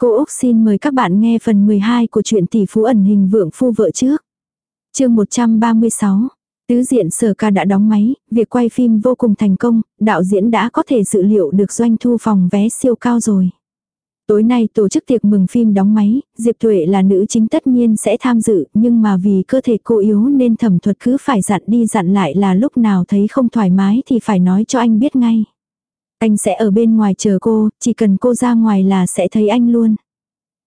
Cô Úc xin mời các bạn nghe phần 12 của truyện tỷ phú ẩn hình vượng phu vợ trước. chương 136. Tứ diện sở ca đã đóng máy, việc quay phim vô cùng thành công, đạo diễn đã có thể dự liệu được doanh thu phòng vé siêu cao rồi. Tối nay tổ chức tiệc mừng phim đóng máy, Diệp Tuệ là nữ chính tất nhiên sẽ tham dự, nhưng mà vì cơ thể cô yếu nên thẩm thuật cứ phải dặn đi dặn lại là lúc nào thấy không thoải mái thì phải nói cho anh biết ngay. Anh sẽ ở bên ngoài chờ cô, chỉ cần cô ra ngoài là sẽ thấy anh luôn.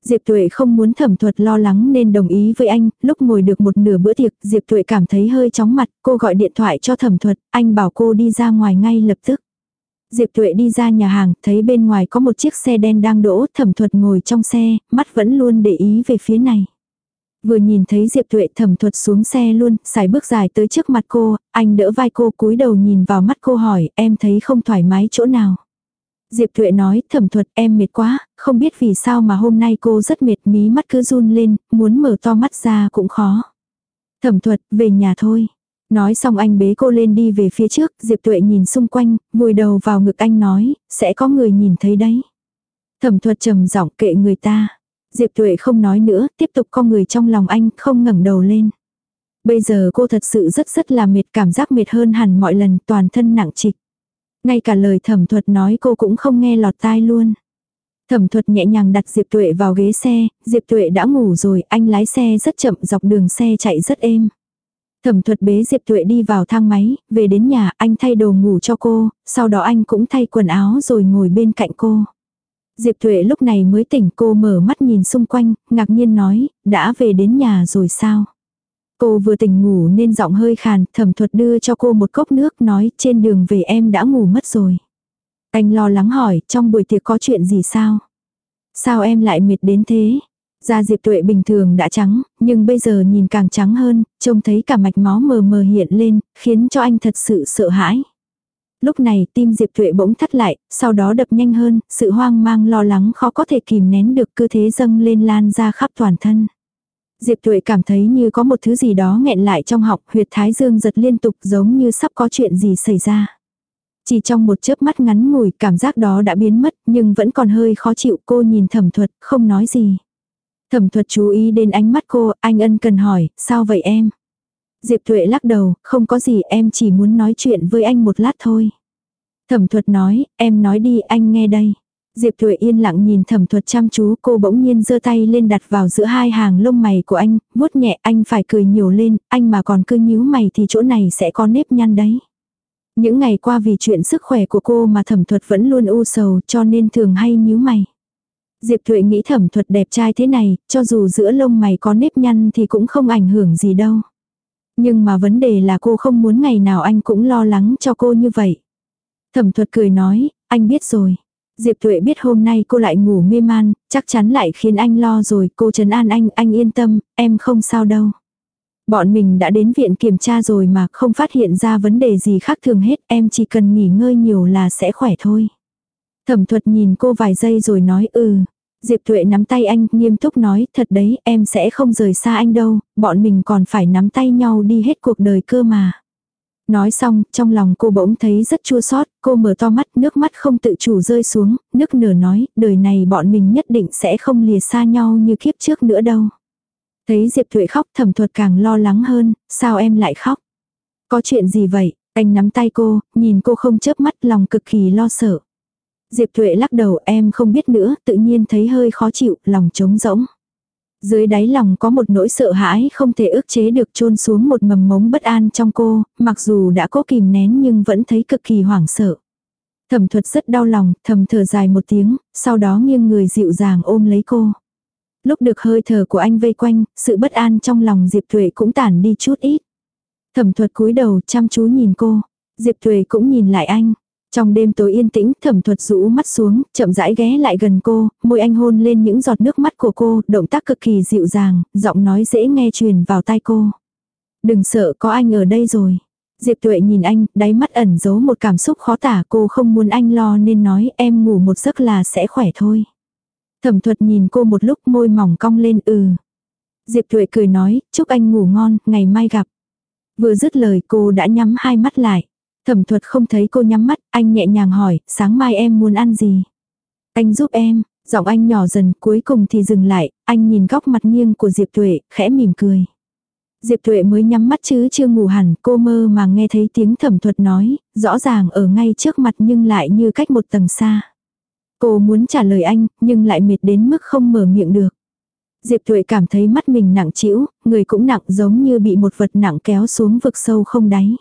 Diệp Tuệ không muốn thẩm thuật lo lắng nên đồng ý với anh, lúc ngồi được một nửa bữa tiệc, Diệp Tuệ cảm thấy hơi chóng mặt, cô gọi điện thoại cho thẩm thuật, anh bảo cô đi ra ngoài ngay lập tức. Diệp Tuệ đi ra nhà hàng, thấy bên ngoài có một chiếc xe đen đang đỗ, thẩm thuật ngồi trong xe, mắt vẫn luôn để ý về phía này. Vừa nhìn thấy Diệp Tuệ thẩm thuật xuống xe luôn, xài bước dài tới trước mặt cô, anh đỡ vai cô cúi đầu nhìn vào mắt cô hỏi, em thấy không thoải mái chỗ nào. Diệp Tuệ nói, thẩm thuật em mệt quá, không biết vì sao mà hôm nay cô rất mệt mí mắt cứ run lên, muốn mở to mắt ra cũng khó. Thẩm thuật, về nhà thôi. Nói xong anh bế cô lên đi về phía trước, Diệp Tuệ nhìn xung quanh, vùi đầu vào ngực anh nói, sẽ có người nhìn thấy đấy. Thẩm thuật trầm giọng kệ người ta. Diệp Tuệ không nói nữa, tiếp tục con người trong lòng anh, không ngẩng đầu lên. Bây giờ cô thật sự rất rất là mệt, cảm giác mệt hơn hẳn mọi lần, toàn thân nặng trịch. Ngay cả lời thẩm thuật nói cô cũng không nghe lọt tai luôn. Thẩm thuật nhẹ nhàng đặt Diệp Tuệ vào ghế xe, Diệp Tuệ đã ngủ rồi, anh lái xe rất chậm dọc đường xe chạy rất êm. Thẩm thuật bế Diệp Tuệ đi vào thang máy, về đến nhà anh thay đồ ngủ cho cô, sau đó anh cũng thay quần áo rồi ngồi bên cạnh cô. Diệp Thuệ lúc này mới tỉnh cô mở mắt nhìn xung quanh, ngạc nhiên nói, đã về đến nhà rồi sao? Cô vừa tỉnh ngủ nên giọng hơi khàn, thẩm thuật đưa cho cô một cốc nước nói trên đường về em đã ngủ mất rồi. Anh lo lắng hỏi, trong buổi tiệc có chuyện gì sao? Sao em lại mệt đến thế? Da Diệp Tuệ bình thường đã trắng, nhưng bây giờ nhìn càng trắng hơn, trông thấy cả mạch máu mờ mờ hiện lên, khiến cho anh thật sự sợ hãi. Lúc này tim Diệp Thuệ bỗng thắt lại, sau đó đập nhanh hơn, sự hoang mang lo lắng khó có thể kìm nén được cơ thế dâng lên lan ra khắp toàn thân. Diệp Thuệ cảm thấy như có một thứ gì đó nghẹn lại trong họng, huyệt thái dương giật liên tục giống như sắp có chuyện gì xảy ra. Chỉ trong một chớp mắt ngắn ngủi cảm giác đó đã biến mất nhưng vẫn còn hơi khó chịu cô nhìn thẩm thuật không nói gì. Thẩm thuật chú ý đến ánh mắt cô, anh ân cần hỏi, sao vậy em? Diệp Thuệ lắc đầu, không có gì em chỉ muốn nói chuyện với anh một lát thôi. Thẩm thuật nói, em nói đi anh nghe đây. Diệp Thuệ yên lặng nhìn thẩm thuật chăm chú cô bỗng nhiên giơ tay lên đặt vào giữa hai hàng lông mày của anh, vuốt nhẹ anh phải cười nhiều lên, anh mà còn cứ nhíu mày thì chỗ này sẽ có nếp nhăn đấy. Những ngày qua vì chuyện sức khỏe của cô mà thẩm thuật vẫn luôn u sầu cho nên thường hay nhíu mày. Diệp Thuệ nghĩ thẩm thuật đẹp trai thế này, cho dù giữa lông mày có nếp nhăn thì cũng không ảnh hưởng gì đâu. Nhưng mà vấn đề là cô không muốn ngày nào anh cũng lo lắng cho cô như vậy. Thẩm thuật cười nói, anh biết rồi. Diệp Thuệ biết hôm nay cô lại ngủ mê man, chắc chắn lại khiến anh lo rồi, cô trấn an anh, anh yên tâm, em không sao đâu. Bọn mình đã đến viện kiểm tra rồi mà không phát hiện ra vấn đề gì khác thường hết, em chỉ cần nghỉ ngơi nhiều là sẽ khỏe thôi. Thẩm thuật nhìn cô vài giây rồi nói ừ. Diệp Thuệ nắm tay anh, nghiêm túc nói, thật đấy, em sẽ không rời xa anh đâu, bọn mình còn phải nắm tay nhau đi hết cuộc đời cơ mà. Nói xong, trong lòng cô bỗng thấy rất chua xót, cô mở to mắt, nước mắt không tự chủ rơi xuống, nước nửa nói, đời này bọn mình nhất định sẽ không lìa xa nhau như kiếp trước nữa đâu. Thấy Diệp Thuệ khóc thẩm thuật càng lo lắng hơn, sao em lại khóc? Có chuyện gì vậy? Anh nắm tay cô, nhìn cô không chớp mắt lòng cực kỳ lo sợ. Diệp Thuệ lắc đầu em không biết nữa, tự nhiên thấy hơi khó chịu, lòng trống rỗng. Dưới đáy lòng có một nỗi sợ hãi không thể ức chế được chôn xuống một mầm mống bất an trong cô, mặc dù đã cố kìm nén nhưng vẫn thấy cực kỳ hoảng sợ. Thẩm thuật rất đau lòng, thầm thở dài một tiếng, sau đó nghiêng người dịu dàng ôm lấy cô. Lúc được hơi thở của anh vây quanh, sự bất an trong lòng Diệp Thuệ cũng tản đi chút ít. Thẩm thuật cúi đầu chăm chú nhìn cô. Diệp Thuệ cũng nhìn lại anh. Trong đêm tối yên tĩnh, thẩm thuật rũ mắt xuống, chậm rãi ghé lại gần cô, môi anh hôn lên những giọt nước mắt của cô, động tác cực kỳ dịu dàng, giọng nói dễ nghe truyền vào tai cô. Đừng sợ có anh ở đây rồi. Diệp tuệ nhìn anh, đáy mắt ẩn giấu một cảm xúc khó tả cô không muốn anh lo nên nói em ngủ một giấc là sẽ khỏe thôi. Thẩm thuật nhìn cô một lúc môi mỏng cong lên ừ. Diệp tuệ cười nói, chúc anh ngủ ngon, ngày mai gặp. Vừa dứt lời cô đã nhắm hai mắt lại. Thẩm thuật không thấy cô nhắm mắt, anh nhẹ nhàng hỏi, sáng mai em muốn ăn gì? Anh giúp em, Giọng anh nhỏ dần cuối cùng thì dừng lại, anh nhìn góc mặt nghiêng của Diệp Tuệ, khẽ mỉm cười. Diệp Tuệ mới nhắm mắt chứ chưa ngủ hẳn, cô mơ mà nghe thấy tiếng thẩm thuật nói, rõ ràng ở ngay trước mặt nhưng lại như cách một tầng xa. Cô muốn trả lời anh, nhưng lại mệt đến mức không mở miệng được. Diệp Tuệ cảm thấy mắt mình nặng trĩu, người cũng nặng giống như bị một vật nặng kéo xuống vực sâu không đáy.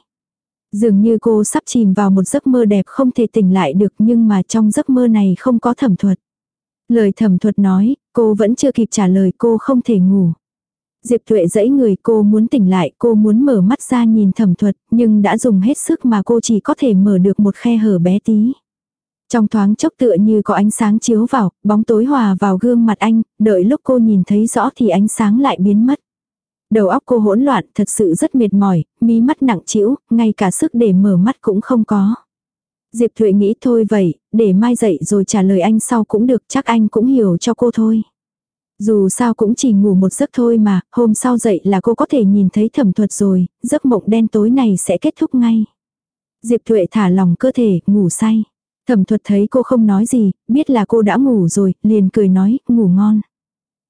Dường như cô sắp chìm vào một giấc mơ đẹp không thể tỉnh lại được nhưng mà trong giấc mơ này không có thẩm thuật. Lời thẩm thuật nói, cô vẫn chưa kịp trả lời cô không thể ngủ. Diệp Tuệ dẫy người cô muốn tỉnh lại, cô muốn mở mắt ra nhìn thẩm thuật, nhưng đã dùng hết sức mà cô chỉ có thể mở được một khe hở bé tí. Trong thoáng chốc tựa như có ánh sáng chiếu vào, bóng tối hòa vào gương mặt anh, đợi lúc cô nhìn thấy rõ thì ánh sáng lại biến mất. Đầu óc cô hỗn loạn, thật sự rất mệt mỏi, mí mắt nặng trĩu, ngay cả sức để mở mắt cũng không có. Diệp Thuệ nghĩ thôi vậy, để mai dậy rồi trả lời anh sau cũng được, chắc anh cũng hiểu cho cô thôi. Dù sao cũng chỉ ngủ một giấc thôi mà, hôm sau dậy là cô có thể nhìn thấy thẩm thuật rồi, giấc mộng đen tối này sẽ kết thúc ngay. Diệp Thuệ thả lòng cơ thể, ngủ say. Thẩm thuật thấy cô không nói gì, biết là cô đã ngủ rồi, liền cười nói, ngủ ngon.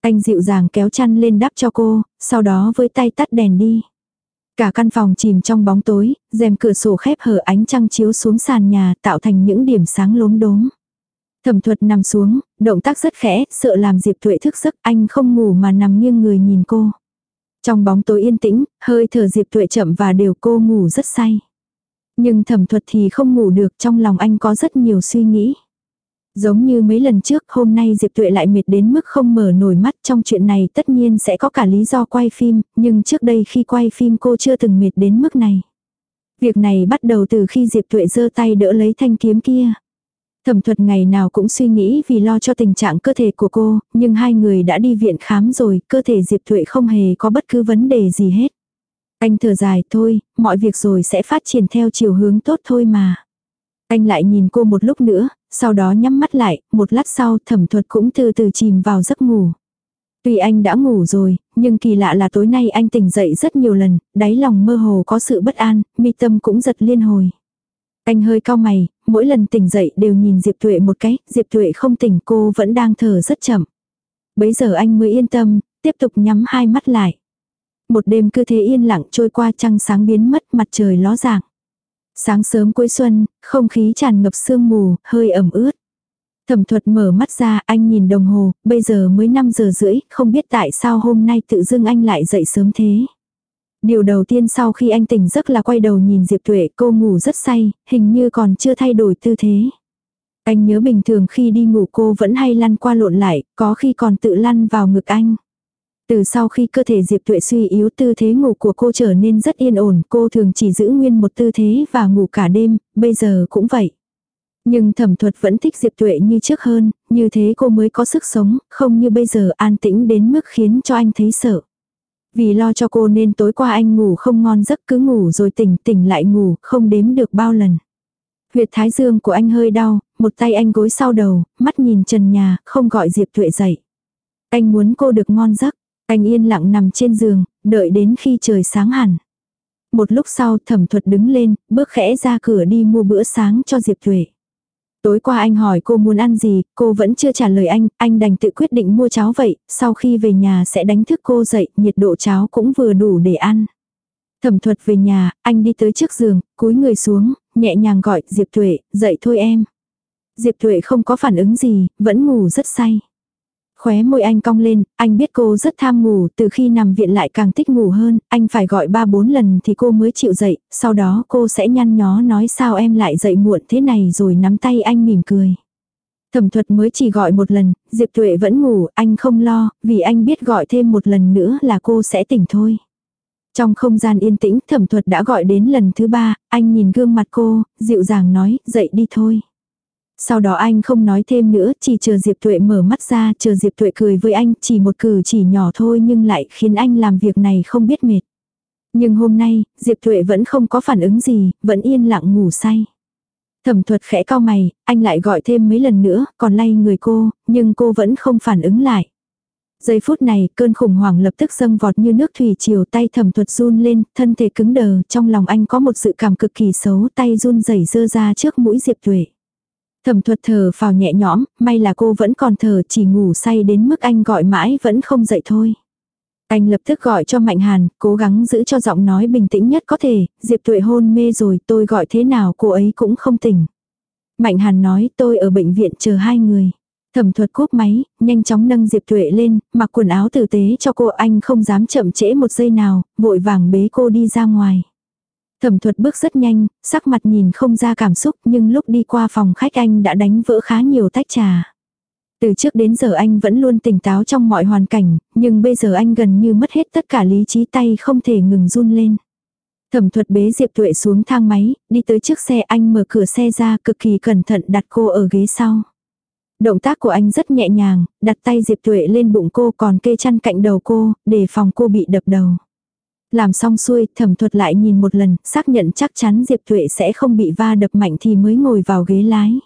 Anh dịu dàng kéo chăn lên đắp cho cô, sau đó với tay tắt đèn đi. Cả căn phòng chìm trong bóng tối, rèm cửa sổ khép hở ánh trăng chiếu xuống sàn nhà tạo thành những điểm sáng lốm đốm. Thẩm thuật nằm xuống, động tác rất khẽ, sợ làm Diệp Tuệ thức giấc, anh không ngủ mà nằm nghiêng người nhìn cô. Trong bóng tối yên tĩnh, hơi thở Diệp Tuệ chậm và đều cô ngủ rất say. Nhưng thẩm thuật thì không ngủ được, trong lòng anh có rất nhiều suy nghĩ. Giống như mấy lần trước, hôm nay Diệp Tuệ lại mệt đến mức không mở nổi mắt trong chuyện này tất nhiên sẽ có cả lý do quay phim, nhưng trước đây khi quay phim cô chưa từng mệt đến mức này. Việc này bắt đầu từ khi Diệp Tuệ giơ tay đỡ lấy thanh kiếm kia. Thẩm thuật ngày nào cũng suy nghĩ vì lo cho tình trạng cơ thể của cô, nhưng hai người đã đi viện khám rồi, cơ thể Diệp Tuệ không hề có bất cứ vấn đề gì hết. Anh thở dài thôi, mọi việc rồi sẽ phát triển theo chiều hướng tốt thôi mà. Anh lại nhìn cô một lúc nữa, sau đó nhắm mắt lại, một lát sau thẩm thuật cũng từ từ chìm vào giấc ngủ. Tuy anh đã ngủ rồi, nhưng kỳ lạ là tối nay anh tỉnh dậy rất nhiều lần, đáy lòng mơ hồ có sự bất an, mi tâm cũng giật liên hồi. Anh hơi cao mày, mỗi lần tỉnh dậy đều nhìn Diệp Tuệ một cái, Diệp Tuệ không tỉnh cô vẫn đang thở rất chậm. Bấy giờ anh mới yên tâm, tiếp tục nhắm hai mắt lại. Một đêm cứ thế yên lặng trôi qua trăng sáng biến mất mặt trời ló dạng. Sáng sớm cuối xuân, không khí tràn ngập sương mù, hơi ẩm ướt. Thẩm thuật mở mắt ra, anh nhìn đồng hồ, bây giờ mới 5 giờ rưỡi, không biết tại sao hôm nay tự dưng anh lại dậy sớm thế. Điều đầu tiên sau khi anh tỉnh giấc là quay đầu nhìn Diệp Tuệ, cô ngủ rất say, hình như còn chưa thay đổi tư thế. Anh nhớ bình thường khi đi ngủ cô vẫn hay lăn qua lộn lại, có khi còn tự lăn vào ngực anh. Từ sau khi cơ thể Diệp Tuệ suy yếu tư thế ngủ của cô trở nên rất yên ổn, cô thường chỉ giữ nguyên một tư thế và ngủ cả đêm, bây giờ cũng vậy. Nhưng thẩm thuật vẫn thích Diệp Tuệ như trước hơn, như thế cô mới có sức sống, không như bây giờ an tĩnh đến mức khiến cho anh thấy sợ. Vì lo cho cô nên tối qua anh ngủ không ngon giấc cứ ngủ rồi tỉnh tỉnh lại ngủ, không đếm được bao lần. Huyệt thái dương của anh hơi đau, một tay anh gối sau đầu, mắt nhìn trần nhà, không gọi Diệp Tuệ dậy. Anh muốn cô được ngon giấc, anh yên lặng nằm trên giường, đợi đến khi trời sáng hẳn. Một lúc sau thẩm thuật đứng lên, bước khẽ ra cửa đi mua bữa sáng cho Diệp Thuệ. Tối qua anh hỏi cô muốn ăn gì, cô vẫn chưa trả lời anh, anh đành tự quyết định mua cháo vậy, sau khi về nhà sẽ đánh thức cô dậy, nhiệt độ cháo cũng vừa đủ để ăn. Thẩm thuật về nhà, anh đi tới trước giường, cúi người xuống, nhẹ nhàng gọi Diệp Thuệ, dậy thôi em. Diệp Thuệ không có phản ứng gì, vẫn ngủ rất say. Khóe môi anh cong lên, anh biết cô rất tham ngủ, từ khi nằm viện lại càng thích ngủ hơn, anh phải gọi ba bốn lần thì cô mới chịu dậy, sau đó cô sẽ nhăn nhó nói sao em lại dậy muộn thế này rồi nắm tay anh mỉm cười. Thẩm thuật mới chỉ gọi một lần, Diệp Tuệ vẫn ngủ, anh không lo, vì anh biết gọi thêm một lần nữa là cô sẽ tỉnh thôi. Trong không gian yên tĩnh thẩm thuật đã gọi đến lần thứ ba, anh nhìn gương mặt cô, dịu dàng nói, dậy đi thôi. Sau đó anh không nói thêm nữa, chỉ chờ Diệp Tuệ mở mắt ra, chờ Diệp Tuệ cười với anh, chỉ một cử chỉ nhỏ thôi nhưng lại khiến anh làm việc này không biết mệt. Nhưng hôm nay, Diệp Tuệ vẫn không có phản ứng gì, vẫn yên lặng ngủ say. Thẩm thuật khẽ cao mày, anh lại gọi thêm mấy lần nữa, còn lay người cô, nhưng cô vẫn không phản ứng lại. Giây phút này, cơn khủng hoảng lập tức dâng vọt như nước thủy chiều tay thẩm thuật run lên, thân thể cứng đờ, trong lòng anh có một sự cảm cực kỳ xấu, tay run rẩy dơ ra trước mũi Diệp Tuệ. Thẩm thuật thở vào nhẹ nhõm, may là cô vẫn còn thở chỉ ngủ say đến mức anh gọi mãi vẫn không dậy thôi. Anh lập tức gọi cho Mạnh Hàn, cố gắng giữ cho giọng nói bình tĩnh nhất có thể, Diệp Tuệ hôn mê rồi tôi gọi thế nào cô ấy cũng không tỉnh. Mạnh Hàn nói tôi ở bệnh viện chờ hai người. Thẩm thuật cúp máy, nhanh chóng nâng Diệp Tuệ lên, mặc quần áo tử tế cho cô anh không dám chậm trễ một giây nào, vội vàng bế cô đi ra ngoài. Thẩm thuật bước rất nhanh, sắc mặt nhìn không ra cảm xúc nhưng lúc đi qua phòng khách anh đã đánh vỡ khá nhiều tách trà. Từ trước đến giờ anh vẫn luôn tỉnh táo trong mọi hoàn cảnh, nhưng bây giờ anh gần như mất hết tất cả lý trí tay không thể ngừng run lên. Thẩm thuật bế Diệp Tuệ xuống thang máy, đi tới trước xe anh mở cửa xe ra cực kỳ cẩn thận đặt cô ở ghế sau. Động tác của anh rất nhẹ nhàng, đặt tay Diệp Tuệ lên bụng cô còn kê chăn cạnh đầu cô, để phòng cô bị đập đầu. Làm xong xuôi, thẩm thuật lại nhìn một lần, xác nhận chắc chắn Diệp Thuệ sẽ không bị va đập mạnh thì mới ngồi vào ghế lái.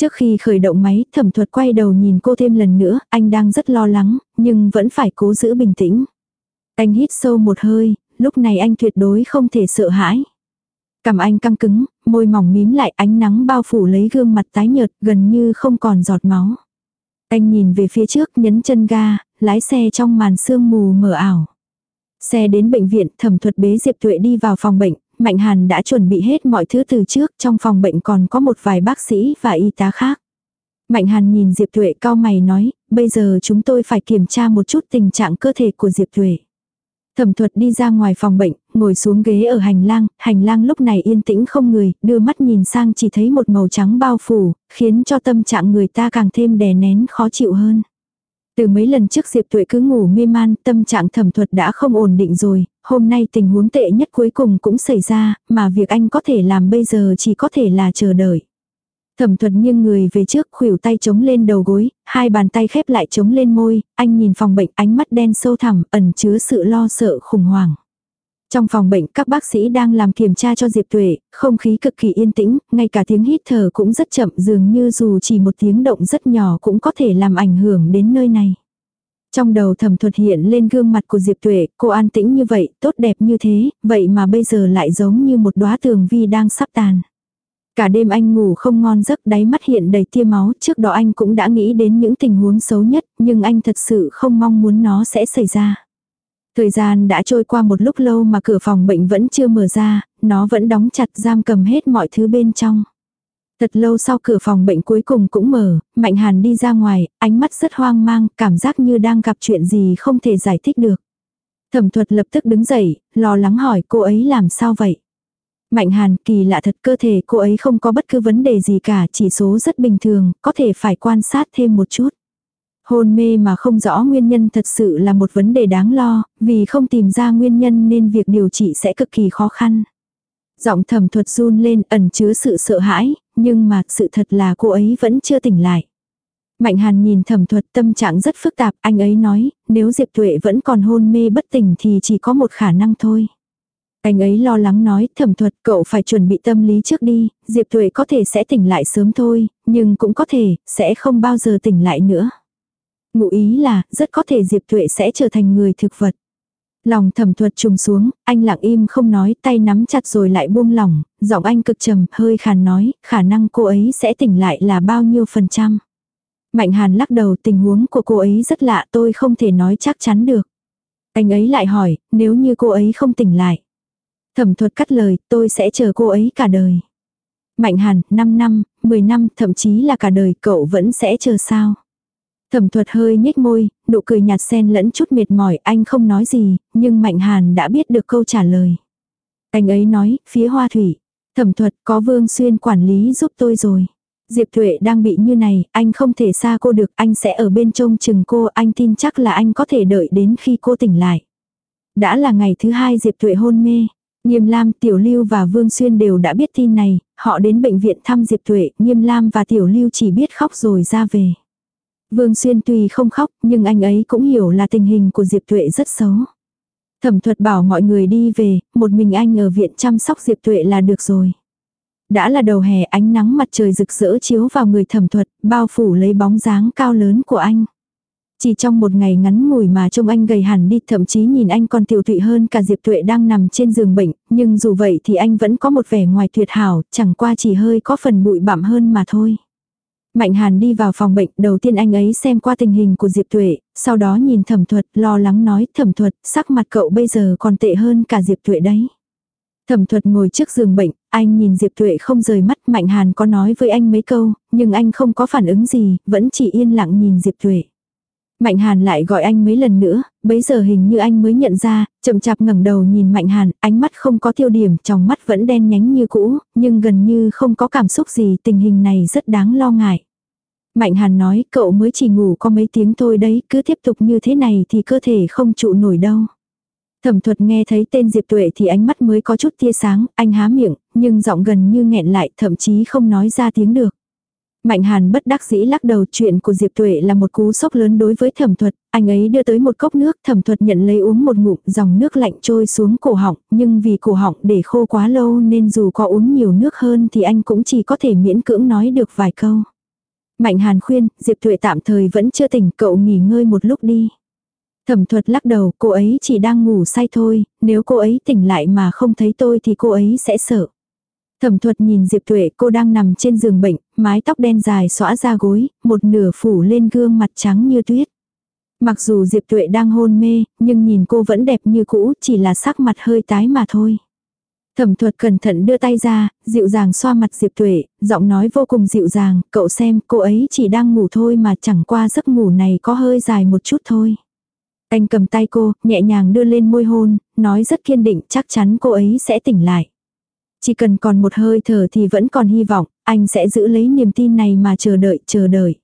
Trước khi khởi động máy, thẩm thuật quay đầu nhìn cô thêm lần nữa, anh đang rất lo lắng, nhưng vẫn phải cố giữ bình tĩnh. Anh hít sâu một hơi, lúc này anh tuyệt đối không thể sợ hãi. Cầm anh căng cứng, môi mỏng mím lại ánh nắng bao phủ lấy gương mặt tái nhợt gần như không còn giọt máu. Anh nhìn về phía trước nhấn chân ga, lái xe trong màn sương mù mờ ảo. Xe đến bệnh viện, thẩm thuật bế Diệp Tuệ đi vào phòng bệnh, Mạnh Hàn đã chuẩn bị hết mọi thứ từ trước, trong phòng bệnh còn có một vài bác sĩ và y tá khác. Mạnh Hàn nhìn Diệp Tuệ cao mày nói, bây giờ chúng tôi phải kiểm tra một chút tình trạng cơ thể của Diệp Tuệ. Thẩm thuật đi ra ngoài phòng bệnh, ngồi xuống ghế ở hành lang, hành lang lúc này yên tĩnh không người, đưa mắt nhìn sang chỉ thấy một màu trắng bao phủ, khiến cho tâm trạng người ta càng thêm đè nén khó chịu hơn. Từ mấy lần trước Diệp Tuệ cứ ngủ mê man, tâm trạng thẩm thuật đã không ổn định rồi, hôm nay tình huống tệ nhất cuối cùng cũng xảy ra, mà việc anh có thể làm bây giờ chỉ có thể là chờ đợi. Thẩm thuật nghiêng người về trước khuỷu tay chống lên đầu gối, hai bàn tay khép lại chống lên môi, anh nhìn phòng bệnh ánh mắt đen sâu thẳm, ẩn chứa sự lo sợ khủng hoảng. Trong phòng bệnh các bác sĩ đang làm kiểm tra cho Diệp Tuệ, không khí cực kỳ yên tĩnh, ngay cả tiếng hít thở cũng rất chậm dường như dù chỉ một tiếng động rất nhỏ cũng có thể làm ảnh hưởng đến nơi này. Trong đầu thẩm thuật hiện lên gương mặt của Diệp Tuệ, cô an tĩnh như vậy, tốt đẹp như thế, vậy mà bây giờ lại giống như một đóa tường vi đang sắp tàn. Cả đêm anh ngủ không ngon giấc đáy mắt hiện đầy tia máu, trước đó anh cũng đã nghĩ đến những tình huống xấu nhất, nhưng anh thật sự không mong muốn nó sẽ xảy ra. Thời gian đã trôi qua một lúc lâu mà cửa phòng bệnh vẫn chưa mở ra, nó vẫn đóng chặt giam cầm hết mọi thứ bên trong. Thật lâu sau cửa phòng bệnh cuối cùng cũng mở, Mạnh Hàn đi ra ngoài, ánh mắt rất hoang mang, cảm giác như đang gặp chuyện gì không thể giải thích được. Thẩm thuật lập tức đứng dậy, lo lắng hỏi cô ấy làm sao vậy. Mạnh Hàn kỳ lạ thật cơ thể cô ấy không có bất cứ vấn đề gì cả, chỉ số rất bình thường, có thể phải quan sát thêm một chút. Hôn mê mà không rõ nguyên nhân thật sự là một vấn đề đáng lo, vì không tìm ra nguyên nhân nên việc điều trị sẽ cực kỳ khó khăn. Giọng thẩm thuật run lên ẩn chứa sự sợ hãi, nhưng mà sự thật là cô ấy vẫn chưa tỉnh lại. Mạnh hàn nhìn thẩm thuật tâm trạng rất phức tạp, anh ấy nói, nếu Diệp Tuệ vẫn còn hôn mê bất tỉnh thì chỉ có một khả năng thôi. Anh ấy lo lắng nói, thẩm thuật cậu phải chuẩn bị tâm lý trước đi, Diệp Tuệ có thể sẽ tỉnh lại sớm thôi, nhưng cũng có thể, sẽ không bao giờ tỉnh lại nữa. Ngụ ý là, rất có thể Diệp Tuệ sẽ trở thành người thực vật. Lòng thẩm thuật trùng xuống, anh lặng im không nói, tay nắm chặt rồi lại buông lỏng, giọng anh cực trầm, hơi khàn nói, khả năng cô ấy sẽ tỉnh lại là bao nhiêu phần trăm. Mạnh hàn lắc đầu tình huống của cô ấy rất lạ tôi không thể nói chắc chắn được. Anh ấy lại hỏi, nếu như cô ấy không tỉnh lại. Thẩm thuật cắt lời, tôi sẽ chờ cô ấy cả đời. Mạnh hàn, 5 năm, 10 năm, thậm chí là cả đời cậu vẫn sẽ chờ sao. Thẩm thuật hơi nhếch môi, nụ cười nhạt xen lẫn chút mệt mỏi, anh không nói gì, nhưng Mạnh Hàn đã biết được câu trả lời. Anh ấy nói, phía hoa thủy. Thẩm thuật có Vương Xuyên quản lý giúp tôi rồi. Diệp Thuệ đang bị như này, anh không thể xa cô được, anh sẽ ở bên trông chừng cô, anh tin chắc là anh có thể đợi đến khi cô tỉnh lại. Đã là ngày thứ hai Diệp Thuệ hôn mê. Nghiêm Lam, Tiểu Lưu và Vương Xuyên đều đã biết tin này, họ đến bệnh viện thăm Diệp Thuệ, Nghiêm Lam và Tiểu Lưu chỉ biết khóc rồi ra về. Vương Xuyên tuy không khóc, nhưng anh ấy cũng hiểu là tình hình của Diệp Tuệ rất xấu. Thẩm thuật bảo mọi người đi về, một mình anh ở viện chăm sóc Diệp Tuệ là được rồi. Đã là đầu hè ánh nắng mặt trời rực rỡ chiếu vào người thẩm thuật, bao phủ lấy bóng dáng cao lớn của anh. Chỉ trong một ngày ngắn ngủi mà trông anh gầy hẳn đi, thậm chí nhìn anh còn tiểu tụy hơn cả Diệp Tuệ đang nằm trên giường bệnh, nhưng dù vậy thì anh vẫn có một vẻ ngoài tuyệt hảo, chẳng qua chỉ hơi có phần bụi bặm hơn mà thôi. Mạnh Hàn đi vào phòng bệnh, đầu tiên anh ấy xem qua tình hình của Diệp Tuệ, sau đó nhìn thẩm thuật, lo lắng nói thẩm thuật, sắc mặt cậu bây giờ còn tệ hơn cả Diệp Tuệ đấy. Thẩm thuật ngồi trước giường bệnh, anh nhìn Diệp Tuệ không rời mắt, Mạnh Hàn có nói với anh mấy câu, nhưng anh không có phản ứng gì, vẫn chỉ yên lặng nhìn Diệp Tuệ. Mạnh Hàn lại gọi anh mấy lần nữa, bấy giờ hình như anh mới nhận ra, chậm chạp ngẩng đầu nhìn Mạnh Hàn, ánh mắt không có tiêu điểm, trong mắt vẫn đen nhánh như cũ, nhưng gần như không có cảm xúc gì, tình hình này rất đáng lo ngại. Mạnh Hàn nói, cậu mới chỉ ngủ có mấy tiếng thôi đấy, cứ tiếp tục như thế này thì cơ thể không trụ nổi đâu. Thẩm thuật nghe thấy tên Diệp Tuệ thì ánh mắt mới có chút tia sáng, anh há miệng, nhưng giọng gần như nghẹn lại, thậm chí không nói ra tiếng được. Mạnh Hàn bất đắc dĩ lắc đầu chuyện của Diệp Tuệ là một cú sốc lớn đối với thẩm thuật, anh ấy đưa tới một cốc nước, thẩm thuật nhận lấy uống một ngụm, dòng nước lạnh trôi xuống cổ họng, nhưng vì cổ họng để khô quá lâu nên dù có uống nhiều nước hơn thì anh cũng chỉ có thể miễn cưỡng nói được vài câu. Mạnh Hàn khuyên, Diệp Thụy tạm thời vẫn chưa tỉnh, cậu nghỉ ngơi một lúc đi. Thẩm thuật lắc đầu, cô ấy chỉ đang ngủ say thôi, nếu cô ấy tỉnh lại mà không thấy tôi thì cô ấy sẽ sợ. Thẩm thuật nhìn Diệp Thụy, cô đang nằm trên giường bệnh, mái tóc đen dài xõa ra gối, một nửa phủ lên gương mặt trắng như tuyết. Mặc dù Diệp Tuệ đang hôn mê, nhưng nhìn cô vẫn đẹp như cũ, chỉ là sắc mặt hơi tái mà thôi. Thẩm thuật cẩn thận đưa tay ra, dịu dàng xoa mặt Diệp Tuệ, giọng nói vô cùng dịu dàng, cậu xem cô ấy chỉ đang ngủ thôi mà chẳng qua giấc ngủ này có hơi dài một chút thôi. Anh cầm tay cô, nhẹ nhàng đưa lên môi hôn, nói rất kiên định chắc chắn cô ấy sẽ tỉnh lại. Chỉ cần còn một hơi thở thì vẫn còn hy vọng, anh sẽ giữ lấy niềm tin này mà chờ đợi, chờ đợi.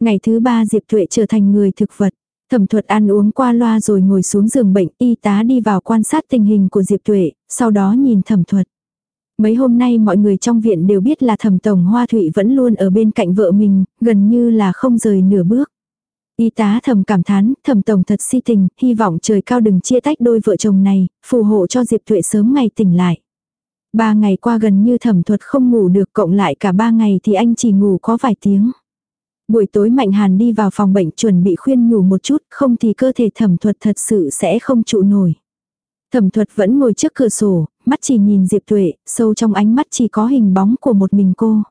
Ngày thứ ba Diệp Tuệ trở thành người thực vật. Thẩm thuật ăn uống qua loa rồi ngồi xuống giường bệnh, y tá đi vào quan sát tình hình của Diệp Tuệ, sau đó nhìn thẩm thuật. Mấy hôm nay mọi người trong viện đều biết là thẩm tổng Hoa Thụy vẫn luôn ở bên cạnh vợ mình, gần như là không rời nửa bước. Y tá thầm cảm thán, thẩm tổng thật si tình, hy vọng trời cao đừng chia tách đôi vợ chồng này, phù hộ cho Diệp Tuệ sớm ngày tỉnh lại. Ba ngày qua gần như thẩm thuật không ngủ được cộng lại cả ba ngày thì anh chỉ ngủ có vài tiếng. Buổi tối Mạnh Hàn đi vào phòng bệnh chuẩn bị khuyên nhủ một chút, không thì cơ thể thẩm thuật thật sự sẽ không trụ nổi. Thẩm thuật vẫn ngồi trước cửa sổ, mắt chỉ nhìn Diệp Tuệ, sâu trong ánh mắt chỉ có hình bóng của một mình cô.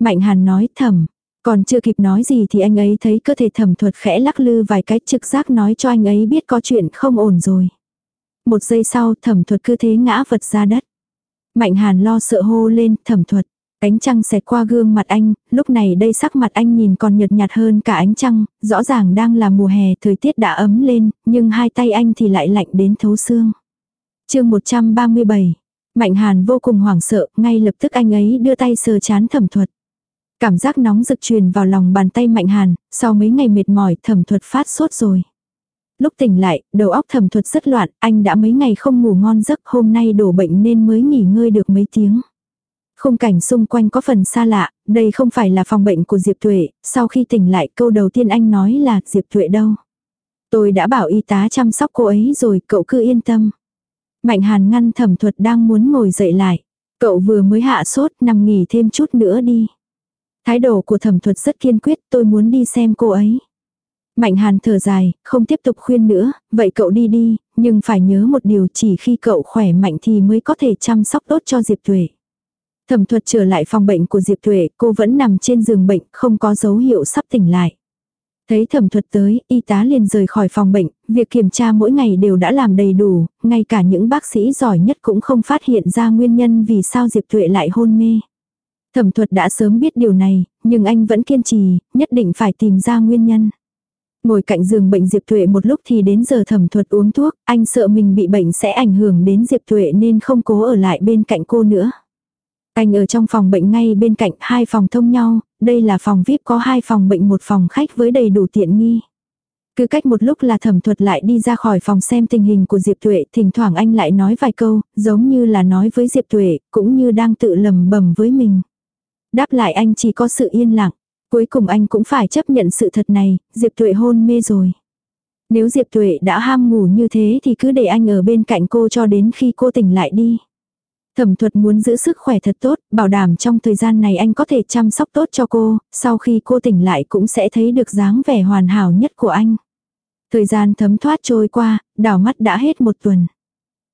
Mạnh Hàn nói thầm, còn chưa kịp nói gì thì anh ấy thấy cơ thể thẩm thuật khẽ lắc lư vài cái trực giác nói cho anh ấy biết có chuyện không ổn rồi. Một giây sau thẩm thuật cứ thế ngã vật ra đất. Mạnh hàn lo sợ hô lên thẩm thuật. Ánh trăng xẹt qua gương mặt anh, lúc này đây sắc mặt anh nhìn còn nhợt nhạt hơn cả ánh trăng, rõ ràng đang là mùa hè thời tiết đã ấm lên, nhưng hai tay anh thì lại lạnh đến thấu xương. chương 137, Mạnh Hàn vô cùng hoảng sợ, ngay lập tức anh ấy đưa tay sờ chán thẩm thuật. Cảm giác nóng rực truyền vào lòng bàn tay Mạnh Hàn, sau mấy ngày mệt mỏi thẩm thuật phát sốt rồi. Lúc tỉnh lại, đầu óc thẩm thuật rất loạn, anh đã mấy ngày không ngủ ngon giấc hôm nay đổ bệnh nên mới nghỉ ngơi được mấy tiếng. Khung cảnh xung quanh có phần xa lạ, đây không phải là phòng bệnh của Diệp Thuệ, sau khi tỉnh lại câu đầu tiên anh nói là Diệp Thuệ đâu. Tôi đã bảo y tá chăm sóc cô ấy rồi, cậu cứ yên tâm. Mạnh hàn ngăn thẩm thuật đang muốn ngồi dậy lại. Cậu vừa mới hạ sốt, nằm nghỉ thêm chút nữa đi. Thái độ của thẩm thuật rất kiên quyết, tôi muốn đi xem cô ấy. Mạnh hàn thở dài, không tiếp tục khuyên nữa, vậy cậu đi đi, nhưng phải nhớ một điều chỉ khi cậu khỏe mạnh thì mới có thể chăm sóc tốt cho Diệp Tuệ. Thẩm thuật trở lại phòng bệnh của Diệp Thuệ, cô vẫn nằm trên giường bệnh, không có dấu hiệu sắp tỉnh lại. Thấy thẩm thuật tới, y tá liền rời khỏi phòng bệnh, việc kiểm tra mỗi ngày đều đã làm đầy đủ, ngay cả những bác sĩ giỏi nhất cũng không phát hiện ra nguyên nhân vì sao Diệp Thuệ lại hôn mê. Thẩm thuật đã sớm biết điều này, nhưng anh vẫn kiên trì, nhất định phải tìm ra nguyên nhân. Ngồi cạnh giường bệnh Diệp Thuệ một lúc thì đến giờ thẩm thuật uống thuốc, anh sợ mình bị bệnh sẽ ảnh hưởng đến Diệp Thuệ nên không cố ở lại bên cạnh cô nữa. Anh ở trong phòng bệnh ngay bên cạnh hai phòng thông nhau, đây là phòng VIP có hai phòng bệnh một phòng khách với đầy đủ tiện nghi. Cứ cách một lúc là thẩm thuật lại đi ra khỏi phòng xem tình hình của Diệp Tuệ, thỉnh thoảng anh lại nói vài câu, giống như là nói với Diệp Tuệ, cũng như đang tự lầm bầm với mình. Đáp lại anh chỉ có sự yên lặng. Cuối cùng anh cũng phải chấp nhận sự thật này, Diệp Tuệ hôn mê rồi. Nếu Diệp Tuệ đã ham ngủ như thế thì cứ để anh ở bên cạnh cô cho đến khi cô tỉnh lại đi. Thẩm thuật muốn giữ sức khỏe thật tốt, bảo đảm trong thời gian này anh có thể chăm sóc tốt cho cô, sau khi cô tỉnh lại cũng sẽ thấy được dáng vẻ hoàn hảo nhất của anh. Thời gian thấm thoát trôi qua, đảo mắt đã hết một tuần.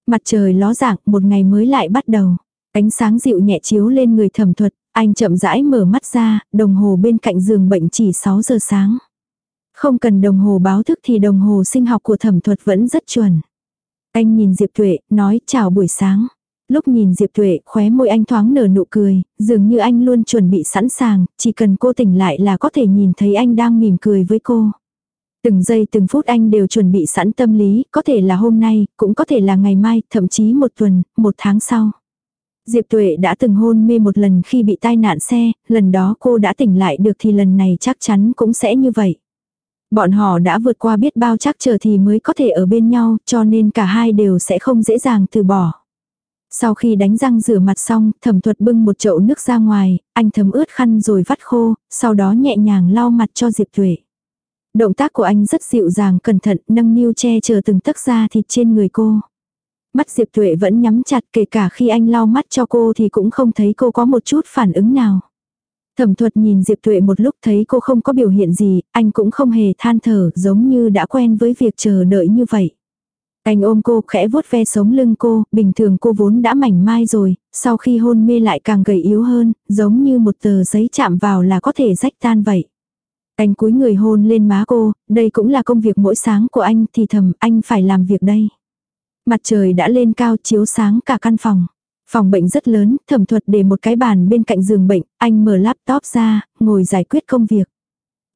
Mặt trời ló dạng, một ngày mới lại bắt đầu. Ánh sáng dịu nhẹ chiếu lên người thẩm thuật, Anh chậm rãi mở mắt ra, đồng hồ bên cạnh giường bệnh chỉ 6 giờ sáng. Không cần đồng hồ báo thức thì đồng hồ sinh học của thẩm thuật vẫn rất chuẩn. Anh nhìn Diệp Tuệ, nói chào buổi sáng. Lúc nhìn Diệp Tuệ, khóe môi anh thoáng nở nụ cười, dường như anh luôn chuẩn bị sẵn sàng, chỉ cần cô tỉnh lại là có thể nhìn thấy anh đang mỉm cười với cô. Từng giây từng phút anh đều chuẩn bị sẵn tâm lý, có thể là hôm nay, cũng có thể là ngày mai, thậm chí một tuần, một tháng sau. Diệp Tuệ đã từng hôn mê một lần khi bị tai nạn xe, lần đó cô đã tỉnh lại được thì lần này chắc chắn cũng sẽ như vậy. Bọn họ đã vượt qua biết bao chắc chờ thì mới có thể ở bên nhau, cho nên cả hai đều sẽ không dễ dàng từ bỏ. Sau khi đánh răng rửa mặt xong, thẩm thuật bưng một chậu nước ra ngoài, anh thấm ướt khăn rồi vắt khô, sau đó nhẹ nhàng lau mặt cho Diệp Thuệ. Động tác của anh rất dịu dàng cẩn thận, nâng niu che chờ từng tấc da thịt trên người cô. Mắt Diệp Thuệ vẫn nhắm chặt kể cả khi anh lau mắt cho cô thì cũng không thấy cô có một chút phản ứng nào. Thẩm thuật nhìn Diệp Thuệ một lúc thấy cô không có biểu hiện gì, anh cũng không hề than thở giống như đã quen với việc chờ đợi như vậy. Anh ôm cô khẽ vuốt ve sống lưng cô, bình thường cô vốn đã mảnh mai rồi, sau khi hôn mê lại càng gầy yếu hơn, giống như một tờ giấy chạm vào là có thể rách tan vậy. Anh cúi người hôn lên má cô, đây cũng là công việc mỗi sáng của anh thì thầm anh phải làm việc đây. Mặt trời đã lên cao chiếu sáng cả căn phòng. Phòng bệnh rất lớn, thẩm thuật để một cái bàn bên cạnh giường bệnh, anh mở laptop ra, ngồi giải quyết công việc.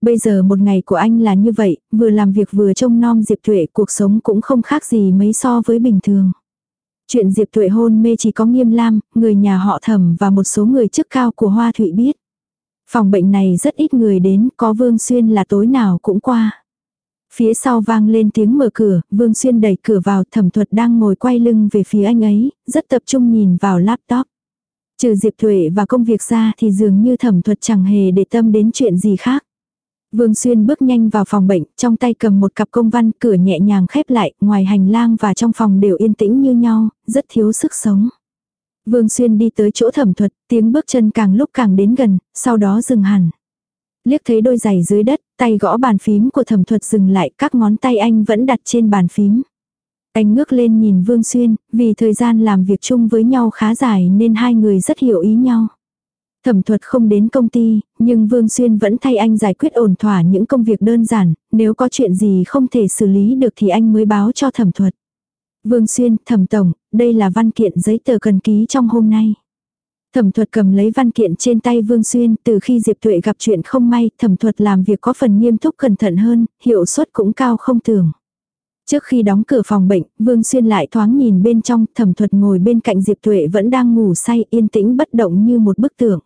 Bây giờ một ngày của anh là như vậy, vừa làm việc vừa trông nom Diệp Tuệ cuộc sống cũng không khác gì mấy so với bình thường. Chuyện Diệp Tuệ hôn mê chỉ có nghiêm lam, người nhà họ thẩm và một số người chức cao của Hoa Thụy biết. Phòng bệnh này rất ít người đến, có Vương Xuyên là tối nào cũng qua. Phía sau vang lên tiếng mở cửa, Vương Xuyên đẩy cửa vào, thẩm thuật đang ngồi quay lưng về phía anh ấy, rất tập trung nhìn vào laptop. Trừ Diệp Thuệ và công việc ra thì dường như thẩm thuật chẳng hề để tâm đến chuyện gì khác. Vương Xuyên bước nhanh vào phòng bệnh, trong tay cầm một cặp công văn, cửa nhẹ nhàng khép lại, ngoài hành lang và trong phòng đều yên tĩnh như nhau, rất thiếu sức sống. Vương Xuyên đi tới chỗ thẩm thuật, tiếng bước chân càng lúc càng đến gần, sau đó dừng hẳn. Liếc thấy đôi giày dưới đất, tay gõ bàn phím của thẩm thuật dừng lại, các ngón tay anh vẫn đặt trên bàn phím. Anh ngước lên nhìn Vương Xuyên, vì thời gian làm việc chung với nhau khá dài nên hai người rất hiểu ý nhau. Thẩm thuật không đến công ty, nhưng Vương Xuyên vẫn thay anh giải quyết ổn thỏa những công việc đơn giản, nếu có chuyện gì không thể xử lý được thì anh mới báo cho thẩm thuật. Vương Xuyên, thẩm tổng, đây là văn kiện giấy tờ cần ký trong hôm nay. Thẩm thuật cầm lấy văn kiện trên tay Vương Xuyên, từ khi Diệp Tuệ gặp chuyện không may, thẩm thuật làm việc có phần nghiêm túc cẩn thận hơn, hiệu suất cũng cao không tưởng. Trước khi đóng cửa phòng bệnh, Vương Xuyên lại thoáng nhìn bên trong, thẩm thuật ngồi bên cạnh Diệp Tuệ vẫn đang ngủ say yên tĩnh bất động như một bức tượng.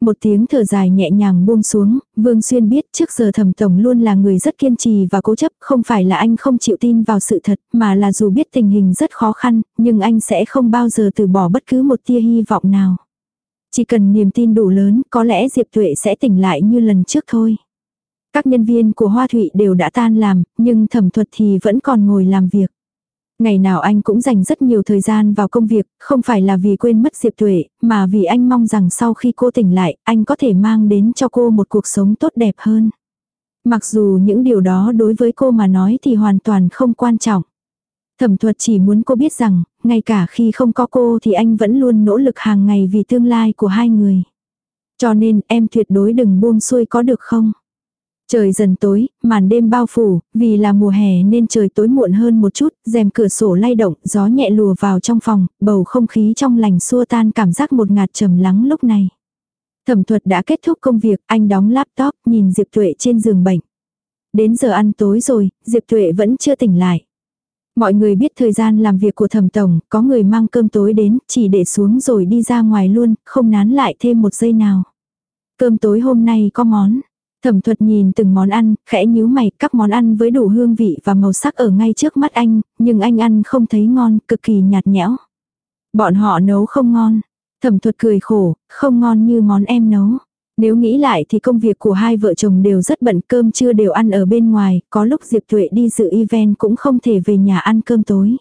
Một tiếng thở dài nhẹ nhàng buông xuống, Vương Xuyên biết trước giờ thẩm tổng luôn là người rất kiên trì và cố chấp, không phải là anh không chịu tin vào sự thật, mà là dù biết tình hình rất khó khăn, nhưng anh sẽ không bao giờ từ bỏ bất cứ một tia hy vọng nào. Chỉ cần niềm tin đủ lớn, có lẽ Diệp Tuệ sẽ tỉnh lại như lần trước thôi. Các nhân viên của Hoa Thụy đều đã tan làm, nhưng thẩm thuật thì vẫn còn ngồi làm việc. Ngày nào anh cũng dành rất nhiều thời gian vào công việc, không phải là vì quên mất Diệp Tuệ, mà vì anh mong rằng sau khi cô tỉnh lại, anh có thể mang đến cho cô một cuộc sống tốt đẹp hơn. Mặc dù những điều đó đối với cô mà nói thì hoàn toàn không quan trọng. Thẩm thuật chỉ muốn cô biết rằng, ngay cả khi không có cô thì anh vẫn luôn nỗ lực hàng ngày vì tương lai của hai người. Cho nên em tuyệt đối đừng buông xuôi có được không? Trời dần tối, màn đêm bao phủ, vì là mùa hè nên trời tối muộn hơn một chút, rèm cửa sổ lay động, gió nhẹ lùa vào trong phòng, bầu không khí trong lành xua tan cảm giác một ngạt trầm lắng lúc này. Thẩm thuật đã kết thúc công việc, anh đóng laptop, nhìn Diệp Tuệ trên giường bệnh. Đến giờ ăn tối rồi, Diệp Tuệ vẫn chưa tỉnh lại. Mọi người biết thời gian làm việc của thẩm tổng, có người mang cơm tối đến, chỉ để xuống rồi đi ra ngoài luôn, không nán lại thêm một giây nào. Cơm tối hôm nay có món. Thẩm thuật nhìn từng món ăn, khẽ nhíu mày, các món ăn với đủ hương vị và màu sắc ở ngay trước mắt anh, nhưng anh ăn không thấy ngon, cực kỳ nhạt nhẽo. Bọn họ nấu không ngon. Thẩm thuật cười khổ, không ngon như món em nấu. Nếu nghĩ lại thì công việc của hai vợ chồng đều rất bận cơm trưa đều ăn ở bên ngoài, có lúc Diệp Tuệ đi dự event cũng không thể về nhà ăn cơm tối.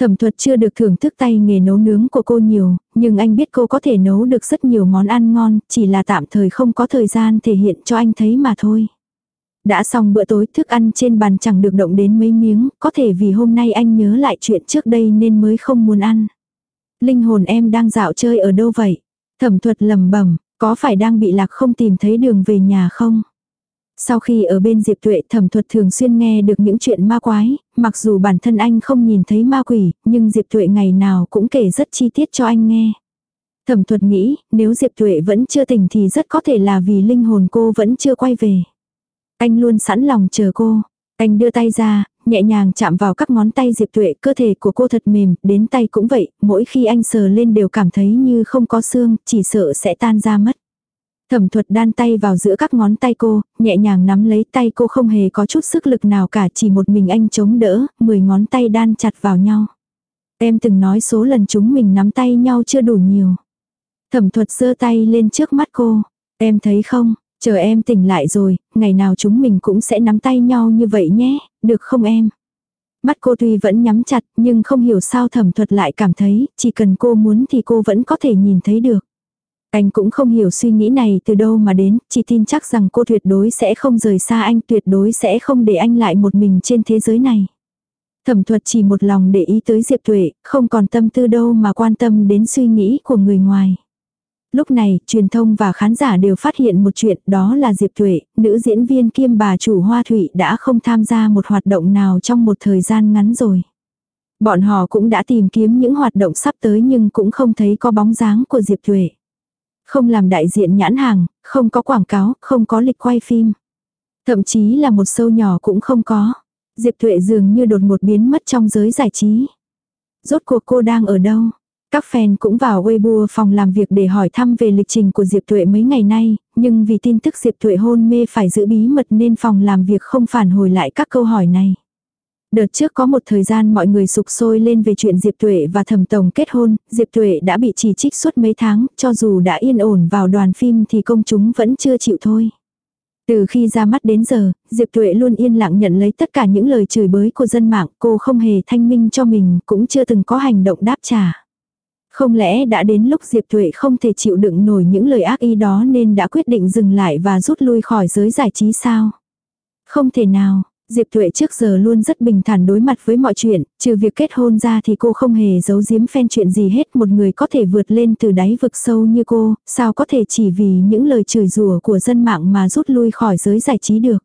Thẩm thuật chưa được thưởng thức tay nghề nấu nướng của cô nhiều, nhưng anh biết cô có thể nấu được rất nhiều món ăn ngon, chỉ là tạm thời không có thời gian thể hiện cho anh thấy mà thôi. Đã xong bữa tối thức ăn trên bàn chẳng được động đến mấy miếng, có thể vì hôm nay anh nhớ lại chuyện trước đây nên mới không muốn ăn. Linh hồn em đang dạo chơi ở đâu vậy? Thẩm thuật lầm bẩm có phải đang bị lạc không tìm thấy đường về nhà không? Sau khi ở bên Diệp Tuệ thẩm thuật thường xuyên nghe được những chuyện ma quái, mặc dù bản thân anh không nhìn thấy ma quỷ, nhưng Diệp Tuệ ngày nào cũng kể rất chi tiết cho anh nghe. Thẩm thuật nghĩ, nếu Diệp Tuệ vẫn chưa tỉnh thì rất có thể là vì linh hồn cô vẫn chưa quay về. Anh luôn sẵn lòng chờ cô. Anh đưa tay ra, nhẹ nhàng chạm vào các ngón tay Diệp Tuệ, cơ thể của cô thật mềm, đến tay cũng vậy, mỗi khi anh sờ lên đều cảm thấy như không có xương, chỉ sợ sẽ tan ra mất. Thẩm thuật đan tay vào giữa các ngón tay cô, nhẹ nhàng nắm lấy tay cô không hề có chút sức lực nào cả chỉ một mình anh chống đỡ, mười ngón tay đan chặt vào nhau. Em từng nói số lần chúng mình nắm tay nhau chưa đủ nhiều. Thẩm thuật giơ tay lên trước mắt cô. Em thấy không, chờ em tỉnh lại rồi, ngày nào chúng mình cũng sẽ nắm tay nhau như vậy nhé, được không em? Mắt cô tuy vẫn nhắm chặt nhưng không hiểu sao thẩm thuật lại cảm thấy chỉ cần cô muốn thì cô vẫn có thể nhìn thấy được. Anh cũng không hiểu suy nghĩ này từ đâu mà đến, chỉ tin chắc rằng cô tuyệt đối sẽ không rời xa anh, tuyệt đối sẽ không để anh lại một mình trên thế giới này. Thẩm thuật chỉ một lòng để ý tới Diệp Tuệ, không còn tâm tư đâu mà quan tâm đến suy nghĩ của người ngoài. Lúc này, truyền thông và khán giả đều phát hiện một chuyện đó là Diệp Tuệ, nữ diễn viên kiêm bà chủ Hoa Thụy đã không tham gia một hoạt động nào trong một thời gian ngắn rồi. Bọn họ cũng đã tìm kiếm những hoạt động sắp tới nhưng cũng không thấy có bóng dáng của Diệp Tuệ. Không làm đại diện nhãn hàng, không có quảng cáo, không có lịch quay phim. Thậm chí là một sâu nhỏ cũng không có. Diệp Thụy dường như đột ngột biến mất trong giới giải trí. Rốt cuộc cô đang ở đâu? Các fan cũng vào Weibo phòng làm việc để hỏi thăm về lịch trình của Diệp Thụy mấy ngày nay, nhưng vì tin tức Diệp Thụy hôn mê phải giữ bí mật nên phòng làm việc không phản hồi lại các câu hỏi này. Đợt trước có một thời gian mọi người sục sôi lên về chuyện Diệp Tuệ và Thẩm Tổng kết hôn, Diệp Tuệ đã bị chỉ trích suốt mấy tháng, cho dù đã yên ổn vào đoàn phim thì công chúng vẫn chưa chịu thôi. Từ khi ra mắt đến giờ, Diệp Tuệ luôn yên lặng nhận lấy tất cả những lời chửi bới của dân mạng, cô không hề thanh minh cho mình, cũng chưa từng có hành động đáp trả. Không lẽ đã đến lúc Diệp Tuệ không thể chịu đựng nổi những lời ác ý đó nên đã quyết định dừng lại và rút lui khỏi giới giải trí sao? Không thể nào, Diệp Thuệ trước giờ luôn rất bình thản đối mặt với mọi chuyện, trừ việc kết hôn ra thì cô không hề giấu giếm phen chuyện gì hết. Một người có thể vượt lên từ đáy vực sâu như cô, sao có thể chỉ vì những lời chửi rủa của dân mạng mà rút lui khỏi giới giải trí được.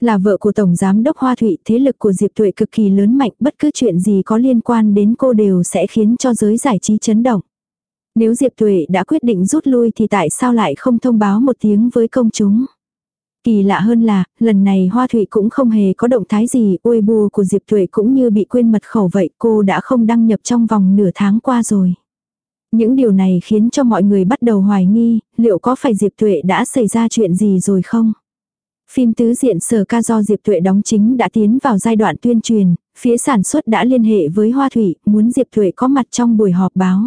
Là vợ của Tổng Giám Đốc Hoa Thụy, thế lực của Diệp Thuệ cực kỳ lớn mạnh, bất cứ chuyện gì có liên quan đến cô đều sẽ khiến cho giới giải trí chấn động. Nếu Diệp Thuệ đã quyết định rút lui thì tại sao lại không thông báo một tiếng với công chúng? Kỳ lạ hơn là, lần này Hoa Thụy cũng không hề có động thái gì, uê bùa của Diệp Tuệ cũng như bị quên mật khẩu vậy, cô đã không đăng nhập trong vòng nửa tháng qua rồi. Những điều này khiến cho mọi người bắt đầu hoài nghi, liệu có phải Diệp Tuệ đã xảy ra chuyện gì rồi không? Phim tứ diện sở ca do Diệp Tuệ đóng chính đã tiến vào giai đoạn tuyên truyền, phía sản xuất đã liên hệ với Hoa Thủy, muốn Diệp Tuệ có mặt trong buổi họp báo.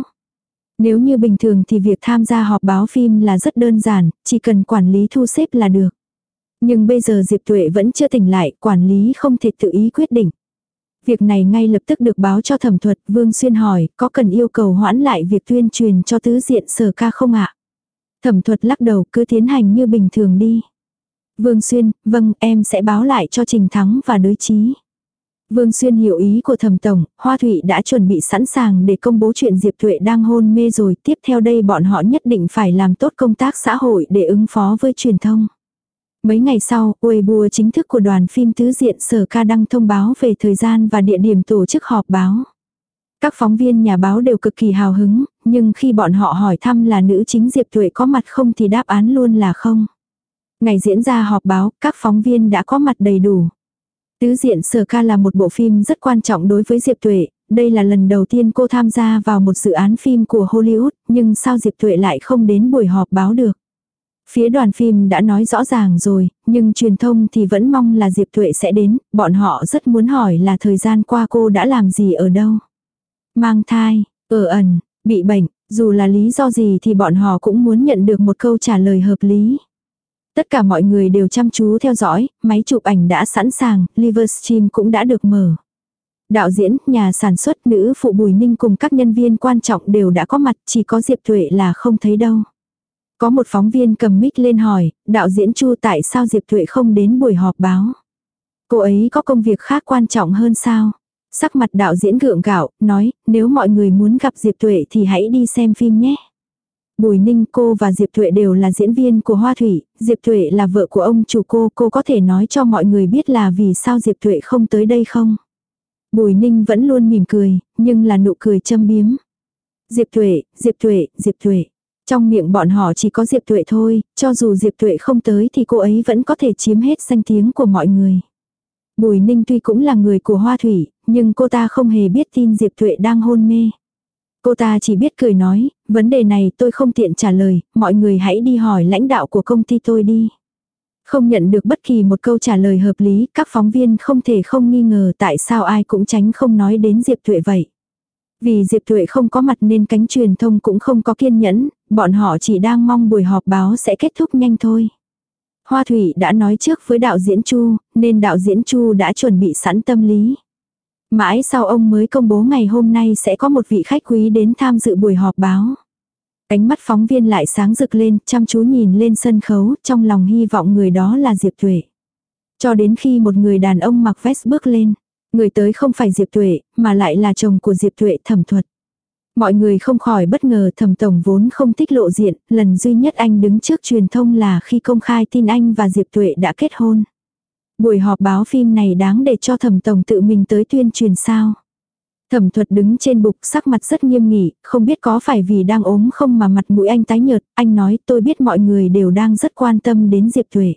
Nếu như bình thường thì việc tham gia họp báo phim là rất đơn giản, chỉ cần quản lý thu xếp là được. Nhưng bây giờ Diệp Tuệ vẫn chưa tỉnh lại, quản lý không thể tự ý quyết định. Việc này ngay lập tức được báo cho thẩm thuật, Vương Xuyên hỏi, có cần yêu cầu hoãn lại việc tuyên truyền cho tứ diện sở ca không ạ? Thẩm thuật lắc đầu cứ tiến hành như bình thường đi. Vương Xuyên, vâng, em sẽ báo lại cho Trình Thắng và đối chí. Vương Xuyên hiểu ý của thẩm tổng, Hoa Thụy đã chuẩn bị sẵn sàng để công bố chuyện Diệp Thuệ đang hôn mê rồi, tiếp theo đây bọn họ nhất định phải làm tốt công tác xã hội để ứng phó với truyền thông. Mấy ngày sau, Weibo chính thức của đoàn phim tứ diện sở ca đăng thông báo về thời gian và địa điểm tổ chức họp báo. Các phóng viên nhà báo đều cực kỳ hào hứng, nhưng khi bọn họ hỏi thăm là nữ chính Diệp Tuệ có mặt không thì đáp án luôn là không. Ngày diễn ra họp báo, các phóng viên đã có mặt đầy đủ. Tứ diện sở ca là một bộ phim rất quan trọng đối với Diệp Tuệ, đây là lần đầu tiên cô tham gia vào một dự án phim của Hollywood, nhưng sao Diệp Tuệ lại không đến buổi họp báo được. Phía đoàn phim đã nói rõ ràng rồi, nhưng truyền thông thì vẫn mong là Diệp Tuệ sẽ đến, bọn họ rất muốn hỏi là thời gian qua cô đã làm gì ở đâu. Mang thai, ở ẩn, bị bệnh, dù là lý do gì thì bọn họ cũng muốn nhận được một câu trả lời hợp lý. Tất cả mọi người đều chăm chú theo dõi, máy chụp ảnh đã sẵn sàng, Livestream cũng đã được mở. Đạo diễn, nhà sản xuất, nữ phụ Bùi Ninh cùng các nhân viên quan trọng đều đã có mặt, chỉ có Diệp Tuệ là không thấy đâu. Có một phóng viên cầm mic lên hỏi, đạo diễn Chu tại sao Diệp thụy không đến buổi họp báo. Cô ấy có công việc khác quan trọng hơn sao? Sắc mặt đạo diễn gượng gạo, nói, nếu mọi người muốn gặp Diệp thụy thì hãy đi xem phim nhé. Bùi Ninh cô và Diệp thụy đều là diễn viên của Hoa Thủy, Diệp thụy là vợ của ông chủ cô, cô có thể nói cho mọi người biết là vì sao Diệp thụy không tới đây không? Bùi Ninh vẫn luôn mỉm cười, nhưng là nụ cười châm biếm. Diệp thụy Diệp thụy Diệp thụy trong miệng bọn họ chỉ có Diệp Tuệ thôi, cho dù Diệp Tuệ không tới thì cô ấy vẫn có thể chiếm hết danh tiếng của mọi người. Bùi Ninh tuy cũng là người của Hoa Thủy, nhưng cô ta không hề biết tin Diệp Tuệ đang hôn mê. Cô ta chỉ biết cười nói, vấn đề này tôi không tiện trả lời, mọi người hãy đi hỏi lãnh đạo của công ty tôi đi. Không nhận được bất kỳ một câu trả lời hợp lý, các phóng viên không thể không nghi ngờ tại sao ai cũng tránh không nói đến Diệp Tuệ vậy. Vì Diệp Tuệ không có mặt nên cánh truyền thông cũng không có kiên nhẫn, bọn họ chỉ đang mong buổi họp báo sẽ kết thúc nhanh thôi. Hoa Thủy đã nói trước với đạo diễn Chu, nên đạo diễn Chu đã chuẩn bị sẵn tâm lý. Mãi sau ông mới công bố ngày hôm nay sẽ có một vị khách quý đến tham dự buổi họp báo. Ánh mắt phóng viên lại sáng rực lên, chăm chú nhìn lên sân khấu, trong lòng hy vọng người đó là Diệp Tuệ. Cho đến khi một người đàn ông mặc vest bước lên. Người tới không phải Diệp Tuệ, mà lại là chồng của Diệp Tuệ thẩm thuật. Mọi người không khỏi bất ngờ thẩm tổng vốn không thích lộ diện, lần duy nhất anh đứng trước truyền thông là khi công khai tin anh và Diệp Tuệ đã kết hôn. Buổi họp báo phim này đáng để cho thẩm tổng tự mình tới tuyên truyền sao. Thẩm thuật đứng trên bục sắc mặt rất nghiêm nghị, không biết có phải vì đang ốm không mà mặt mũi anh tái nhợt, anh nói tôi biết mọi người đều đang rất quan tâm đến Diệp Tuệ.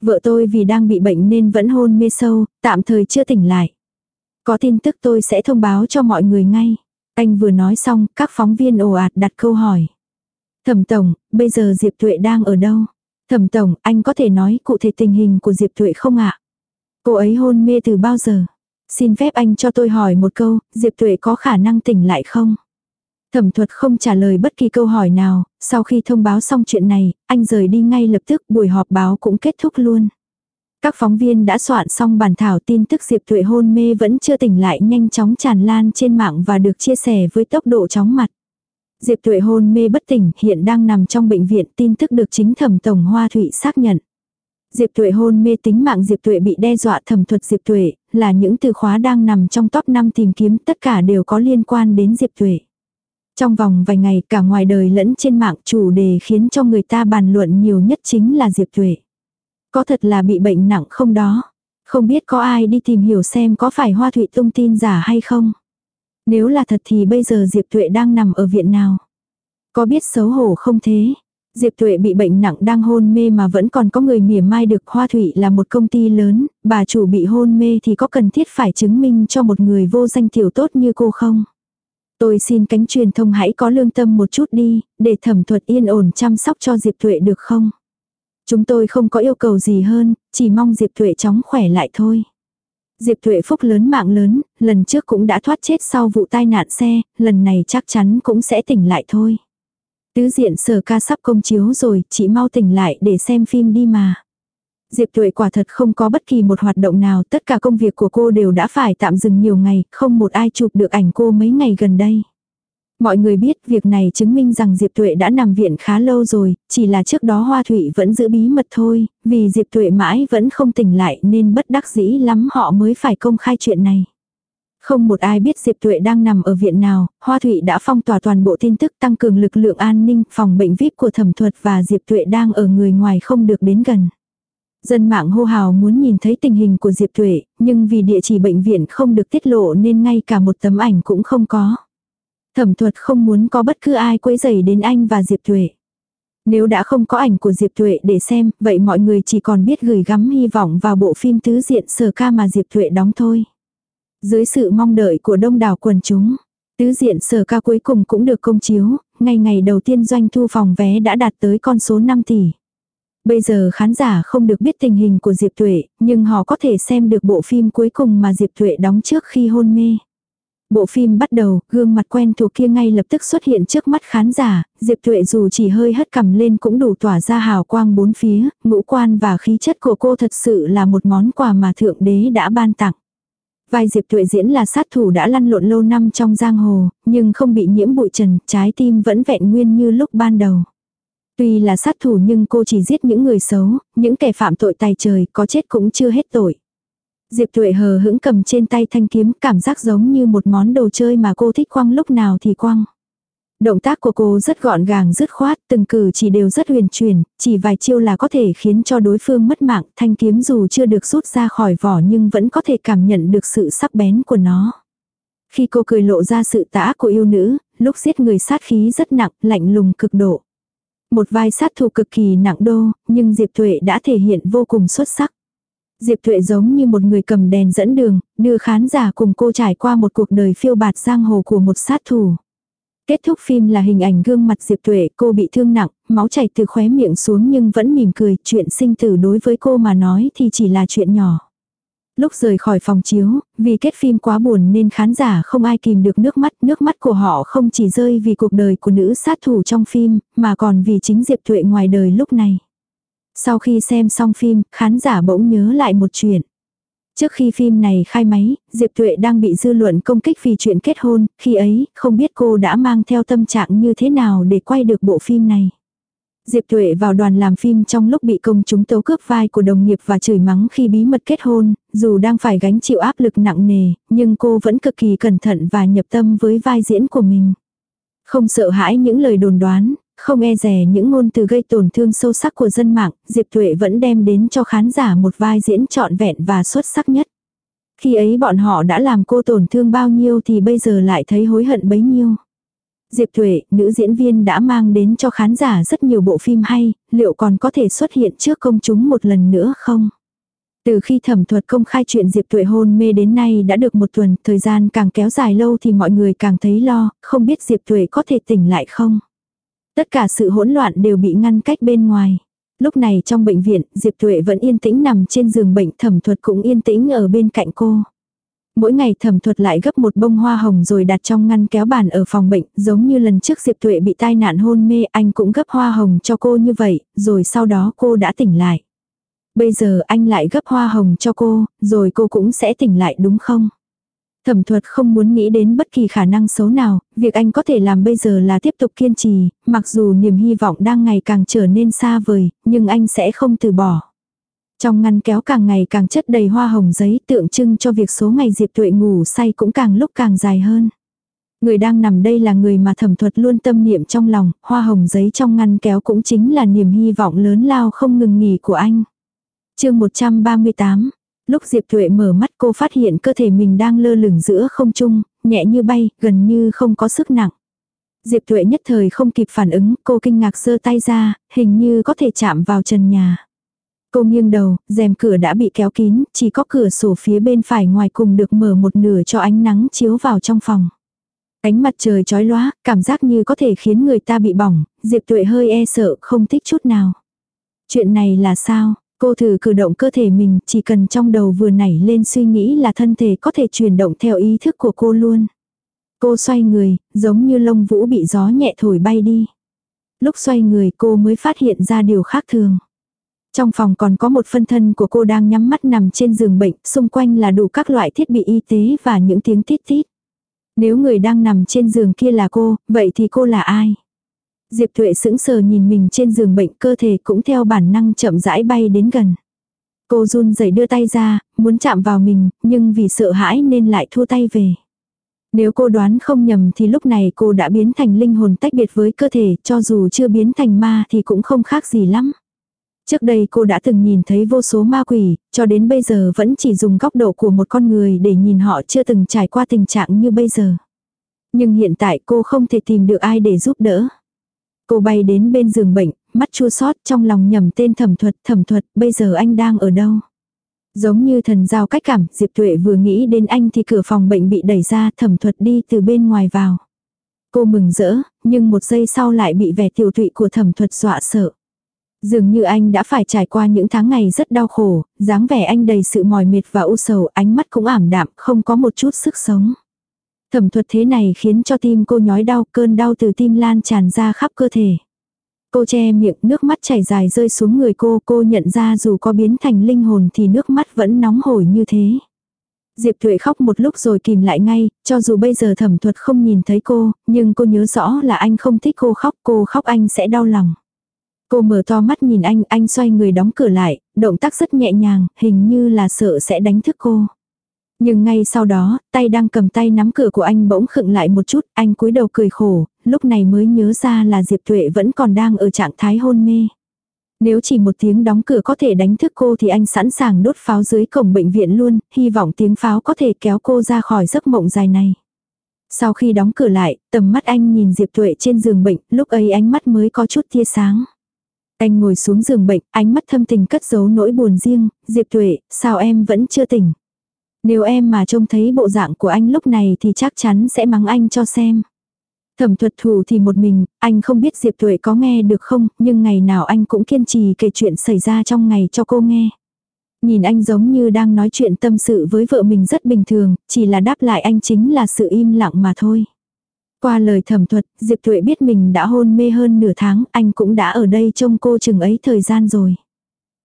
Vợ tôi vì đang bị bệnh nên vẫn hôn mê sâu, tạm thời chưa tỉnh lại. Có tin tức tôi sẽ thông báo cho mọi người ngay. Anh vừa nói xong, các phóng viên ồ ạt đặt câu hỏi. Thẩm Tổng, bây giờ Diệp Tuệ đang ở đâu? Thẩm Tổng, anh có thể nói cụ thể tình hình của Diệp Tuệ không ạ? Cô ấy hôn mê từ bao giờ? Xin phép anh cho tôi hỏi một câu, Diệp Tuệ có khả năng tỉnh lại không? Thẩm thuật không trả lời bất kỳ câu hỏi nào, sau khi thông báo xong chuyện này, anh rời đi ngay lập tức buổi họp báo cũng kết thúc luôn. Các phóng viên đã soạn xong bản thảo tin tức Diệp thụy hôn mê vẫn chưa tỉnh lại nhanh chóng tràn lan trên mạng và được chia sẻ với tốc độ chóng mặt. Diệp thụy hôn mê bất tỉnh hiện đang nằm trong bệnh viện tin tức được chính thẩm tổng Hoa Thụy xác nhận. Diệp Tuệ hôn mê tính mạng Diệp Tuệ bị đe dọa thẩm thuật Diệp Tuệ là những từ khóa đang nằm trong top 5 tìm kiếm tất cả đều có liên quan đến Diệp Tuệ. Trong vòng vài ngày cả ngoài đời lẫn trên mạng chủ đề khiến cho người ta bàn luận nhiều nhất chính là Diệp Tuệ. Có thật là bị bệnh nặng không đó? Không biết có ai đi tìm hiểu xem có phải Hoa Thụy tung tin giả hay không? Nếu là thật thì bây giờ Diệp Tuệ đang nằm ở viện nào? Có biết xấu hổ không thế? Diệp Tuệ bị bệnh nặng đang hôn mê mà vẫn còn có người mỉa mai được Hoa Thụy là một công ty lớn, bà chủ bị hôn mê thì có cần thiết phải chứng minh cho một người vô danh tiểu tốt như cô không? Tôi xin cánh truyền thông hãy có lương tâm một chút đi, để thẩm thuật yên ổn chăm sóc cho Diệp Thuệ được không? Chúng tôi không có yêu cầu gì hơn, chỉ mong Diệp Thuệ chóng khỏe lại thôi. Diệp Thuệ phúc lớn mạng lớn, lần trước cũng đã thoát chết sau vụ tai nạn xe, lần này chắc chắn cũng sẽ tỉnh lại thôi. Tứ diện sở ca sắp công chiếu rồi, chị mau tỉnh lại để xem phim đi mà. Diệp Tuệ quả thật không có bất kỳ một hoạt động nào, tất cả công việc của cô đều đã phải tạm dừng nhiều ngày, không một ai chụp được ảnh cô mấy ngày gần đây. Mọi người biết việc này chứng minh rằng Diệp Tuệ đã nằm viện khá lâu rồi, chỉ là trước đó Hoa Thụy vẫn giữ bí mật thôi, vì Diệp Tuệ mãi vẫn không tỉnh lại nên bất đắc dĩ lắm họ mới phải công khai chuyện này. Không một ai biết Diệp Tuệ đang nằm ở viện nào, Hoa Thụy đã phong tỏa toàn bộ tin tức tăng cường lực lượng an ninh, phòng bệnh VIP của thẩm thuật và Diệp Tuệ đang ở người ngoài không được đến gần. Dân mạng hô hào muốn nhìn thấy tình hình của Diệp Tuệ, nhưng vì địa chỉ bệnh viện không được tiết lộ nên ngay cả một tấm ảnh cũng không có. Thẩm thuật không muốn có bất cứ ai quấy rầy đến anh và Diệp Tuệ. Nếu đã không có ảnh của Diệp Tuệ để xem, vậy mọi người chỉ còn biết gửi gắm hy vọng vào bộ phim tứ diện sở ca mà Diệp Tuệ đóng thôi. Dưới sự mong đợi của đông đảo quần chúng, tứ diện sở ca cuối cùng cũng được công chiếu, ngày ngày đầu tiên doanh thu phòng vé đã đạt tới con số 5 tỷ. Bây giờ khán giả không được biết tình hình của Diệp Tuệ, nhưng họ có thể xem được bộ phim cuối cùng mà Diệp Tuệ đóng trước khi hôn mê. Bộ phim bắt đầu, gương mặt quen thuộc kia ngay lập tức xuất hiện trước mắt khán giả, Diệp Tuệ dù chỉ hơi hất cằm lên cũng đủ tỏa ra hào quang bốn phía, ngũ quan và khí chất của cô thật sự là một món quà mà Thượng Đế đã ban tặng. Vai Diệp Tuệ diễn là sát thủ đã lăn lộn lâu năm trong giang hồ, nhưng không bị nhiễm bụi trần, trái tim vẫn vẹn nguyên như lúc ban đầu. Tuy là sát thủ nhưng cô chỉ giết những người xấu, những kẻ phạm tội tài trời, có chết cũng chưa hết tội. Diệp Tuệ hờ hững cầm trên tay thanh kiếm cảm giác giống như một món đồ chơi mà cô thích quăng lúc nào thì quăng. Động tác của cô rất gọn gàng dứt khoát, từng cử chỉ đều rất huyền chuyển, chỉ vài chiêu là có thể khiến cho đối phương mất mạng, thanh kiếm dù chưa được rút ra khỏi vỏ nhưng vẫn có thể cảm nhận được sự sắc bén của nó. Khi cô cười lộ ra sự tã của yêu nữ, lúc giết người sát khí rất nặng, lạnh lùng cực độ. Một vai sát thủ cực kỳ nặng đô, nhưng Diệp Thuệ đã thể hiện vô cùng xuất sắc. Diệp Thuệ giống như một người cầm đèn dẫn đường, đưa khán giả cùng cô trải qua một cuộc đời phiêu bạt giang hồ của một sát thủ. Kết thúc phim là hình ảnh gương mặt Diệp Tuệ, cô bị thương nặng, máu chảy từ khóe miệng xuống nhưng vẫn mỉm cười, chuyện sinh tử đối với cô mà nói thì chỉ là chuyện nhỏ. Lúc rời khỏi phòng chiếu, vì kết phim quá buồn nên khán giả không ai kìm được nước mắt, nước mắt của họ không chỉ rơi vì cuộc đời của nữ sát thủ trong phim, mà còn vì chính Diệp Thuệ ngoài đời lúc này. Sau khi xem xong phim, khán giả bỗng nhớ lại một chuyện. Trước khi phim này khai máy, Diệp Thuệ đang bị dư luận công kích vì chuyện kết hôn, khi ấy, không biết cô đã mang theo tâm trạng như thế nào để quay được bộ phim này. Diệp Thuệ vào đoàn làm phim trong lúc bị công chúng tấu cướp vai của đồng nghiệp và chửi mắng khi bí mật kết hôn, dù đang phải gánh chịu áp lực nặng nề, nhưng cô vẫn cực kỳ cẩn thận và nhập tâm với vai diễn của mình. Không sợ hãi những lời đồn đoán, không e rè những ngôn từ gây tổn thương sâu sắc của dân mạng, Diệp Thuệ vẫn đem đến cho khán giả một vai diễn trọn vẹn và xuất sắc nhất. Khi ấy bọn họ đã làm cô tổn thương bao nhiêu thì bây giờ lại thấy hối hận bấy nhiêu. Diệp Thuệ, nữ diễn viên đã mang đến cho khán giả rất nhiều bộ phim hay, liệu còn có thể xuất hiện trước công chúng một lần nữa không? Từ khi thẩm thuật công khai chuyện Diệp Tuệ hôn mê đến nay đã được một tuần, thời gian càng kéo dài lâu thì mọi người càng thấy lo, không biết Diệp Tuệ có thể tỉnh lại không? Tất cả sự hỗn loạn đều bị ngăn cách bên ngoài. Lúc này trong bệnh viện, Diệp Tuệ vẫn yên tĩnh nằm trên giường bệnh thẩm thuật cũng yên tĩnh ở bên cạnh cô. Mỗi ngày thẩm thuật lại gấp một bông hoa hồng rồi đặt trong ngăn kéo bàn ở phòng bệnh, giống như lần trước Diệp Tuệ bị tai nạn hôn mê anh cũng gấp hoa hồng cho cô như vậy, rồi sau đó cô đã tỉnh lại. Bây giờ anh lại gấp hoa hồng cho cô, rồi cô cũng sẽ tỉnh lại đúng không? Thẩm thuật không muốn nghĩ đến bất kỳ khả năng xấu nào, việc anh có thể làm bây giờ là tiếp tục kiên trì, mặc dù niềm hy vọng đang ngày càng trở nên xa vời, nhưng anh sẽ không từ bỏ. Trong ngăn kéo càng ngày càng chất đầy hoa hồng giấy tượng trưng cho việc số ngày Diệp Tuệ ngủ say cũng càng lúc càng dài hơn. Người đang nằm đây là người mà thẩm thuật luôn tâm niệm trong lòng, hoa hồng giấy trong ngăn kéo cũng chính là niềm hy vọng lớn lao không ngừng nghỉ của anh. chương 138 Lúc Diệp Tuệ mở mắt cô phát hiện cơ thể mình đang lơ lửng giữa không trung, nhẹ như bay, gần như không có sức nặng. Diệp Tuệ nhất thời không kịp phản ứng, cô kinh ngạc giơ tay ra, hình như có thể chạm vào trần nhà. Cô nghiêng đầu, rèm cửa đã bị kéo kín, chỉ có cửa sổ phía bên phải ngoài cùng được mở một nửa cho ánh nắng chiếu vào trong phòng. Ánh mặt trời chói lóa, cảm giác như có thể khiến người ta bị bỏng, Diệp Tuệ hơi e sợ, không thích chút nào. Chuyện này là sao? Cô thử cử động cơ thể mình, chỉ cần trong đầu vừa nảy lên suy nghĩ là thân thể có thể chuyển động theo ý thức của cô luôn. Cô xoay người, giống như lông vũ bị gió nhẹ thổi bay đi. Lúc xoay người cô mới phát hiện ra điều khác thường. Trong phòng còn có một phân thân của cô đang nhắm mắt nằm trên giường bệnh, xung quanh là đủ các loại thiết bị y tế và những tiếng tít tít. Nếu người đang nằm trên giường kia là cô, vậy thì cô là ai? Diệp Thuệ sững sờ nhìn mình trên giường bệnh cơ thể cũng theo bản năng chậm rãi bay đến gần. Cô run rẩy đưa tay ra, muốn chạm vào mình, nhưng vì sợ hãi nên lại thua tay về. Nếu cô đoán không nhầm thì lúc này cô đã biến thành linh hồn tách biệt với cơ thể, cho dù chưa biến thành ma thì cũng không khác gì lắm. Trước đây cô đã từng nhìn thấy vô số ma quỷ, cho đến bây giờ vẫn chỉ dùng góc độ của một con người để nhìn họ chưa từng trải qua tình trạng như bây giờ. Nhưng hiện tại cô không thể tìm được ai để giúp đỡ. Cô bay đến bên giường bệnh, mắt chua xót trong lòng nhầm tên thẩm thuật, thẩm thuật, bây giờ anh đang ở đâu? Giống như thần giao cách cảm, Diệp Tuệ vừa nghĩ đến anh thì cửa phòng bệnh bị đẩy ra, thẩm thuật đi từ bên ngoài vào. Cô mừng rỡ, nhưng một giây sau lại bị vẻ tiểu thụy của thẩm thuật dọa sợ. Dường như anh đã phải trải qua những tháng ngày rất đau khổ, dáng vẻ anh đầy sự mỏi mệt và u sầu, ánh mắt cũng ảm đạm, không có một chút sức sống. Thẩm thuật thế này khiến cho tim cô nhói đau, cơn đau từ tim lan tràn ra khắp cơ thể. Cô che miệng, nước mắt chảy dài rơi xuống người cô, cô nhận ra dù có biến thành linh hồn thì nước mắt vẫn nóng hổi như thế. Diệp Thuệ khóc một lúc rồi kìm lại ngay, cho dù bây giờ thẩm thuật không nhìn thấy cô, nhưng cô nhớ rõ là anh không thích cô khóc, cô khóc anh sẽ đau lòng. Cô mở to mắt nhìn anh, anh xoay người đóng cửa lại, động tác rất nhẹ nhàng, hình như là sợ sẽ đánh thức cô. Nhưng ngay sau đó, tay đang cầm tay nắm cửa của anh bỗng khựng lại một chút, anh cúi đầu cười khổ, lúc này mới nhớ ra là Diệp Tuệ vẫn còn đang ở trạng thái hôn mê. Nếu chỉ một tiếng đóng cửa có thể đánh thức cô thì anh sẵn sàng đốt pháo dưới cổng bệnh viện luôn, hy vọng tiếng pháo có thể kéo cô ra khỏi giấc mộng dài này. Sau khi đóng cửa lại, tầm mắt anh nhìn Diệp Tuệ trên giường bệnh, lúc ấy ánh mắt mới có chút tia sáng. Anh ngồi xuống giường bệnh, ánh mắt thâm tình cất giấu nỗi buồn riêng, Diệp Tuệ, sao em vẫn chưa tỉnh? Nếu em mà trông thấy bộ dạng của anh lúc này thì chắc chắn sẽ mắng anh cho xem. Thẩm thuật thủ thì một mình, anh không biết Diệp Tuệ có nghe được không, nhưng ngày nào anh cũng kiên trì kể chuyện xảy ra trong ngày cho cô nghe. Nhìn anh giống như đang nói chuyện tâm sự với vợ mình rất bình thường, chỉ là đáp lại anh chính là sự im lặng mà thôi. Qua lời thẩm thuật, Diệp Thuệ biết mình đã hôn mê hơn nửa tháng, anh cũng đã ở đây trông cô chừng ấy thời gian rồi.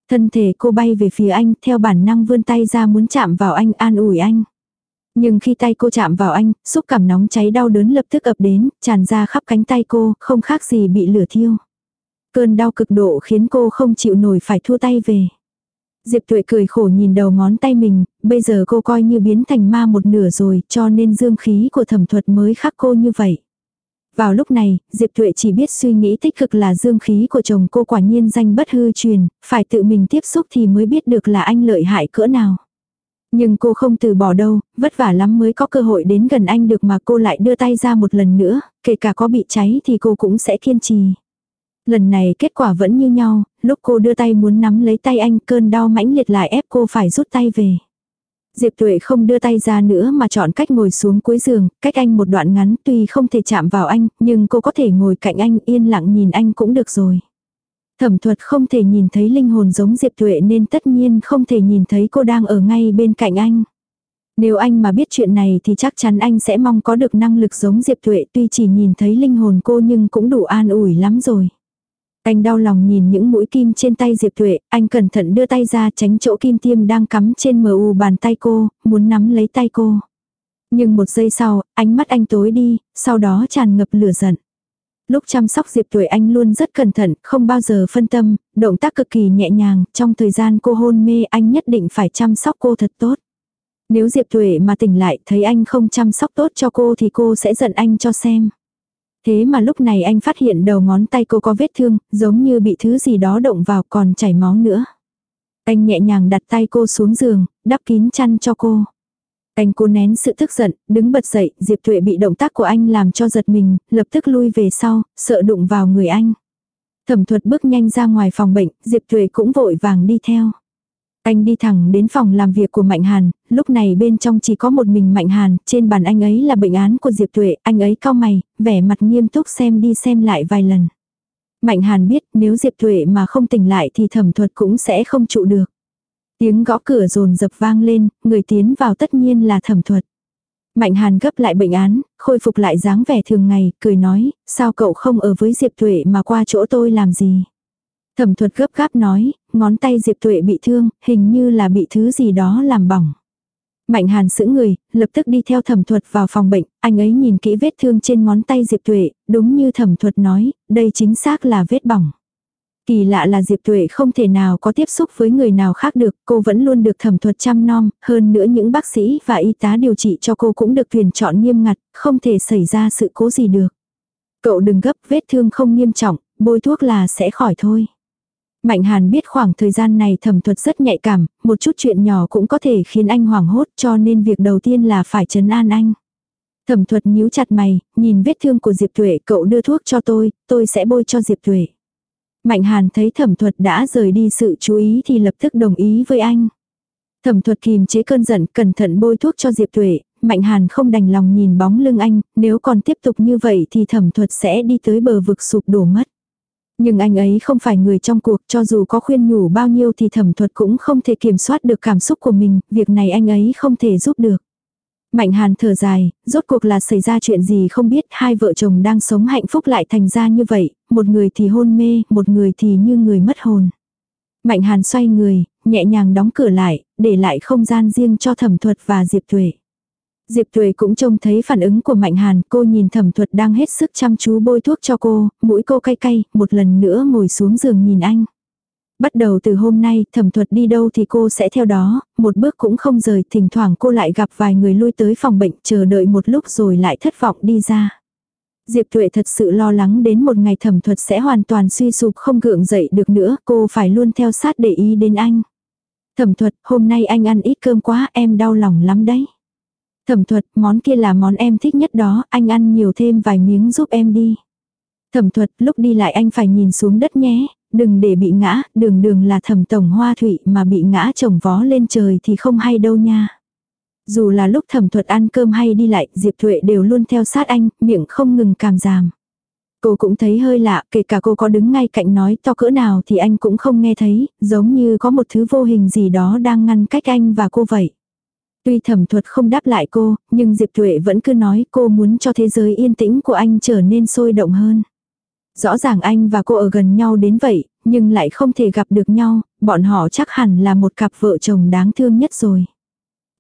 Thân thể cô bay về phía anh, theo bản năng vươn tay ra muốn chạm vào anh, an ủi anh. Nhưng khi tay cô chạm vào anh, xúc cảm nóng cháy đau đớn lập tức ập đến, tràn ra khắp cánh tay cô, không khác gì bị lửa thiêu. Cơn đau cực độ khiến cô không chịu nổi phải thua tay về. Diệp Tuệ cười khổ nhìn đầu ngón tay mình, bây giờ cô coi như biến thành ma một nửa rồi, cho nên dương khí của thẩm thuật mới khắc cô như vậy. Vào lúc này, Diệp Tuệ chỉ biết suy nghĩ tích cực là dương khí của chồng cô quả nhiên danh bất hư truyền, phải tự mình tiếp xúc thì mới biết được là anh lợi hại cỡ nào. Nhưng cô không từ bỏ đâu, vất vả lắm mới có cơ hội đến gần anh được mà cô lại đưa tay ra một lần nữa, kể cả có bị cháy thì cô cũng sẽ kiên trì. Lần này kết quả vẫn như nhau, lúc cô đưa tay muốn nắm lấy tay anh cơn đau mãnh liệt lại ép cô phải rút tay về. Diệp Tuệ không đưa tay ra nữa mà chọn cách ngồi xuống cuối giường, cách anh một đoạn ngắn tuy không thể chạm vào anh, nhưng cô có thể ngồi cạnh anh yên lặng nhìn anh cũng được rồi. Thẩm thuật không thể nhìn thấy linh hồn giống Diệp Tuệ nên tất nhiên không thể nhìn thấy cô đang ở ngay bên cạnh anh. Nếu anh mà biết chuyện này thì chắc chắn anh sẽ mong có được năng lực giống Diệp Tuệ tuy chỉ nhìn thấy linh hồn cô nhưng cũng đủ an ủi lắm rồi. Anh đau lòng nhìn những mũi kim trên tay Diệp Thuệ, anh cẩn thận đưa tay ra tránh chỗ kim tiêm đang cắm trên mờ u bàn tay cô, muốn nắm lấy tay cô. Nhưng một giây sau, ánh mắt anh tối đi, sau đó tràn ngập lửa giận. Lúc chăm sóc Diệp Tuệ anh luôn rất cẩn thận, không bao giờ phân tâm, động tác cực kỳ nhẹ nhàng, trong thời gian cô hôn mê anh nhất định phải chăm sóc cô thật tốt. Nếu Diệp Tuệ mà tỉnh lại thấy anh không chăm sóc tốt cho cô thì cô sẽ giận anh cho xem. Thế mà lúc này anh phát hiện đầu ngón tay cô có vết thương, giống như bị thứ gì đó động vào còn chảy máu nữa. Anh nhẹ nhàng đặt tay cô xuống giường, đắp kín chăn cho cô. Anh cố nén sự tức giận, đứng bật dậy, Diệp Tuệ bị động tác của anh làm cho giật mình, lập tức lui về sau, sợ đụng vào người anh. Thẩm thuật bước nhanh ra ngoài phòng bệnh, Diệp Tuệ cũng vội vàng đi theo. Anh đi thẳng đến phòng làm việc của Mạnh Hàn, lúc này bên trong chỉ có một mình Mạnh Hàn, trên bàn anh ấy là bệnh án của Diệp Tuệ, anh ấy cau mày, vẻ mặt nghiêm túc xem đi xem lại vài lần. Mạnh Hàn biết nếu Diệp Tuệ mà không tỉnh lại thì thẩm thuật cũng sẽ không trụ được. Tiếng gõ cửa rồn dập vang lên, người tiến vào tất nhiên là thẩm thuật. Mạnh Hàn gấp lại bệnh án, khôi phục lại dáng vẻ thường ngày, cười nói, sao cậu không ở với Diệp Tuệ mà qua chỗ tôi làm gì. Thẩm thuật gấp gáp nói, ngón tay Diệp Tuệ bị thương, hình như là bị thứ gì đó làm bỏng. Mạnh hàn sững người, lập tức đi theo thẩm thuật vào phòng bệnh, anh ấy nhìn kỹ vết thương trên ngón tay Diệp Tuệ, đúng như thẩm thuật nói, đây chính xác là vết bỏng. Kỳ lạ là Diệp Tuệ không thể nào có tiếp xúc với người nào khác được, cô vẫn luôn được thẩm thuật chăm nom, hơn nữa những bác sĩ và y tá điều trị cho cô cũng được tuyển chọn nghiêm ngặt, không thể xảy ra sự cố gì được. Cậu đừng gấp, vết thương không nghiêm trọng, bôi thuốc là sẽ khỏi thôi. Mạnh Hàn biết khoảng thời gian này thẩm thuật rất nhạy cảm, một chút chuyện nhỏ cũng có thể khiến anh hoảng hốt cho nên việc đầu tiên là phải chấn an anh. Thẩm thuật nhíu chặt mày, nhìn vết thương của Diệp Tuệ cậu đưa thuốc cho tôi, tôi sẽ bôi cho Diệp Tuệ. Mạnh Hàn thấy thẩm thuật đã rời đi sự chú ý thì lập tức đồng ý với anh. Thẩm thuật kìm chế cơn giận cẩn thận bôi thuốc cho Diệp Tuệ, Mạnh Hàn không đành lòng nhìn bóng lưng anh, nếu còn tiếp tục như vậy thì thẩm thuật sẽ đi tới bờ vực sụp đổ mất. Nhưng anh ấy không phải người trong cuộc cho dù có khuyên nhủ bao nhiêu thì thẩm thuật cũng không thể kiểm soát được cảm xúc của mình, việc này anh ấy không thể giúp được. Mạnh hàn thở dài, rốt cuộc là xảy ra chuyện gì không biết hai vợ chồng đang sống hạnh phúc lại thành ra như vậy, một người thì hôn mê, một người thì như người mất hồn. Mạnh hàn xoay người, nhẹ nhàng đóng cửa lại, để lại không gian riêng cho thẩm thuật và Diệp Tuệ. Diệp Tuệ cũng trông thấy phản ứng của Mạnh Hàn, cô nhìn thẩm thuật đang hết sức chăm chú bôi thuốc cho cô, mũi cô cay cay, một lần nữa ngồi xuống giường nhìn anh. Bắt đầu từ hôm nay, thẩm thuật đi đâu thì cô sẽ theo đó, một bước cũng không rời, thỉnh thoảng cô lại gặp vài người lui tới phòng bệnh chờ đợi một lúc rồi lại thất vọng đi ra. Diệp Tuệ thật sự lo lắng đến một ngày thẩm thuật sẽ hoàn toàn suy sụp không gượng dậy được nữa, cô phải luôn theo sát để ý đến anh. Thẩm thuật, hôm nay anh ăn ít cơm quá, em đau lòng lắm đấy. Thẩm thuật, món kia là món em thích nhất đó, anh ăn nhiều thêm vài miếng giúp em đi. Thẩm thuật, lúc đi lại anh phải nhìn xuống đất nhé, đừng để bị ngã, đường đường là thẩm tổng hoa thủy mà bị ngã chồng vó lên trời thì không hay đâu nha. Dù là lúc thẩm thuật ăn cơm hay đi lại, Diệp Thuệ đều luôn theo sát anh, miệng không ngừng cảm giảm. Cô cũng thấy hơi lạ, kể cả cô có đứng ngay cạnh nói to cỡ nào thì anh cũng không nghe thấy, giống như có một thứ vô hình gì đó đang ngăn cách anh và cô vậy. Tuy thẩm thuật không đáp lại cô, nhưng Diệp Thuệ vẫn cứ nói cô muốn cho thế giới yên tĩnh của anh trở nên sôi động hơn. Rõ ràng anh và cô ở gần nhau đến vậy, nhưng lại không thể gặp được nhau, bọn họ chắc hẳn là một cặp vợ chồng đáng thương nhất rồi.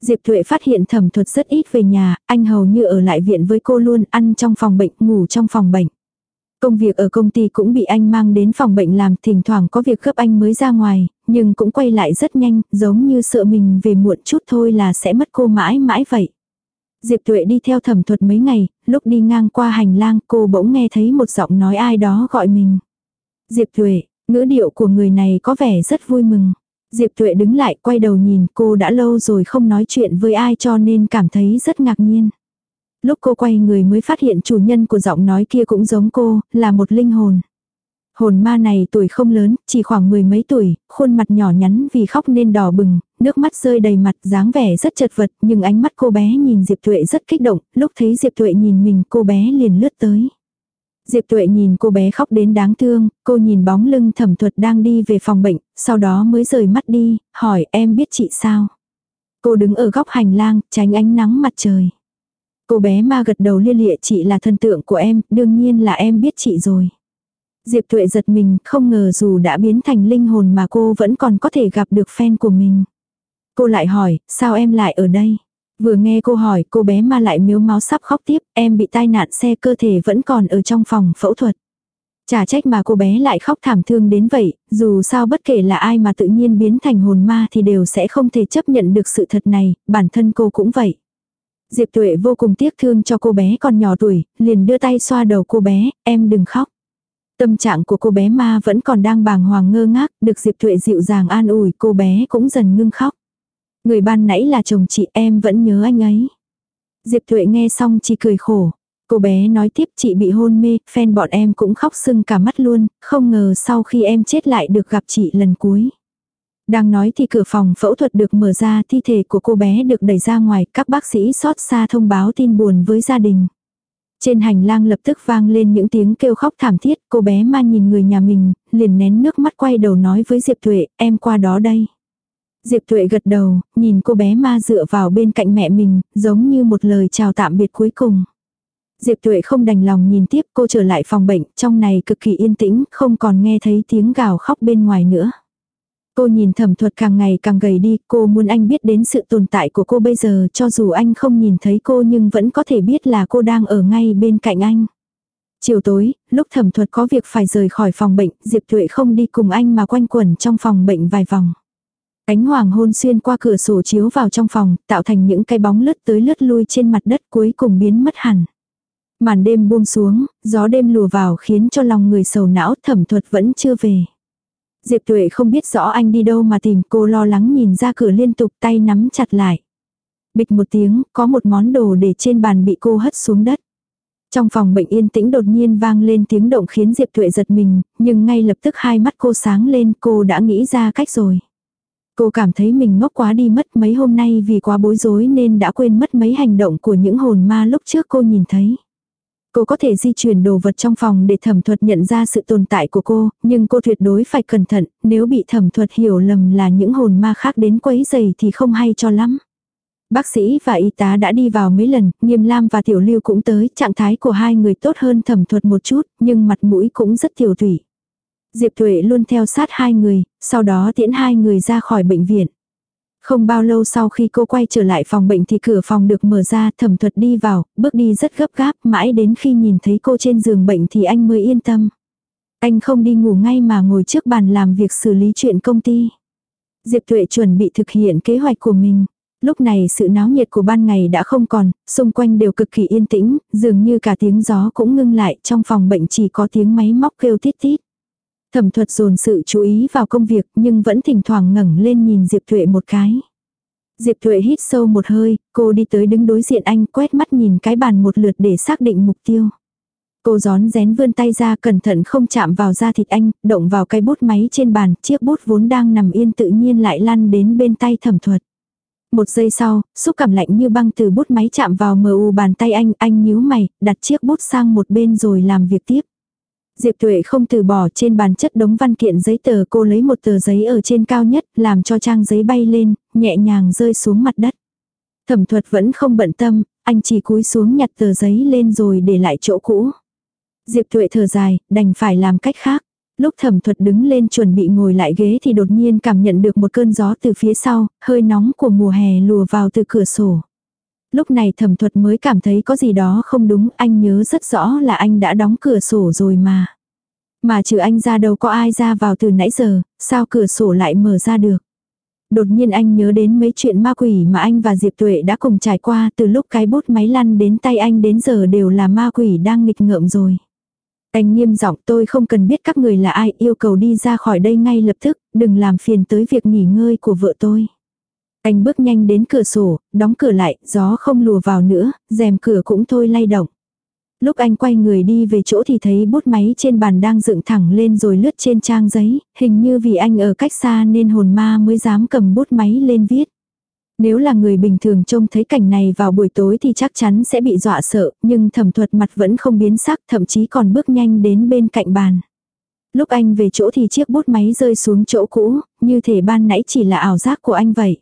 Diệp Thuệ phát hiện thẩm thuật rất ít về nhà, anh hầu như ở lại viện với cô luôn, ăn trong phòng bệnh, ngủ trong phòng bệnh. Công việc ở công ty cũng bị anh mang đến phòng bệnh làm, thỉnh thoảng có việc gấp anh mới ra ngoài, nhưng cũng quay lại rất nhanh, giống như sợ mình về muộn chút thôi là sẽ mất cô mãi mãi vậy. Diệp Tuệ đi theo thẩm thuật mấy ngày, lúc đi ngang qua hành lang cô bỗng nghe thấy một giọng nói ai đó gọi mình. Diệp Tuệ, ngữ điệu của người này có vẻ rất vui mừng. Diệp Tuệ đứng lại quay đầu nhìn cô đã lâu rồi không nói chuyện với ai cho nên cảm thấy rất ngạc nhiên. Lúc cô quay người mới phát hiện chủ nhân của giọng nói kia cũng giống cô, là một linh hồn. Hồn ma này tuổi không lớn, chỉ khoảng mười mấy tuổi, khuôn mặt nhỏ nhắn vì khóc nên đỏ bừng, nước mắt rơi đầy mặt, dáng vẻ rất chật vật, nhưng ánh mắt cô bé nhìn Diệp Tuệ rất kích động, lúc thấy Diệp Tuệ nhìn mình cô bé liền lướt tới. Diệp Tuệ nhìn cô bé khóc đến đáng thương, cô nhìn bóng lưng thẩm thuật đang đi về phòng bệnh, sau đó mới rời mắt đi, hỏi em biết chị sao. Cô đứng ở góc hành lang, tránh ánh nắng mặt trời. Cô bé ma gật đầu lia lịa chị là thân tượng của em, đương nhiên là em biết chị rồi. Diệp Tuệ giật mình, không ngờ dù đã biến thành linh hồn mà cô vẫn còn có thể gặp được fan của mình. Cô lại hỏi, sao em lại ở đây? Vừa nghe cô hỏi, cô bé ma lại miếu máu sắp khóc tiếp, em bị tai nạn xe cơ thể vẫn còn ở trong phòng phẫu thuật. Chả trách mà cô bé lại khóc thảm thương đến vậy, dù sao bất kể là ai mà tự nhiên biến thành hồn ma thì đều sẽ không thể chấp nhận được sự thật này, bản thân cô cũng vậy. Diệp Tuệ vô cùng tiếc thương cho cô bé còn nhỏ tuổi, liền đưa tay xoa đầu cô bé, em đừng khóc. Tâm trạng của cô bé ma vẫn còn đang bàng hoàng ngơ ngác, được Diệp Thuệ dịu dàng an ủi cô bé cũng dần ngưng khóc. Người ban nãy là chồng chị em vẫn nhớ anh ấy. Diệp Thuệ nghe xong chỉ cười khổ. Cô bé nói tiếp chị bị hôn mê, fan bọn em cũng khóc sưng cả mắt luôn, không ngờ sau khi em chết lại được gặp chị lần cuối. Đang nói thì cửa phòng phẫu thuật được mở ra, thi thể của cô bé được đẩy ra ngoài, các bác sĩ xót xa thông báo tin buồn với gia đình. Trên hành lang lập tức vang lên những tiếng kêu khóc thảm thiết, cô bé ma nhìn người nhà mình, liền nén nước mắt quay đầu nói với Diệp Thuệ, em qua đó đây. Diệp Thuệ gật đầu, nhìn cô bé ma dựa vào bên cạnh mẹ mình, giống như một lời chào tạm biệt cuối cùng. Diệp Thuệ không đành lòng nhìn tiếp cô trở lại phòng bệnh, trong này cực kỳ yên tĩnh, không còn nghe thấy tiếng gào khóc bên ngoài nữa. Cô nhìn thẩm thuật càng ngày càng gầy đi, cô muốn anh biết đến sự tồn tại của cô bây giờ cho dù anh không nhìn thấy cô nhưng vẫn có thể biết là cô đang ở ngay bên cạnh anh. Chiều tối, lúc thẩm thuật có việc phải rời khỏi phòng bệnh, Diệp thụy không đi cùng anh mà quanh quẩn trong phòng bệnh vài vòng. Ánh hoàng hôn xuyên qua cửa sổ chiếu vào trong phòng, tạo thành những cái bóng lướt tới lướt lui trên mặt đất cuối cùng biến mất hẳn. Màn đêm buông xuống, gió đêm lùa vào khiến cho lòng người sầu não thẩm thuật vẫn chưa về. Diệp Tuệ không biết rõ anh đi đâu mà tìm cô lo lắng nhìn ra cửa liên tục tay nắm chặt lại. Bịch một tiếng, có một món đồ để trên bàn bị cô hất xuống đất. Trong phòng bệnh yên tĩnh đột nhiên vang lên tiếng động khiến Diệp Tuệ giật mình, nhưng ngay lập tức hai mắt cô sáng lên cô đã nghĩ ra cách rồi. Cô cảm thấy mình ngốc quá đi mất mấy hôm nay vì quá bối rối nên đã quên mất mấy hành động của những hồn ma lúc trước cô nhìn thấy. Cô có thể di chuyển đồ vật trong phòng để thẩm thuật nhận ra sự tồn tại của cô, nhưng cô tuyệt đối phải cẩn thận, nếu bị thẩm thuật hiểu lầm là những hồn ma khác đến quấy giày thì không hay cho lắm. Bác sĩ và y tá đã đi vào mấy lần, Nghiêm Lam và Tiểu Lưu cũng tới, trạng thái của hai người tốt hơn thẩm thuật một chút, nhưng mặt mũi cũng rất tiểu thủy. Diệp Tuệ luôn theo sát hai người, sau đó tiễn hai người ra khỏi bệnh viện. Không bao lâu sau khi cô quay trở lại phòng bệnh thì cửa phòng được mở ra, thẩm thuật đi vào, bước đi rất gấp gáp, mãi đến khi nhìn thấy cô trên giường bệnh thì anh mới yên tâm. Anh không đi ngủ ngay mà ngồi trước bàn làm việc xử lý chuyện công ty. Diệp Tuệ chuẩn bị thực hiện kế hoạch của mình. Lúc này sự náo nhiệt của ban ngày đã không còn, xung quanh đều cực kỳ yên tĩnh, dường như cả tiếng gió cũng ngưng lại, trong phòng bệnh chỉ có tiếng máy móc kêu tít tít. Thẩm thuật dồn sự chú ý vào công việc nhưng vẫn thỉnh thoảng ngẩng lên nhìn Diệp Thuệ một cái. Diệp Thuệ hít sâu một hơi, cô đi tới đứng đối diện anh quét mắt nhìn cái bàn một lượt để xác định mục tiêu. Cô gión rén vươn tay ra cẩn thận không chạm vào da thịt anh, động vào cái bút máy trên bàn, chiếc bút vốn đang nằm yên tự nhiên lại lăn đến bên tay thẩm thuật. Một giây sau, xúc cảm lạnh như băng từ bút máy chạm vào mờ u bàn tay anh, anh nhíu mày, đặt chiếc bút sang một bên rồi làm việc tiếp. Diệp Tuệ không từ bỏ trên bàn chất đống văn kiện giấy tờ cô lấy một tờ giấy ở trên cao nhất làm cho trang giấy bay lên, nhẹ nhàng rơi xuống mặt đất. Thẩm thuật vẫn không bận tâm, anh chỉ cúi xuống nhặt tờ giấy lên rồi để lại chỗ cũ. Diệp Tuệ thở dài, đành phải làm cách khác. Lúc thẩm thuật đứng lên chuẩn bị ngồi lại ghế thì đột nhiên cảm nhận được một cơn gió từ phía sau, hơi nóng của mùa hè lùa vào từ cửa sổ. Lúc này thẩm thuật mới cảm thấy có gì đó không đúng, anh nhớ rất rõ là anh đã đóng cửa sổ rồi mà. Mà trừ anh ra đâu có ai ra vào từ nãy giờ, sao cửa sổ lại mở ra được. Đột nhiên anh nhớ đến mấy chuyện ma quỷ mà anh và Diệp Tuệ đã cùng trải qua từ lúc cái bút máy lăn đến tay anh đến giờ đều là ma quỷ đang nghịch ngợm rồi. Anh nghiêm giọng tôi không cần biết các người là ai yêu cầu đi ra khỏi đây ngay lập tức, đừng làm phiền tới việc nghỉ ngơi của vợ tôi. Anh bước nhanh đến cửa sổ, đóng cửa lại, gió không lùa vào nữa, rèm cửa cũng thôi lay động. Lúc anh quay người đi về chỗ thì thấy bút máy trên bàn đang dựng thẳng lên rồi lướt trên trang giấy, hình như vì anh ở cách xa nên hồn ma mới dám cầm bút máy lên viết. Nếu là người bình thường trông thấy cảnh này vào buổi tối thì chắc chắn sẽ bị dọa sợ, nhưng thẩm thuật mặt vẫn không biến sắc, thậm chí còn bước nhanh đến bên cạnh bàn. Lúc anh về chỗ thì chiếc bút máy rơi xuống chỗ cũ, như thể ban nãy chỉ là ảo giác của anh vậy.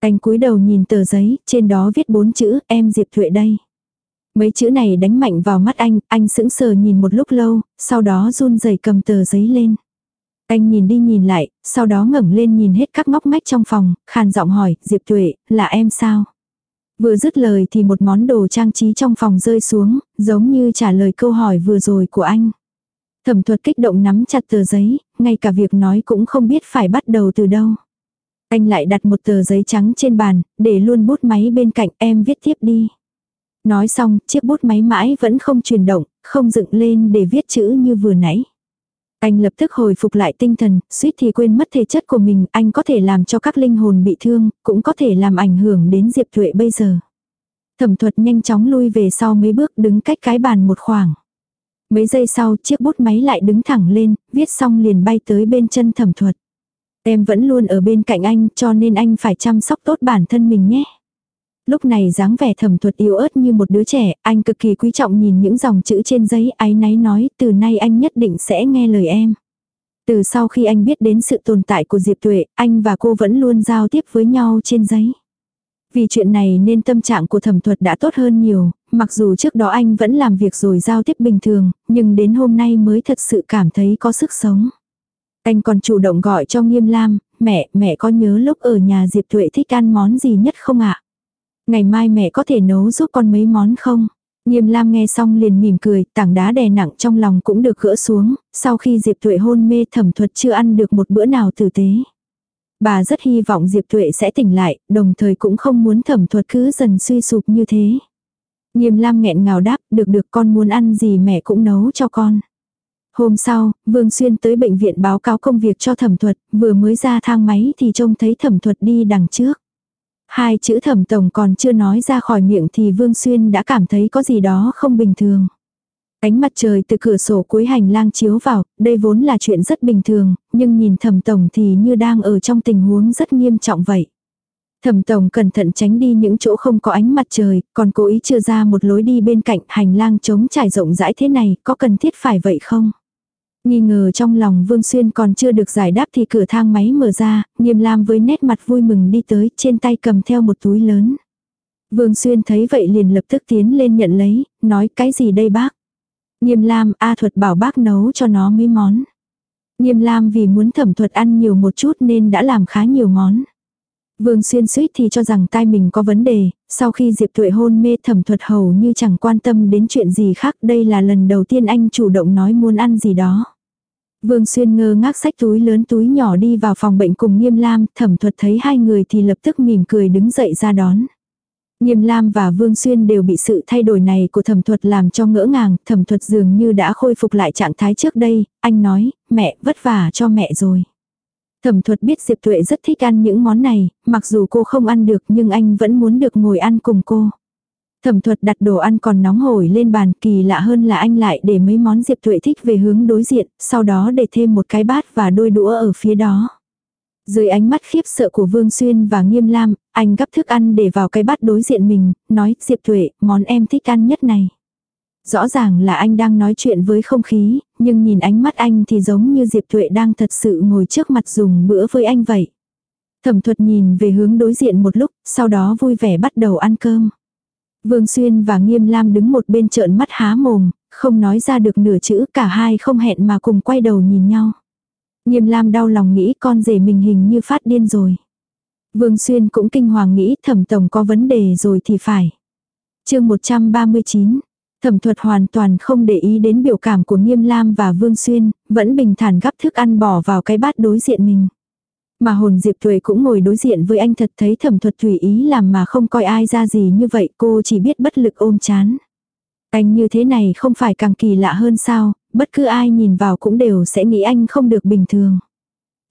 Anh cúi đầu nhìn tờ giấy, trên đó viết bốn chữ, em Diệp Thuệ đây. Mấy chữ này đánh mạnh vào mắt anh, anh sững sờ nhìn một lúc lâu, sau đó run rẩy cầm tờ giấy lên. Anh nhìn đi nhìn lại, sau đó ngẩng lên nhìn hết các ngóc ngách trong phòng, khàn giọng hỏi, Diệp Tuệ, là em sao? Vừa dứt lời thì một món đồ trang trí trong phòng rơi xuống, giống như trả lời câu hỏi vừa rồi của anh. Thẩm thuật kích động nắm chặt tờ giấy, ngay cả việc nói cũng không biết phải bắt đầu từ đâu. Anh lại đặt một tờ giấy trắng trên bàn, để luôn bút máy bên cạnh em viết tiếp đi. Nói xong, chiếc bút máy mãi vẫn không chuyển động, không dựng lên để viết chữ như vừa nãy. Anh lập tức hồi phục lại tinh thần, suýt thì quên mất thể chất của mình, anh có thể làm cho các linh hồn bị thương, cũng có thể làm ảnh hưởng đến Diệp Thuệ bây giờ. Thẩm thuật nhanh chóng lui về sau mấy bước đứng cách cái bàn một khoảng. Mấy giây sau chiếc bút máy lại đứng thẳng lên, viết xong liền bay tới bên chân thẩm thuật. Em vẫn luôn ở bên cạnh anh cho nên anh phải chăm sóc tốt bản thân mình nhé. Lúc này dáng vẻ thẩm thuật yếu ớt như một đứa trẻ, anh cực kỳ quý trọng nhìn những dòng chữ trên giấy áy náy nói từ nay anh nhất định sẽ nghe lời em. Từ sau khi anh biết đến sự tồn tại của Diệp Tuệ, anh và cô vẫn luôn giao tiếp với nhau trên giấy. Vì chuyện này nên tâm trạng của thẩm thuật đã tốt hơn nhiều, mặc dù trước đó anh vẫn làm việc rồi giao tiếp bình thường, nhưng đến hôm nay mới thật sự cảm thấy có sức sống. Anh còn chủ động gọi cho Nghiêm Lam, mẹ, mẹ có nhớ lúc ở nhà Diệp Thuệ thích ăn món gì nhất không ạ? Ngày mai mẹ có thể nấu giúp con mấy món không? Nghiêm Lam nghe xong liền mỉm cười, tảng đá đè nặng trong lòng cũng được gỡ xuống, sau khi Diệp Thuệ hôn mê thẩm thuật chưa ăn được một bữa nào tử tế. Bà rất hy vọng Diệp Thuệ sẽ tỉnh lại, đồng thời cũng không muốn thẩm thuật cứ dần suy sụp như thế. Nghiêm Lam nghẹn ngào đáp, được được con muốn ăn gì mẹ cũng nấu cho con. Hôm sau, Vương Xuyên tới bệnh viện báo cáo công việc cho thẩm thuật, vừa mới ra thang máy thì trông thấy thẩm thuật đi đằng trước. Hai chữ thẩm tổng còn chưa nói ra khỏi miệng thì Vương Xuyên đã cảm thấy có gì đó không bình thường. Ánh mặt trời từ cửa sổ cuối hành lang chiếu vào, đây vốn là chuyện rất bình thường, nhưng nhìn thẩm tổng thì như đang ở trong tình huống rất nghiêm trọng vậy. Thẩm tổng cẩn thận tránh đi những chỗ không có ánh mặt trời, còn cố ý chưa ra một lối đi bên cạnh hành lang trống trải rộng rãi thế này, có cần thiết phải vậy không? Nghi ngờ trong lòng Vương Xuyên còn chưa được giải đáp thì cửa thang máy mở ra, nghiêm lam với nét mặt vui mừng đi tới, trên tay cầm theo một túi lớn. Vương Xuyên thấy vậy liền lập tức tiến lên nhận lấy, nói cái gì đây bác? Nghiêm lam, A thuật bảo bác nấu cho nó mấy món. Nghiêm lam vì muốn thẩm thuật ăn nhiều một chút nên đã làm khá nhiều món. Vương Xuyên suýt thì cho rằng tai mình có vấn đề, sau khi Diệp Thuệ hôn mê thẩm thuật hầu như chẳng quan tâm đến chuyện gì khác đây là lần đầu tiên anh chủ động nói muốn ăn gì đó. Vương Xuyên ngơ ngác sách túi lớn túi nhỏ đi vào phòng bệnh cùng Nghiêm Lam, thẩm thuật thấy hai người thì lập tức mỉm cười đứng dậy ra đón. Nghiêm Lam và Vương Xuyên đều bị sự thay đổi này của thẩm thuật làm cho ngỡ ngàng, thẩm thuật dường như đã khôi phục lại trạng thái trước đây, anh nói, mẹ vất vả cho mẹ rồi. Thẩm thuật biết Diệp Tuệ rất thích ăn những món này, mặc dù cô không ăn được nhưng anh vẫn muốn được ngồi ăn cùng cô. Thẩm thuật đặt đồ ăn còn nóng hổi lên bàn kỳ lạ hơn là anh lại để mấy món Diệp Thuệ thích về hướng đối diện, sau đó để thêm một cái bát và đôi đũa ở phía đó. Dưới ánh mắt khiếp sợ của Vương Xuyên và Nghiêm Lam, anh gắp thức ăn để vào cái bát đối diện mình, nói Diệp Thuệ, món em thích ăn nhất này. Rõ ràng là anh đang nói chuyện với không khí, nhưng nhìn ánh mắt anh thì giống như Diệp Thuệ đang thật sự ngồi trước mặt dùng bữa với anh vậy. Thẩm thuật nhìn về hướng đối diện một lúc, sau đó vui vẻ bắt đầu ăn cơm. Vương Xuyên và Nghiêm Lam đứng một bên trợn mắt há mồm, không nói ra được nửa chữ cả hai không hẹn mà cùng quay đầu nhìn nhau. Nghiêm Lam đau lòng nghĩ con rể mình hình như phát điên rồi. Vương Xuyên cũng kinh hoàng nghĩ thẩm tổng có vấn đề rồi thì phải. chương 139, thẩm thuật hoàn toàn không để ý đến biểu cảm của Nghiêm Lam và Vương Xuyên, vẫn bình thản gắp thức ăn bỏ vào cái bát đối diện mình. Mà hồn Diệp Tuệ cũng ngồi đối diện với anh thật thấy thẩm thuật tùy ý làm mà không coi ai ra gì như vậy cô chỉ biết bất lực ôm chán. Anh như thế này không phải càng kỳ lạ hơn sao, bất cứ ai nhìn vào cũng đều sẽ nghĩ anh không được bình thường.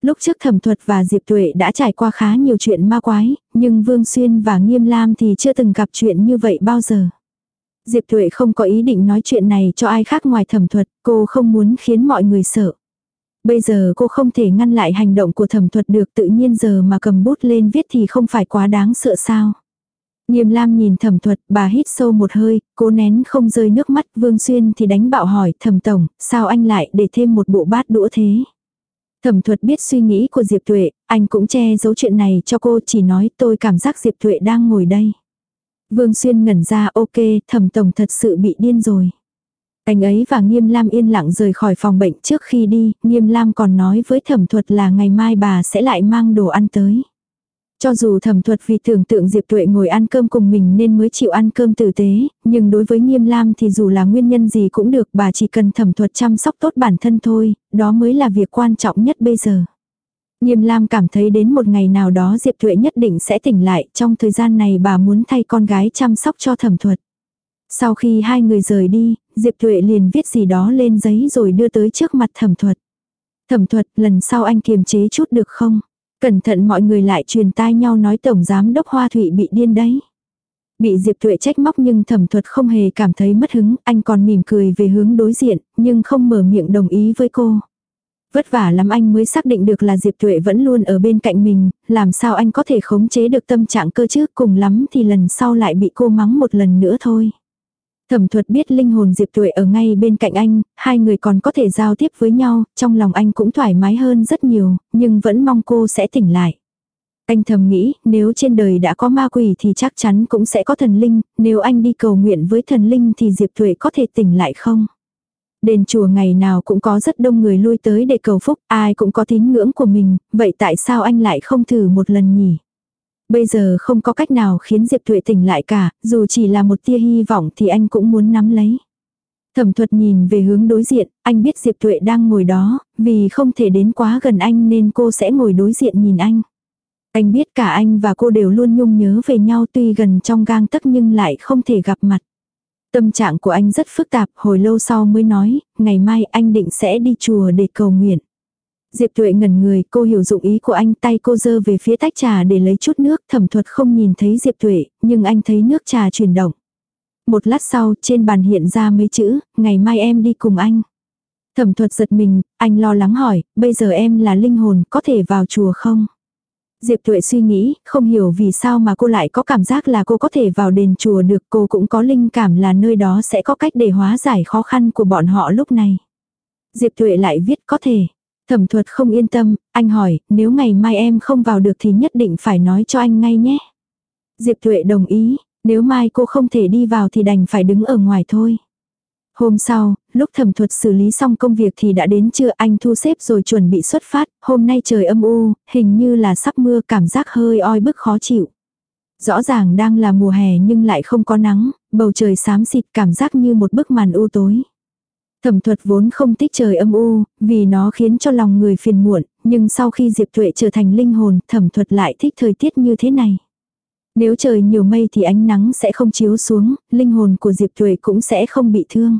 Lúc trước thẩm thuật và Diệp Tuệ đã trải qua khá nhiều chuyện ma quái, nhưng Vương Xuyên và Nghiêm Lam thì chưa từng gặp chuyện như vậy bao giờ. Diệp Tuệ không có ý định nói chuyện này cho ai khác ngoài thẩm thuật, cô không muốn khiến mọi người sợ. Bây giờ cô không thể ngăn lại hành động của thẩm thuật được tự nhiên giờ mà cầm bút lên viết thì không phải quá đáng sợ sao. Nghiêm lam nhìn thẩm thuật, bà hít sâu một hơi, cố nén không rơi nước mắt, Vương Xuyên thì đánh bạo hỏi, thẩm tổng, sao anh lại để thêm một bộ bát đũa thế? Thẩm thuật biết suy nghĩ của Diệp Tuệ, anh cũng che giấu chuyện này cho cô, chỉ nói tôi cảm giác Diệp Tuệ đang ngồi đây. Vương Xuyên ngẩn ra ok, thẩm tổng thật sự bị điên rồi. Anh ấy và Nghiêm Lam yên lặng rời khỏi phòng bệnh trước khi đi, Nghiêm Lam còn nói với thẩm thuật là ngày mai bà sẽ lại mang đồ ăn tới. Cho dù thẩm thuật vì tưởng tượng Diệp Tuệ ngồi ăn cơm cùng mình nên mới chịu ăn cơm tử tế, nhưng đối với Nghiêm Lam thì dù là nguyên nhân gì cũng được bà chỉ cần thẩm thuật chăm sóc tốt bản thân thôi, đó mới là việc quan trọng nhất bây giờ. Nghiêm Lam cảm thấy đến một ngày nào đó Diệp Tuệ nhất định sẽ tỉnh lại, trong thời gian này bà muốn thay con gái chăm sóc cho thẩm thuật. Sau khi hai người rời đi, Diệp Tuệ liền viết gì đó lên giấy rồi đưa tới trước mặt thẩm thuật. Thẩm thuật, lần sau anh kiềm chế chút được không? Cẩn thận mọi người lại truyền tai nhau nói Tổng Giám Đốc Hoa Thụy bị điên đấy. Bị Diệp Tuệ trách móc nhưng thẩm thuật không hề cảm thấy mất hứng, anh còn mỉm cười về hướng đối diện, nhưng không mở miệng đồng ý với cô. Vất vả lắm anh mới xác định được là Diệp Tuệ vẫn luôn ở bên cạnh mình, làm sao anh có thể khống chế được tâm trạng cơ chứ, cùng lắm thì lần sau lại bị cô mắng một lần nữa thôi. Thẩm thuật biết linh hồn Diệp Tuệ ở ngay bên cạnh anh, hai người còn có thể giao tiếp với nhau, trong lòng anh cũng thoải mái hơn rất nhiều, nhưng vẫn mong cô sẽ tỉnh lại. Anh thầm nghĩ, nếu trên đời đã có ma quỷ thì chắc chắn cũng sẽ có thần linh, nếu anh đi cầu nguyện với thần linh thì Diệp Tuệ có thể tỉnh lại không? Đền chùa ngày nào cũng có rất đông người lui tới để cầu phúc, ai cũng có tín ngưỡng của mình, vậy tại sao anh lại không thử một lần nhỉ? Bây giờ không có cách nào khiến Diệp Thụy tỉnh lại cả, dù chỉ là một tia hy vọng thì anh cũng muốn nắm lấy. Thẩm thuật nhìn về hướng đối diện, anh biết Diệp Thụy đang ngồi đó, vì không thể đến quá gần anh nên cô sẽ ngồi đối diện nhìn anh. Anh biết cả anh và cô đều luôn nhung nhớ về nhau tuy gần trong gang tấc nhưng lại không thể gặp mặt. Tâm trạng của anh rất phức tạp, hồi lâu sau mới nói, ngày mai anh định sẽ đi chùa để cầu nguyện. Diệp Tuệ ngẩn người, cô hiểu dụng ý của anh, tay cô dơ về phía tách trà để lấy chút nước, thẩm thuật không nhìn thấy Diệp Tuệ, nhưng anh thấy nước trà chuyển động. Một lát sau, trên bàn hiện ra mấy chữ, ngày mai em đi cùng anh. Thẩm thuật giật mình, anh lo lắng hỏi, bây giờ em là linh hồn, có thể vào chùa không? Diệp Tuệ suy nghĩ, không hiểu vì sao mà cô lại có cảm giác là cô có thể vào đền chùa được, cô cũng có linh cảm là nơi đó sẽ có cách để hóa giải khó khăn của bọn họ lúc này. Diệp Tuệ lại viết có thể. Thẩm thuật không yên tâm, anh hỏi, nếu ngày mai em không vào được thì nhất định phải nói cho anh ngay nhé. Diệp Thuệ đồng ý, nếu mai cô không thể đi vào thì đành phải đứng ở ngoài thôi. Hôm sau, lúc thẩm thuật xử lý xong công việc thì đã đến trưa anh thu xếp rồi chuẩn bị xuất phát, hôm nay trời âm u, hình như là sắp mưa cảm giác hơi oi bức khó chịu. Rõ ràng đang là mùa hè nhưng lại không có nắng, bầu trời xám xịt cảm giác như một bức màn u tối. Thẩm thuật vốn không thích trời âm u, vì nó khiến cho lòng người phiền muộn, nhưng sau khi Diệp Thuệ trở thành linh hồn, thẩm thuật lại thích thời tiết như thế này. Nếu trời nhiều mây thì ánh nắng sẽ không chiếu xuống, linh hồn của Diệp Thuệ cũng sẽ không bị thương.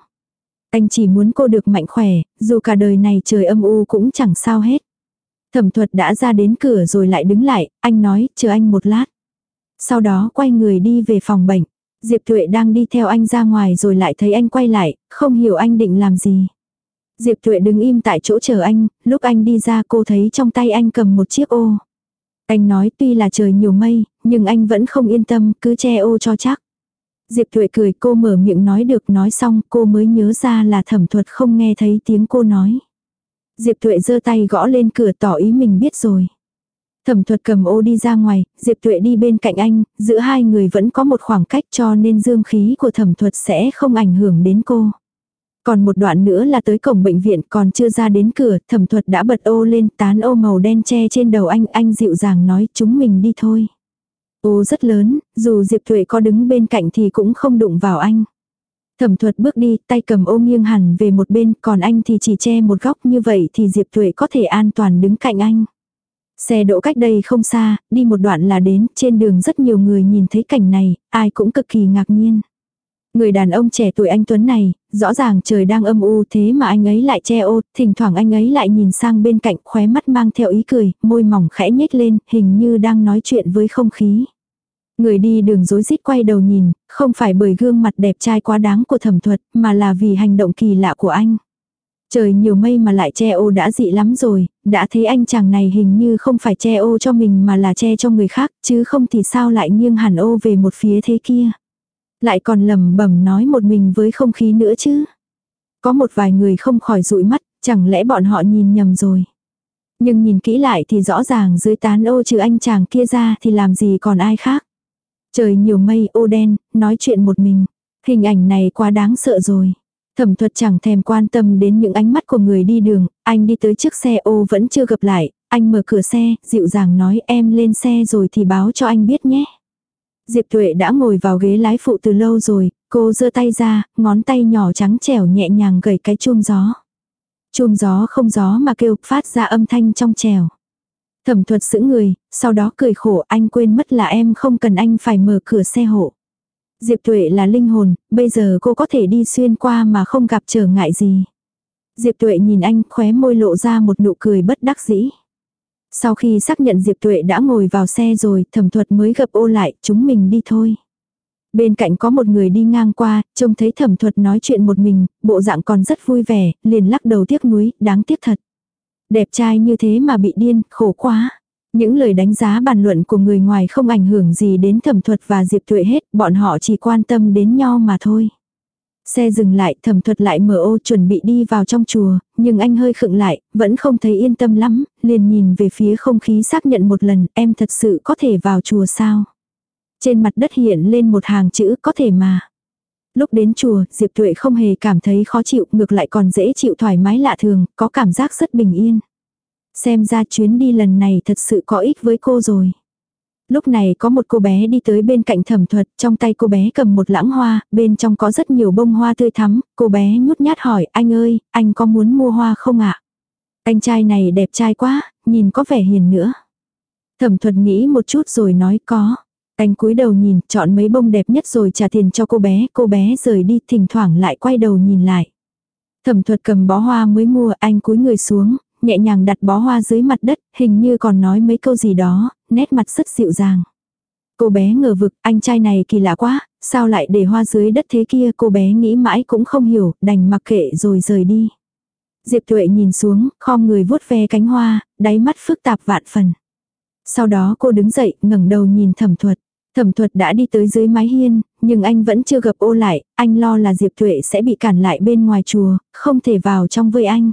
Anh chỉ muốn cô được mạnh khỏe, dù cả đời này trời âm u cũng chẳng sao hết. Thẩm thuật đã ra đến cửa rồi lại đứng lại, anh nói, chờ anh một lát. Sau đó quay người đi về phòng bệnh. Diệp Thụy đang đi theo anh ra ngoài rồi lại thấy anh quay lại, không hiểu anh định làm gì. Diệp Thụy đứng im tại chỗ chờ anh, lúc anh đi ra cô thấy trong tay anh cầm một chiếc ô. Anh nói tuy là trời nhiều mây, nhưng anh vẫn không yên tâm, cứ che ô cho chắc. Diệp Thụy cười cô mở miệng nói được nói xong cô mới nhớ ra là thẩm thuật không nghe thấy tiếng cô nói. Diệp Thụy giơ tay gõ lên cửa tỏ ý mình biết rồi. Thẩm thuật cầm ô đi ra ngoài, Diệp Tuệ đi bên cạnh anh, giữa hai người vẫn có một khoảng cách cho nên dương khí của thẩm thuật sẽ không ảnh hưởng đến cô. Còn một đoạn nữa là tới cổng bệnh viện còn chưa ra đến cửa, thẩm thuật đã bật ô lên tán ô màu đen che trên đầu anh, anh dịu dàng nói chúng mình đi thôi. Ô rất lớn, dù Diệp Tuệ có đứng bên cạnh thì cũng không đụng vào anh. Thẩm thuật bước đi, tay cầm ô nghiêng hẳn về một bên, còn anh thì chỉ che một góc như vậy thì Diệp Tuệ có thể an toàn đứng cạnh anh. Xe đỗ cách đây không xa, đi một đoạn là đến, trên đường rất nhiều người nhìn thấy cảnh này, ai cũng cực kỳ ngạc nhiên. Người đàn ông trẻ tuổi anh Tuấn này, rõ ràng trời đang âm u thế mà anh ấy lại che ô, thỉnh thoảng anh ấy lại nhìn sang bên cạnh khóe mắt mang theo ý cười, môi mỏng khẽ nhếch lên, hình như đang nói chuyện với không khí. Người đi đường rối rít quay đầu nhìn, không phải bởi gương mặt đẹp trai quá đáng của thẩm thuật, mà là vì hành động kỳ lạ của anh. Trời nhiều mây mà lại che ô đã dị lắm rồi, đã thấy anh chàng này hình như không phải che ô cho mình mà là che cho người khác, chứ không thì sao lại nghiêng hẳn ô về một phía thế kia. Lại còn lầm bẩm nói một mình với không khí nữa chứ. Có một vài người không khỏi dụi mắt, chẳng lẽ bọn họ nhìn nhầm rồi. Nhưng nhìn kỹ lại thì rõ ràng dưới tán ô trừ anh chàng kia ra thì làm gì còn ai khác. Trời nhiều mây ô đen, nói chuyện một mình. Hình ảnh này quá đáng sợ rồi. Thẩm thuật chẳng thèm quan tâm đến những ánh mắt của người đi đường, anh đi tới chiếc xe ô vẫn chưa gặp lại, anh mở cửa xe, dịu dàng nói em lên xe rồi thì báo cho anh biết nhé. Diệp Tuệ đã ngồi vào ghế lái phụ từ lâu rồi, cô giơ tay ra, ngón tay nhỏ trắng trẻo nhẹ nhàng gầy cái chuông gió. Chuông gió không gió mà kêu phát ra âm thanh trong trèo. Thẩm thuật giữ người, sau đó cười khổ anh quên mất là em không cần anh phải mở cửa xe hộ. Diệp Tuệ là linh hồn, bây giờ cô có thể đi xuyên qua mà không gặp trở ngại gì. Diệp Tuệ nhìn anh khóe môi lộ ra một nụ cười bất đắc dĩ. Sau khi xác nhận Diệp Tuệ đã ngồi vào xe rồi, thẩm thuật mới gặp ô lại, chúng mình đi thôi. Bên cạnh có một người đi ngang qua, trông thấy thẩm thuật nói chuyện một mình, bộ dạng còn rất vui vẻ, liền lắc đầu tiếc nuối, đáng tiếc thật. Đẹp trai như thế mà bị điên, khổ quá. Những lời đánh giá bàn luận của người ngoài không ảnh hưởng gì đến thẩm thuật và Diệp Tuệ hết, bọn họ chỉ quan tâm đến nhau mà thôi. Xe dừng lại, thẩm thuật lại mở ô chuẩn bị đi vào trong chùa, nhưng anh hơi khựng lại, vẫn không thấy yên tâm lắm, liền nhìn về phía không khí xác nhận một lần, em thật sự có thể vào chùa sao? Trên mặt đất hiện lên một hàng chữ có thể mà. Lúc đến chùa, Diệp Tuệ không hề cảm thấy khó chịu, ngược lại còn dễ chịu thoải mái lạ thường, có cảm giác rất bình yên. Xem ra chuyến đi lần này thật sự có ích với cô rồi. Lúc này có một cô bé đi tới bên cạnh thẩm thuật, trong tay cô bé cầm một lãng hoa, bên trong có rất nhiều bông hoa tươi thắm, cô bé nhút nhát hỏi, anh ơi, anh có muốn mua hoa không ạ? Anh trai này đẹp trai quá, nhìn có vẻ hiền nữa. Thẩm thuật nghĩ một chút rồi nói có. Anh cúi đầu nhìn, chọn mấy bông đẹp nhất rồi trả tiền cho cô bé, cô bé rời đi, thỉnh thoảng lại quay đầu nhìn lại. Thẩm thuật cầm bó hoa mới mua, anh cúi người xuống, nhẹ nhàng đặt bó hoa dưới mặt đất, hình như còn nói mấy câu gì đó, nét mặt rất dịu dàng. Cô bé ngờ vực, anh trai này kỳ lạ quá, sao lại để hoa dưới đất thế kia, cô bé nghĩ mãi cũng không hiểu, đành mặc kệ rồi rời đi. Diệp Tuệ nhìn xuống, khom người vuốt ve cánh hoa, đáy mắt phức tạp vạn phần. Sau đó cô đứng dậy, ngẩng đầu nhìn thẩm thuật. Thẩm thuật đã đi tới dưới mái hiên, nhưng anh vẫn chưa gặp ô lại, anh lo là Diệp Tuệ sẽ bị cản lại bên ngoài chùa, không thể vào trong với anh.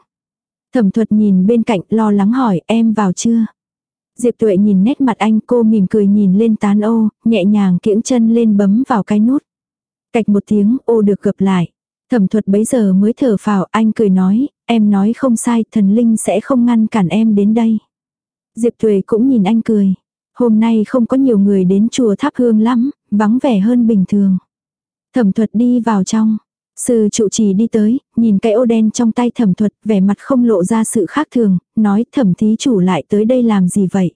Thẩm thuật nhìn bên cạnh lo lắng hỏi em vào chưa? Diệp tuệ nhìn nét mặt anh cô mỉm cười nhìn lên tán ô, nhẹ nhàng kiễng chân lên bấm vào cái nút. Cạch một tiếng ô được gập lại. Thẩm thuật bấy giờ mới thở phào anh cười nói, em nói không sai thần linh sẽ không ngăn cản em đến đây. Diệp tuệ cũng nhìn anh cười. Hôm nay không có nhiều người đến chùa tháp hương lắm, vắng vẻ hơn bình thường. Thẩm thuật đi vào trong. Sư trụ trì đi tới, nhìn cái ô đen trong tay thẩm thuật, vẻ mặt không lộ ra sự khác thường, nói thẩm thí chủ lại tới đây làm gì vậy.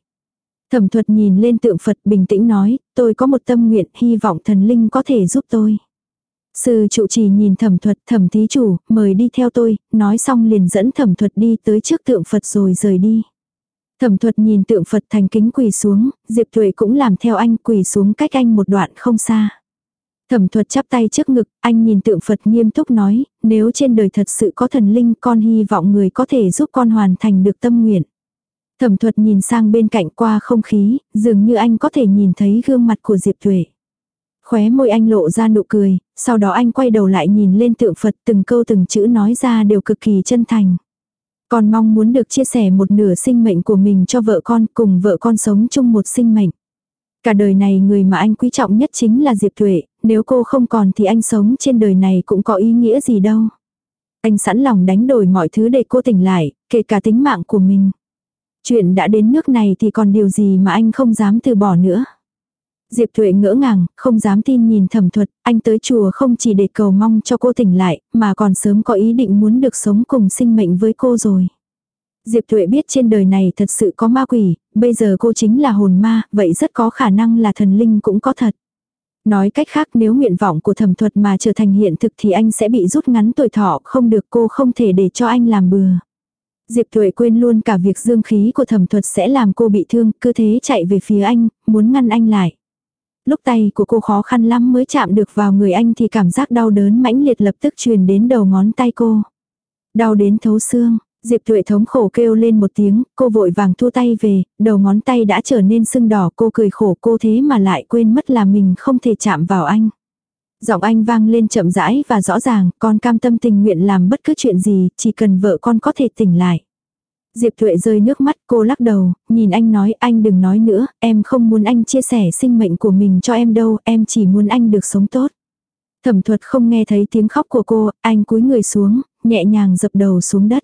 Thẩm thuật nhìn lên tượng Phật bình tĩnh nói, tôi có một tâm nguyện, hy vọng thần linh có thể giúp tôi. Sư trụ trì nhìn thẩm thuật thẩm thí chủ, mời đi theo tôi, nói xong liền dẫn thẩm thuật đi tới trước tượng Phật rồi rời đi. Thẩm thuật nhìn tượng Phật thành kính quỳ xuống, Diệp Tuệ cũng làm theo anh quỳ xuống cách anh một đoạn không xa. Thẩm thuật chắp tay trước ngực, anh nhìn tượng Phật nghiêm túc nói, nếu trên đời thật sự có thần linh con hy vọng người có thể giúp con hoàn thành được tâm nguyện. Thẩm thuật nhìn sang bên cạnh qua không khí, dường như anh có thể nhìn thấy gương mặt của Diệp Tuệ. Khóe môi anh lộ ra nụ cười, sau đó anh quay đầu lại nhìn lên tượng Phật từng câu từng chữ nói ra đều cực kỳ chân thành. Con mong muốn được chia sẻ một nửa sinh mệnh của mình cho vợ con cùng vợ con sống chung một sinh mệnh. Cả đời này người mà anh quý trọng nhất chính là Diệp Tuệ, nếu cô không còn thì anh sống trên đời này cũng có ý nghĩa gì đâu. Anh sẵn lòng đánh đổi mọi thứ để cô tỉnh lại, kể cả tính mạng của mình. Chuyện đã đến nước này thì còn điều gì mà anh không dám từ bỏ nữa. Diệp Thuệ ngỡ ngàng, không dám tin nhìn thẩm thuật, anh tới chùa không chỉ để cầu mong cho cô tỉnh lại, mà còn sớm có ý định muốn được sống cùng sinh mệnh với cô rồi. Diệp Thuệ biết trên đời này thật sự có ma quỷ, bây giờ cô chính là hồn ma, vậy rất có khả năng là thần linh cũng có thật. Nói cách khác nếu nguyện vọng của thẩm thuật mà trở thành hiện thực thì anh sẽ bị rút ngắn tuổi thọ, không được cô không thể để cho anh làm bừa. Diệp Thuệ quên luôn cả việc dương khí của thẩm thuật sẽ làm cô bị thương, cứ thế chạy về phía anh, muốn ngăn anh lại. Lúc tay của cô khó khăn lắm mới chạm được vào người anh thì cảm giác đau đớn mãnh liệt lập tức truyền đến đầu ngón tay cô. Đau đến thấu xương, Diệp Thuệ thống khổ kêu lên một tiếng, cô vội vàng thu tay về, đầu ngón tay đã trở nên sưng đỏ cô cười khổ cô thế mà lại quên mất là mình không thể chạm vào anh. Giọng anh vang lên chậm rãi và rõ ràng, con cam tâm tình nguyện làm bất cứ chuyện gì, chỉ cần vợ con có thể tỉnh lại. Diệp Thuệ rơi nước mắt, cô lắc đầu, nhìn anh nói anh đừng nói nữa, em không muốn anh chia sẻ sinh mệnh của mình cho em đâu, em chỉ muốn anh được sống tốt. Thẩm thuật không nghe thấy tiếng khóc của cô, anh cúi người xuống, nhẹ nhàng dập đầu xuống đất.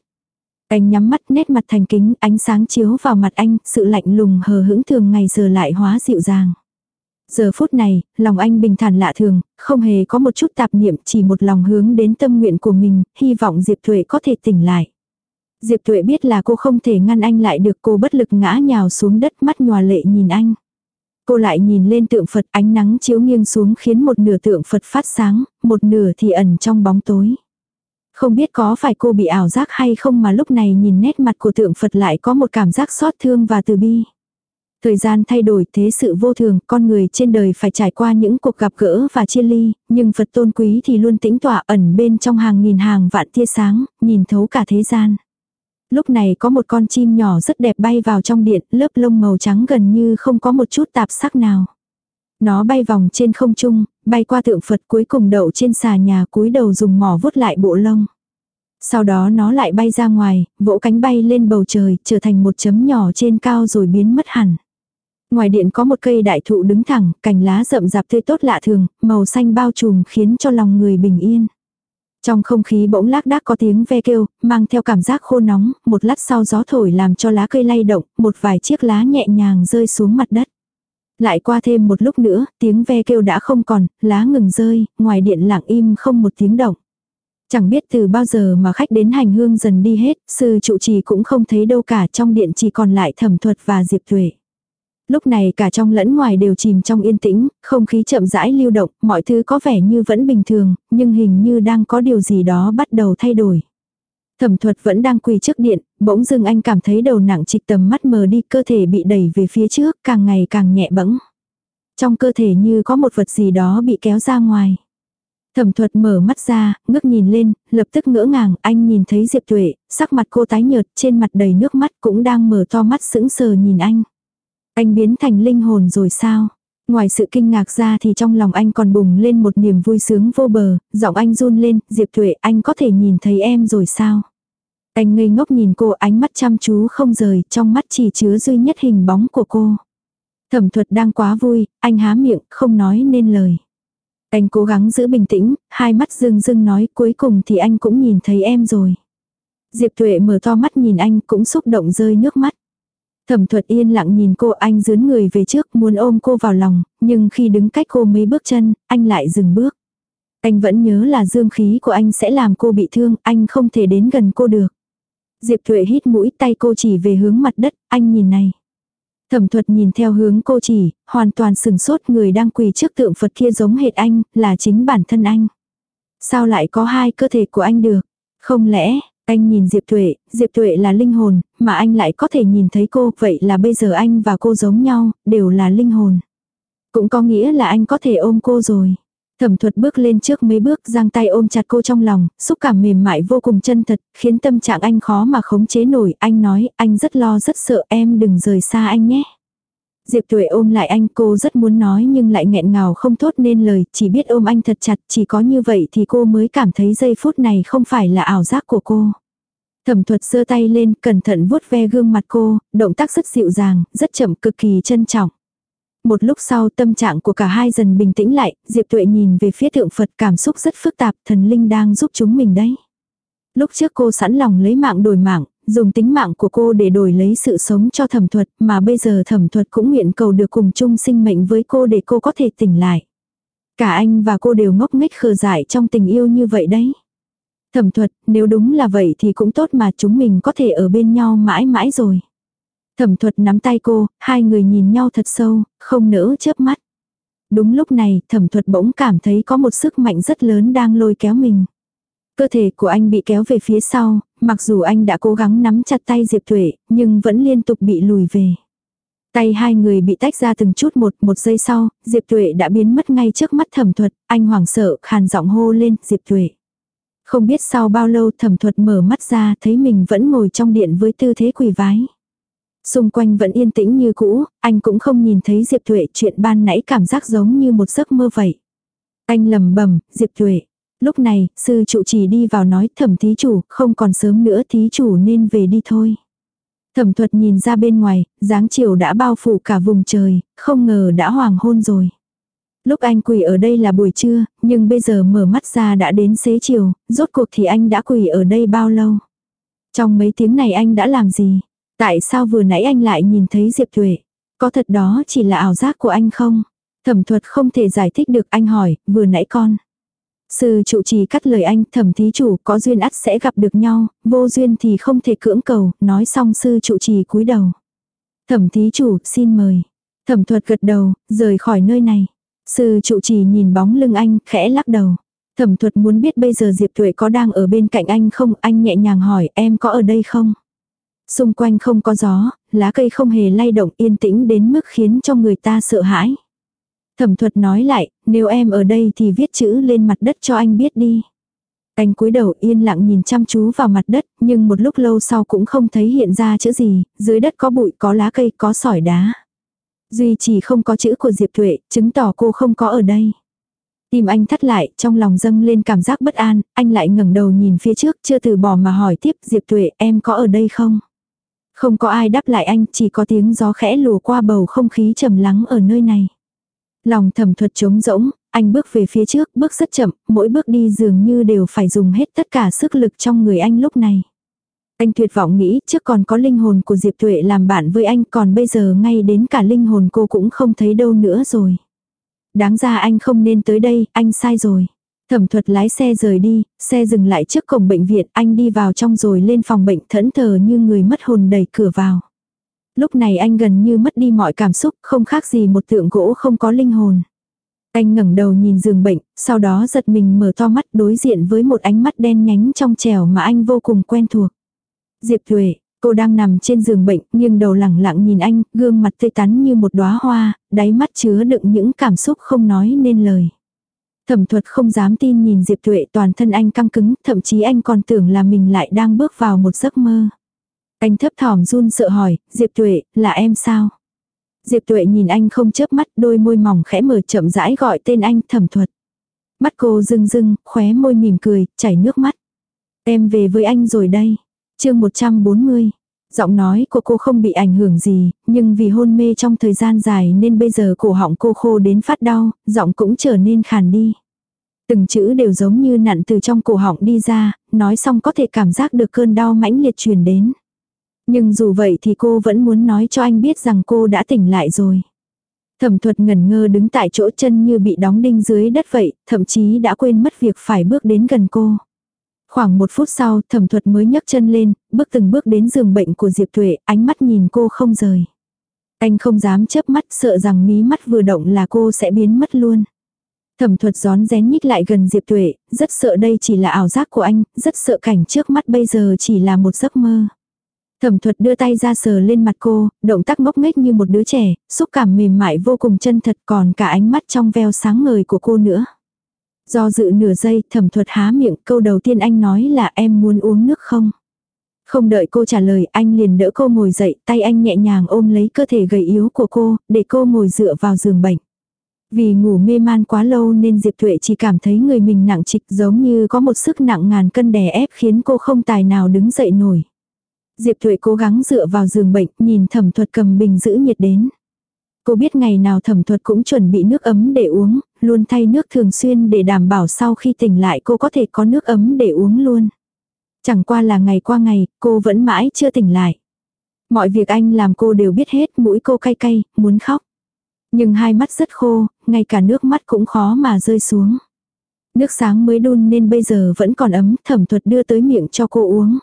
Anh nhắm mắt nét mặt thành kính, ánh sáng chiếu vào mặt anh, sự lạnh lùng hờ hững thường ngày giờ lại hóa dịu dàng. Giờ phút này, lòng anh bình thản lạ thường, không hề có một chút tạp niệm, chỉ một lòng hướng đến tâm nguyện của mình, hy vọng Diệp Thuệ có thể tỉnh lại. Diệp Thuệ biết là cô không thể ngăn anh lại được cô bất lực ngã nhào xuống đất mắt nhòa lệ nhìn anh. Cô lại nhìn lên tượng Phật ánh nắng chiếu nghiêng xuống khiến một nửa tượng Phật phát sáng, một nửa thì ẩn trong bóng tối. Không biết có phải cô bị ảo giác hay không mà lúc này nhìn nét mặt của tượng Phật lại có một cảm giác xót thương và từ bi. Thời gian thay đổi thế sự vô thường, con người trên đời phải trải qua những cuộc gặp gỡ và chia ly, nhưng Phật tôn quý thì luôn tĩnh tỏa ẩn bên trong hàng nghìn hàng vạn tia sáng, nhìn thấu cả thế gian. Lúc này có một con chim nhỏ rất đẹp bay vào trong điện, lớp lông màu trắng gần như không có một chút tạp sắc nào. Nó bay vòng trên không trung, bay qua tượng Phật cuối cùng đậu trên xà nhà cúi đầu dùng mỏ vuốt lại bộ lông. Sau đó nó lại bay ra ngoài, vỗ cánh bay lên bầu trời, trở thành một chấm nhỏ trên cao rồi biến mất hẳn. Ngoài điện có một cây đại thụ đứng thẳng, cành lá rậm rạp tươi tốt lạ thường, màu xanh bao trùm khiến cho lòng người bình yên. Trong không khí bỗng lác đác có tiếng ve kêu, mang theo cảm giác khô nóng, một lát sau gió thổi làm cho lá cây lay động, một vài chiếc lá nhẹ nhàng rơi xuống mặt đất. Lại qua thêm một lúc nữa, tiếng ve kêu đã không còn, lá ngừng rơi, ngoài điện lặng im không một tiếng động. Chẳng biết từ bao giờ mà khách đến hành hương dần đi hết, sư trụ trì cũng không thấy đâu cả trong điện chỉ còn lại thẩm thuật và diệp tuệ. Lúc này cả trong lẫn ngoài đều chìm trong yên tĩnh, không khí chậm rãi lưu động, mọi thứ có vẻ như vẫn bình thường, nhưng hình như đang có điều gì đó bắt đầu thay đổi. Thẩm thuật vẫn đang quỳ trước điện, bỗng dưng anh cảm thấy đầu nặng trịch tầm mắt mờ đi cơ thể bị đẩy về phía trước càng ngày càng nhẹ bẫng. Trong cơ thể như có một vật gì đó bị kéo ra ngoài. Thẩm thuật mở mắt ra, ngước nhìn lên, lập tức ngỡ ngàng, anh nhìn thấy Diệp Tuệ, sắc mặt cô tái nhợt, trên mặt đầy nước mắt cũng đang mở to mắt sững sờ nhìn anh. Anh biến thành linh hồn rồi sao? Ngoài sự kinh ngạc ra thì trong lòng anh còn bùng lên một niềm vui sướng vô bờ, giọng anh run lên, Diệp Tuệ anh có thể nhìn thấy em rồi sao? Anh ngây ngốc nhìn cô ánh mắt chăm chú không rời, trong mắt chỉ chứa duy nhất hình bóng của cô. Thẩm thuật đang quá vui, anh há miệng, không nói nên lời. Anh cố gắng giữ bình tĩnh, hai mắt rưng rưng nói cuối cùng thì anh cũng nhìn thấy em rồi. Diệp Tuệ mở to mắt nhìn anh cũng xúc động rơi nước mắt. Thẩm thuật yên lặng nhìn cô anh dướn người về trước muốn ôm cô vào lòng, nhưng khi đứng cách cô mấy bước chân, anh lại dừng bước. Anh vẫn nhớ là dương khí của anh sẽ làm cô bị thương, anh không thể đến gần cô được. Diệp Thuệ hít mũi tay cô chỉ về hướng mặt đất, anh nhìn này. Thẩm thuật nhìn theo hướng cô chỉ, hoàn toàn sừng sốt người đang quỳ trước tượng Phật kia giống hệt anh, là chính bản thân anh. Sao lại có hai cơ thể của anh được? Không lẽ, anh nhìn Diệp Thuệ, Diệp Thuệ là linh hồn, mà anh lại có thể nhìn thấy cô, vậy là bây giờ anh và cô giống nhau, đều là linh hồn. Cũng có nghĩa là anh có thể ôm cô rồi. Thẩm thuật bước lên trước mấy bước giang tay ôm chặt cô trong lòng, xúc cảm mềm mại vô cùng chân thật, khiến tâm trạng anh khó mà khống chế nổi. Anh nói, anh rất lo rất sợ em đừng rời xa anh nhé. Diệp Tuệ ôm lại anh cô rất muốn nói nhưng lại nghẹn ngào không thốt nên lời, chỉ biết ôm anh thật chặt, chỉ có như vậy thì cô mới cảm thấy giây phút này không phải là ảo giác của cô. Thẩm thuật giơ tay lên, cẩn thận vuốt ve gương mặt cô, động tác rất dịu dàng, rất chậm, cực kỳ trân trọng. Một lúc sau tâm trạng của cả hai dần bình tĩnh lại, Diệp Tuệ nhìn về phía tượng Phật cảm xúc rất phức tạp, thần linh đang giúp chúng mình đấy. Lúc trước cô sẵn lòng lấy mạng đổi mạng, dùng tính mạng của cô để đổi lấy sự sống cho thẩm thuật, mà bây giờ thẩm thuật cũng nguyện cầu được cùng chung sinh mệnh với cô để cô có thể tỉnh lại. Cả anh và cô đều ngốc nghếch khờ dại trong tình yêu như vậy đấy. Thẩm thuật, nếu đúng là vậy thì cũng tốt mà chúng mình có thể ở bên nhau mãi mãi rồi. Thẩm thuật nắm tay cô, hai người nhìn nhau thật sâu, không nỡ chớp mắt. Đúng lúc này, thẩm thuật bỗng cảm thấy có một sức mạnh rất lớn đang lôi kéo mình. Cơ thể của anh bị kéo về phía sau, mặc dù anh đã cố gắng nắm chặt tay Diệp Thuệ, nhưng vẫn liên tục bị lùi về. Tay hai người bị tách ra từng chút một, một giây sau, Diệp Tuệ đã biến mất ngay trước mắt thẩm thuật, anh hoảng sợ, khàn giọng hô lên, Diệp Tuệ. Không biết sau bao lâu thẩm thuật mở mắt ra thấy mình vẫn ngồi trong điện với tư thế quỳ vái. Xung quanh vẫn yên tĩnh như cũ, anh cũng không nhìn thấy Diệp Thuệ chuyện ban nãy cảm giác giống như một giấc mơ vậy. Anh lầm bầm, Diệp Thuệ. Lúc này, sư trụ trì đi vào nói thẩm thí chủ, không còn sớm nữa thí chủ nên về đi thôi. Thẩm thuật nhìn ra bên ngoài, dáng chiều đã bao phủ cả vùng trời, không ngờ đã hoàng hôn rồi. Lúc anh quỳ ở đây là buổi trưa, nhưng bây giờ mở mắt ra đã đến xế chiều, rốt cuộc thì anh đã quỳ ở đây bao lâu? Trong mấy tiếng này anh đã làm gì? Tại sao vừa nãy anh lại nhìn thấy Diệp Tuệ? Có thật đó chỉ là ảo giác của anh không? Thẩm thuật không thể giải thích được anh hỏi, vừa nãy con. Sư trụ trì cắt lời anh, thẩm thí chủ có duyên ắt sẽ gặp được nhau, vô duyên thì không thể cưỡng cầu, nói xong sư trụ trì cúi đầu. Thẩm thí chủ, xin mời. Thẩm thuật gật đầu, rời khỏi nơi này. Sư trụ trì nhìn bóng lưng anh, khẽ lắc đầu. Thẩm thuật muốn biết bây giờ Diệp Tuệ có đang ở bên cạnh anh không, anh nhẹ nhàng hỏi em có ở đây không? Xung quanh không có gió, lá cây không hề lay động yên tĩnh đến mức khiến cho người ta sợ hãi. Thẩm thuật nói lại, nếu em ở đây thì viết chữ lên mặt đất cho anh biết đi. Anh cúi đầu yên lặng nhìn chăm chú vào mặt đất, nhưng một lúc lâu sau cũng không thấy hiện ra chữ gì, dưới đất có bụi, có lá cây, có sỏi đá. Duy chỉ không có chữ của Diệp Tuệ, chứng tỏ cô không có ở đây. Tim anh thắt lại, trong lòng dâng lên cảm giác bất an, anh lại ngẩng đầu nhìn phía trước, chưa từ bỏ mà hỏi tiếp Diệp Tuệ, em có ở đây không? Không có ai đáp lại anh, chỉ có tiếng gió khẽ lùa qua bầu không khí trầm lắng ở nơi này. Lòng thầm thuật trống rỗng, anh bước về phía trước, bước rất chậm, mỗi bước đi dường như đều phải dùng hết tất cả sức lực trong người anh lúc này. Anh tuyệt vọng nghĩ trước còn có linh hồn của Diệp Tuệ làm bạn với anh còn bây giờ ngay đến cả linh hồn cô cũng không thấy đâu nữa rồi. Đáng ra anh không nên tới đây, anh sai rồi. Thẩm thuật lái xe rời đi, xe dừng lại trước cổng bệnh viện, anh đi vào trong rồi lên phòng bệnh thẫn thờ như người mất hồn đẩy cửa vào. Lúc này anh gần như mất đi mọi cảm xúc, không khác gì một tượng gỗ không có linh hồn. Anh ngẩng đầu nhìn giường bệnh, sau đó giật mình mở to mắt đối diện với một ánh mắt đen nhánh trong trẻo mà anh vô cùng quen thuộc. Diệp Thuệ, cô đang nằm trên giường bệnh, nhưng đầu lẳng lặng nhìn anh, gương mặt tươi tắn như một đóa hoa, đáy mắt chứa đựng những cảm xúc không nói nên lời. Thẩm thuật không dám tin nhìn Diệp Tuệ toàn thân anh căng cứng, thậm chí anh còn tưởng là mình lại đang bước vào một giấc mơ. Anh thấp thỏm run sợ hỏi, Diệp Tuệ, là em sao? Diệp Tuệ nhìn anh không chớp mắt, đôi môi mỏng khẽ mở chậm rãi gọi tên anh thẩm thuật. Mắt cô rưng rưng, khóe môi mỉm cười, chảy nước mắt. Em về với anh rồi đây. chương 140. Giọng nói của cô không bị ảnh hưởng gì, nhưng vì hôn mê trong thời gian dài nên bây giờ cổ họng cô khô đến phát đau, giọng cũng trở nên khàn đi. Từng chữ đều giống như nặn từ trong cổ họng đi ra, nói xong có thể cảm giác được cơn đau mãnh liệt truyền đến. Nhưng dù vậy thì cô vẫn muốn nói cho anh biết rằng cô đã tỉnh lại rồi. Thẩm thuật ngẩn ngơ đứng tại chỗ chân như bị đóng đinh dưới đất vậy, thậm chí đã quên mất việc phải bước đến gần cô. Khoảng một phút sau, thẩm thuật mới nhấc chân lên, bước từng bước đến giường bệnh của Diệp Tuệ, ánh mắt nhìn cô không rời. Anh không dám chớp mắt sợ rằng mí mắt vừa động là cô sẽ biến mất luôn. Thẩm thuật gión rén nhích lại gần Diệp Tuệ, rất sợ đây chỉ là ảo giác của anh, rất sợ cảnh trước mắt bây giờ chỉ là một giấc mơ. Thẩm thuật đưa tay ra sờ lên mặt cô, động tác ngốc nghếch như một đứa trẻ, xúc cảm mềm mại vô cùng chân thật còn cả ánh mắt trong veo sáng ngời của cô nữa. Do dự nửa giây, thẩm thuật há miệng, câu đầu tiên anh nói là em muốn uống nước không? Không đợi cô trả lời, anh liền đỡ cô ngồi dậy, tay anh nhẹ nhàng ôm lấy cơ thể gầy yếu của cô, để cô ngồi dựa vào giường bệnh. Vì ngủ mê man quá lâu nên Diệp Thuệ chỉ cảm thấy người mình nặng trịch giống như có một sức nặng ngàn cân đè ép khiến cô không tài nào đứng dậy nổi. Diệp Thuệ cố gắng dựa vào giường bệnh, nhìn thẩm thuật cầm bình giữ nhiệt đến. Cô biết ngày nào thẩm thuật cũng chuẩn bị nước ấm để uống, luôn thay nước thường xuyên để đảm bảo sau khi tỉnh lại cô có thể có nước ấm để uống luôn. Chẳng qua là ngày qua ngày, cô vẫn mãi chưa tỉnh lại. Mọi việc anh làm cô đều biết hết, mũi cô cay cay, muốn khóc. Nhưng hai mắt rất khô, ngay cả nước mắt cũng khó mà rơi xuống. Nước sáng mới đun nên bây giờ vẫn còn ấm, thẩm thuật đưa tới miệng cho cô uống.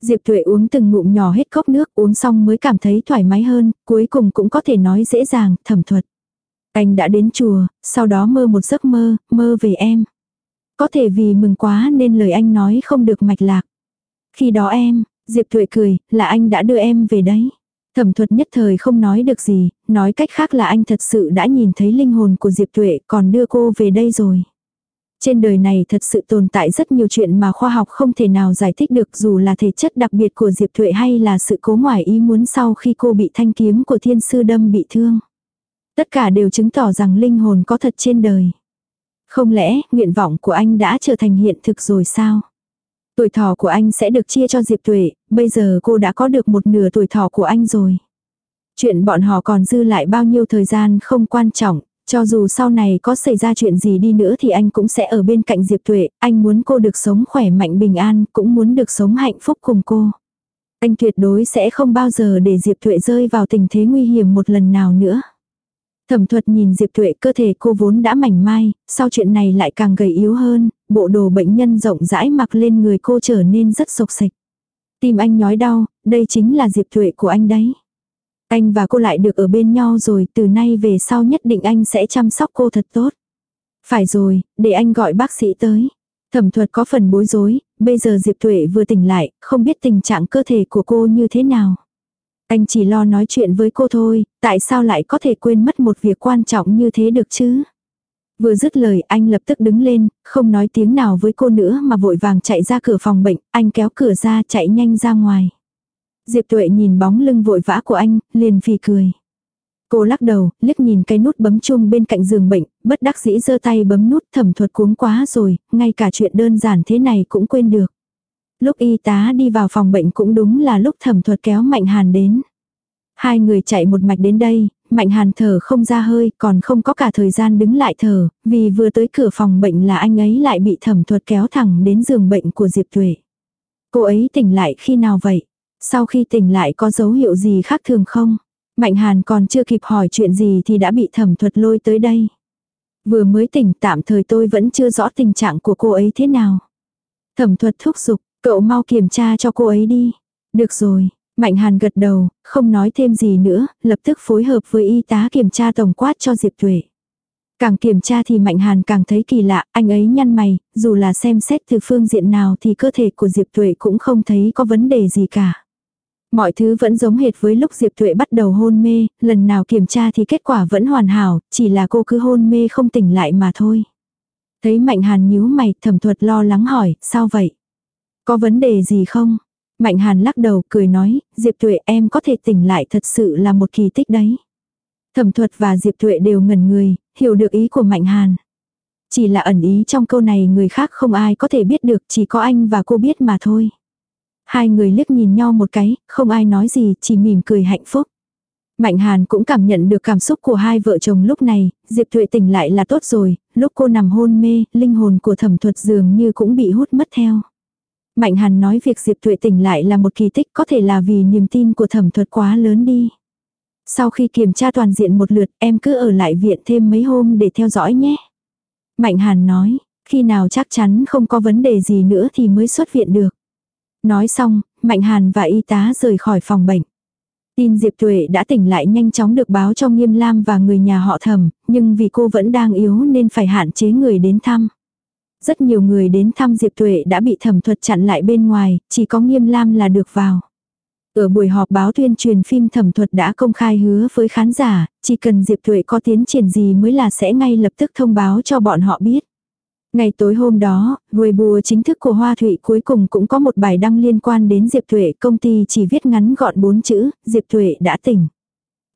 Diệp Thuệ uống từng ngụm nhỏ hết cốc nước, uống xong mới cảm thấy thoải mái hơn, cuối cùng cũng có thể nói dễ dàng, thẩm thuật. Anh đã đến chùa, sau đó mơ một giấc mơ, mơ về em. Có thể vì mừng quá nên lời anh nói không được mạch lạc. Khi đó em, Diệp Thuệ cười, là anh đã đưa em về đấy. Thẩm thuật nhất thời không nói được gì, nói cách khác là anh thật sự đã nhìn thấy linh hồn của Diệp Thuệ còn đưa cô về đây rồi. Trên đời này thật sự tồn tại rất nhiều chuyện mà khoa học không thể nào giải thích được dù là thể chất đặc biệt của Diệp Thuệ hay là sự cố ngoài ý muốn sau khi cô bị thanh kiếm của thiên sư đâm bị thương. Tất cả đều chứng tỏ rằng linh hồn có thật trên đời. Không lẽ nguyện vọng của anh đã trở thành hiện thực rồi sao? Tuổi thọ của anh sẽ được chia cho Diệp Tuệ, bây giờ cô đã có được một nửa tuổi thọ của anh rồi. Chuyện bọn họ còn dư lại bao nhiêu thời gian không quan trọng, cho dù sau này có xảy ra chuyện gì đi nữa thì anh cũng sẽ ở bên cạnh Diệp Tuệ, anh muốn cô được sống khỏe mạnh bình an, cũng muốn được sống hạnh phúc cùng cô. Anh tuyệt đối sẽ không bao giờ để Diệp Tuệ rơi vào tình thế nguy hiểm một lần nào nữa. Thẩm thuật nhìn Diệp Tuệ cơ thể cô vốn đã mảnh mai, sau chuyện này lại càng gầy yếu hơn, bộ đồ bệnh nhân rộng rãi mặc lên người cô trở nên rất sộc sạch. Tim anh nhói đau, đây chính là Diệp Tuệ của anh đấy. Anh và cô lại được ở bên nhau rồi, từ nay về sau nhất định anh sẽ chăm sóc cô thật tốt. Phải rồi, để anh gọi bác sĩ tới. Thẩm thuật có phần bối rối, bây giờ Diệp Tuệ vừa tỉnh lại, không biết tình trạng cơ thể của cô như thế nào. Anh chỉ lo nói chuyện với cô thôi, tại sao lại có thể quên mất một việc quan trọng như thế được chứ? Vừa dứt lời anh lập tức đứng lên, không nói tiếng nào với cô nữa mà vội vàng chạy ra cửa phòng bệnh, anh kéo cửa ra chạy nhanh ra ngoài. Diệp Tuệ nhìn bóng lưng vội vã của anh, liền phì cười. Cô lắc đầu, liếc nhìn cái nút bấm chuông bên cạnh giường bệnh, bất đắc dĩ giơ tay bấm nút thẩm thuật cuống quá rồi, ngay cả chuyện đơn giản thế này cũng quên được. Lúc y tá đi vào phòng bệnh cũng đúng là lúc thẩm thuật kéo Mạnh Hàn đến. Hai người chạy một mạch đến đây, Mạnh Hàn thở không ra hơi, còn không có cả thời gian đứng lại thở, vì vừa tới cửa phòng bệnh là anh ấy lại bị thẩm thuật kéo thẳng đến giường bệnh của Diệp Tuệ. Cô ấy tỉnh lại khi nào vậy? Sau khi tỉnh lại có dấu hiệu gì khác thường không? Mạnh Hàn còn chưa kịp hỏi chuyện gì thì đã bị thẩm thuật lôi tới đây. Vừa mới tỉnh tạm thời tôi vẫn chưa rõ tình trạng của cô ấy thế nào. Thẩm thuật thúc giục, cậu mau kiểm tra cho cô ấy đi. Được rồi, Mạnh Hàn gật đầu, không nói thêm gì nữa, lập tức phối hợp với y tá kiểm tra tổng quát cho Diệp Tuệ. Càng kiểm tra thì Mạnh Hàn càng thấy kỳ lạ, anh ấy nhăn mày, dù là xem xét từ phương diện nào thì cơ thể của Diệp Tuệ cũng không thấy có vấn đề gì cả. Mọi thứ vẫn giống hệt với lúc Diệp Tuệ bắt đầu hôn mê, lần nào kiểm tra thì kết quả vẫn hoàn hảo, chỉ là cô cứ hôn mê không tỉnh lại mà thôi. Thấy Mạnh Hàn nhíu mày, thẩm thuật lo lắng hỏi, sao vậy? Có vấn đề gì không? Mạnh Hàn lắc đầu cười nói, Diệp Tuệ em có thể tỉnh lại thật sự là một kỳ tích đấy. Thẩm thuật và Diệp Tuệ đều ngẩn người, hiểu được ý của Mạnh Hàn. Chỉ là ẩn ý trong câu này người khác không ai có thể biết được, chỉ có anh và cô biết mà thôi. Hai người liếc nhìn nhau một cái, không ai nói gì, chỉ mỉm cười hạnh phúc. Mạnh Hàn cũng cảm nhận được cảm xúc của hai vợ chồng lúc này, Diệp Thuệ tỉnh lại là tốt rồi, lúc cô nằm hôn mê, linh hồn của thẩm thuật dường như cũng bị hút mất theo. Mạnh Hàn nói việc Diệp Thuệ tỉnh lại là một kỳ tích có thể là vì niềm tin của thẩm thuật quá lớn đi. Sau khi kiểm tra toàn diện một lượt em cứ ở lại viện thêm mấy hôm để theo dõi nhé. Mạnh Hàn nói, khi nào chắc chắn không có vấn đề gì nữa thì mới xuất viện được. Nói xong, Mạnh Hàn và y tá rời khỏi phòng bệnh. Tin Diệp Tuệ đã tỉnh lại nhanh chóng được báo cho Nghiêm Lam và người nhà họ thẩm, nhưng vì cô vẫn đang yếu nên phải hạn chế người đến thăm. Rất nhiều người đến thăm Diệp Tuệ đã bị thẩm thuật chặn lại bên ngoài, chỉ có Nghiêm Lam là được vào. Ở buổi họp báo tuyên truyền phim thẩm thuật đã công khai hứa với khán giả, chỉ cần Diệp Tuệ có tiến triển gì mới là sẽ ngay lập tức thông báo cho bọn họ biết. Ngày tối hôm đó, Weibo chính thức của Hoa Thụy cuối cùng cũng có một bài đăng liên quan đến Diệp Tuệ, công ty chỉ viết ngắn gọn bốn chữ, Diệp Tuệ đã tỉnh.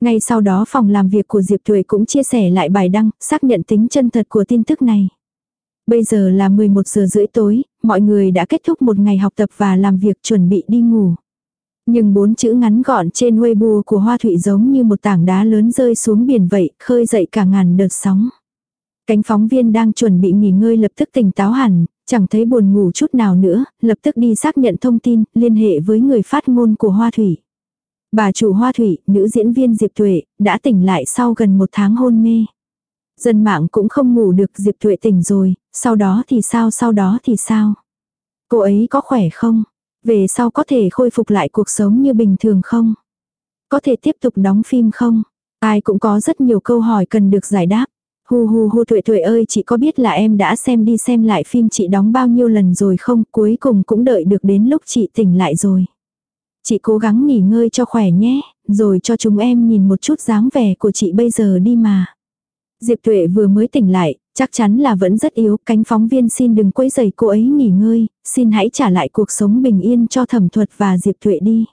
Ngay sau đó phòng làm việc của Diệp Tuệ cũng chia sẻ lại bài đăng, xác nhận tính chân thật của tin tức này. Bây giờ là 11 giờ rưỡi tối, mọi người đã kết thúc một ngày học tập và làm việc chuẩn bị đi ngủ. Nhưng bốn chữ ngắn gọn trên Weibo của Hoa Thụy giống như một tảng đá lớn rơi xuống biển vậy, khơi dậy cả ngàn đợt sóng. Cánh phóng viên đang chuẩn bị nghỉ ngơi lập tức tỉnh táo hẳn, chẳng thấy buồn ngủ chút nào nữa, lập tức đi xác nhận thông tin, liên hệ với người phát ngôn của Hoa Thủy. Bà chủ Hoa Thủy, nữ diễn viên Diệp Tuệ, đã tỉnh lại sau gần một tháng hôn mê. Dân mạng cũng không ngủ được Diệp Tuệ tỉnh rồi, sau đó thì sao sau đó thì sao? Cô ấy có khỏe không? Về sau có thể khôi phục lại cuộc sống như bình thường không? Có thể tiếp tục đóng phim không? Ai cũng có rất nhiều câu hỏi cần được giải đáp. Hu hu hu tuệ tuệ ơi chị có biết là em đã xem đi xem lại phim chị đóng bao nhiêu lần rồi không, cuối cùng cũng đợi được đến lúc chị tỉnh lại rồi. Chị cố gắng nghỉ ngơi cho khỏe nhé, rồi cho chúng em nhìn một chút dáng vẻ của chị bây giờ đi mà. Diệp Tuệ vừa mới tỉnh lại, chắc chắn là vẫn rất yếu, cánh phóng viên xin đừng quấy rầy cô ấy nghỉ ngơi, xin hãy trả lại cuộc sống bình yên cho thẩm thuật và Diệp Tuệ đi.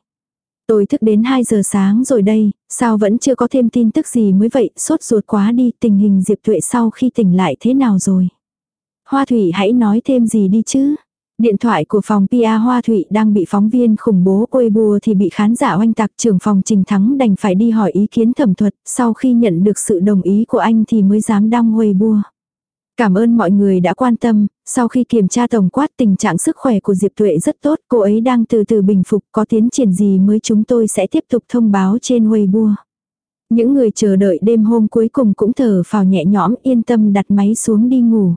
Tôi thức đến 2 giờ sáng rồi đây, sao vẫn chưa có thêm tin tức gì mới vậy, sốt ruột quá đi, tình hình Diệp Tuệ sau khi tỉnh lại thế nào rồi. Hoa Thủy hãy nói thêm gì đi chứ. Điện thoại của phòng Pia Hoa Thụy đang bị phóng viên khủng bố ôi bùa thì bị khán giả oanh tạc trưởng phòng Trình Thắng đành phải đi hỏi ý kiến thẩm thuật, sau khi nhận được sự đồng ý của anh thì mới dám đăng ôi bùa. Cảm ơn mọi người đã quan tâm, sau khi kiểm tra tổng quát tình trạng sức khỏe của Diệp Tuệ rất tốt, cô ấy đang từ từ bình phục, có tiến triển gì mới chúng tôi sẽ tiếp tục thông báo trên Weibo. Những người chờ đợi đêm hôm cuối cùng cũng thở phào nhẹ nhõm yên tâm đặt máy xuống đi ngủ.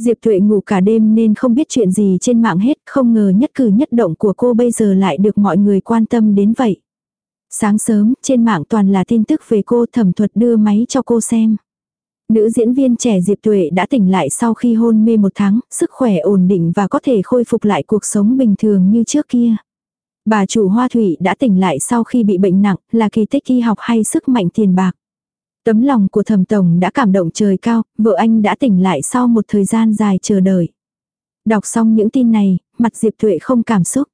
Diệp Tuệ ngủ cả đêm nên không biết chuyện gì trên mạng hết, không ngờ nhất cử nhất động của cô bây giờ lại được mọi người quan tâm đến vậy. Sáng sớm, trên mạng toàn là tin tức về cô thẩm thuật đưa máy cho cô xem. Nữ diễn viên trẻ Diệp Tuệ đã tỉnh lại sau khi hôn mê một tháng, sức khỏe ổn định và có thể khôi phục lại cuộc sống bình thường như trước kia. Bà chủ Hoa Thủy đã tỉnh lại sau khi bị bệnh nặng, là kỳ tích y học hay sức mạnh tiền bạc. Tấm lòng của thẩm tổng đã cảm động trời cao, vợ anh đã tỉnh lại sau một thời gian dài chờ đợi. Đọc xong những tin này, mặt Diệp Tuệ không cảm xúc.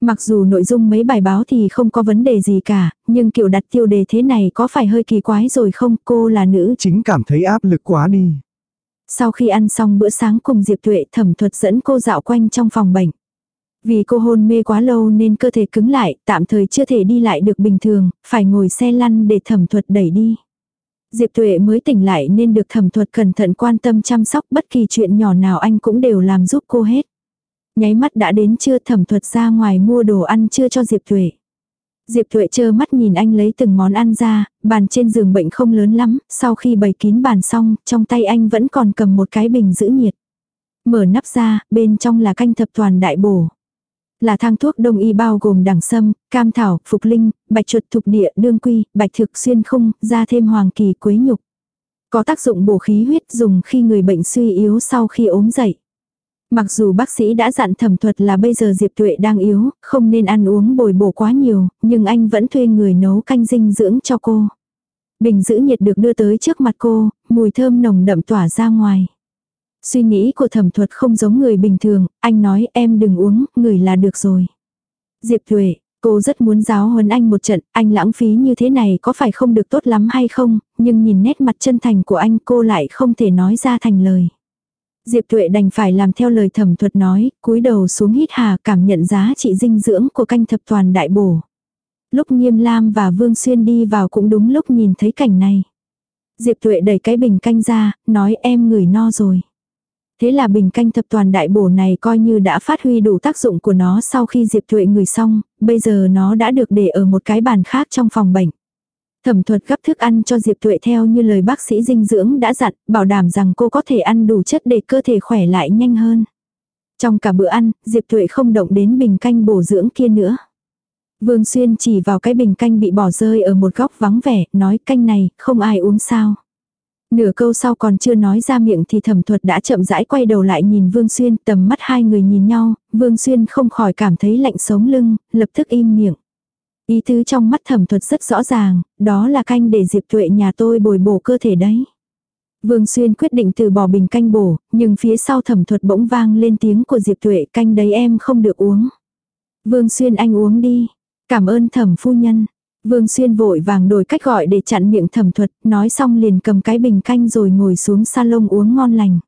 Mặc dù nội dung mấy bài báo thì không có vấn đề gì cả, nhưng kiểu đặt tiêu đề thế này có phải hơi kỳ quái rồi không, cô là nữ. Chính cảm thấy áp lực quá đi. Sau khi ăn xong bữa sáng cùng Diệp Tuệ thẩm thuật dẫn cô dạo quanh trong phòng bệnh. Vì cô hôn mê quá lâu nên cơ thể cứng lại, tạm thời chưa thể đi lại được bình thường, phải ngồi xe lăn để thẩm thuật đẩy đi. Diệp Tuệ mới tỉnh lại nên được thẩm thuật cẩn thận quan tâm chăm sóc bất kỳ chuyện nhỏ nào anh cũng đều làm giúp cô hết. Nháy mắt đã đến trưa thẩm thuật ra ngoài mua đồ ăn trưa cho Diệp Tuệ. Diệp Tuệ chơ mắt nhìn anh lấy từng món ăn ra, bàn trên giường bệnh không lớn lắm, sau khi bày kín bàn xong, trong tay anh vẫn còn cầm một cái bình giữ nhiệt. Mở nắp ra, bên trong là canh thập toàn đại bổ. Là thang thuốc đông y bao gồm đẳng sâm, cam thảo, phục linh, bạch chuột thục địa, đương quy, bạch thực xuyên khung, ra thêm hoàng kỳ quế nhục. Có tác dụng bổ khí huyết dùng khi người bệnh suy yếu sau khi ốm dậy. Mặc dù bác sĩ đã dặn thẩm thuật là bây giờ Diệp Tuệ đang yếu, không nên ăn uống bồi bổ quá nhiều, nhưng anh vẫn thuê người nấu canh dinh dưỡng cho cô. Bình giữ nhiệt được đưa tới trước mặt cô, mùi thơm nồng đậm tỏa ra ngoài. Suy nghĩ của thẩm thuật không giống người bình thường, anh nói em đừng uống, người là được rồi. Diệp Tuệ, cô rất muốn giáo huấn anh một trận, anh lãng phí như thế này có phải không được tốt lắm hay không, nhưng nhìn nét mặt chân thành của anh cô lại không thể nói ra thành lời. Diệp Tuệ đành phải làm theo lời thẩm thuật nói, cúi đầu xuống hít hà cảm nhận giá trị dinh dưỡng của canh thập toàn đại bổ. Lúc Nghiêm Lam và Vương Xuyên đi vào cũng đúng lúc nhìn thấy cảnh này. Diệp Tuệ đẩy cái bình canh ra, nói em ngửi no rồi. Thế là bình canh thập toàn đại bổ này coi như đã phát huy đủ tác dụng của nó sau khi Diệp Thuệ người xong, bây giờ nó đã được để ở một cái bàn khác trong phòng bệnh. Thẩm thuật gấp thức ăn cho Diệp Thuệ theo như lời bác sĩ dinh dưỡng đã dặn, bảo đảm rằng cô có thể ăn đủ chất để cơ thể khỏe lại nhanh hơn. Trong cả bữa ăn, Diệp Thuệ không động đến bình canh bổ dưỡng kia nữa. Vương Xuyên chỉ vào cái bình canh bị bỏ rơi ở một góc vắng vẻ, nói canh này, không ai uống sao. Nửa câu sau còn chưa nói ra miệng thì thẩm thuật đã chậm rãi quay đầu lại nhìn Vương Xuyên, tầm mắt hai người nhìn nhau, Vương Xuyên không khỏi cảm thấy lạnh sống lưng, lập tức im miệng. Ý tứ trong mắt thẩm thuật rất rõ ràng, đó là canh để Diệp Tuệ nhà tôi bồi bổ cơ thể đấy. Vương Xuyên quyết định từ bỏ bình canh bổ, nhưng phía sau thẩm thuật bỗng vang lên tiếng của Diệp Tuệ canh đấy em không được uống. Vương Xuyên anh uống đi. Cảm ơn thẩm phu nhân. Vương Xuyên vội vàng đổi cách gọi để chặn miệng thẩm thuật, nói xong liền cầm cái bình canh rồi ngồi xuống salon uống ngon lành.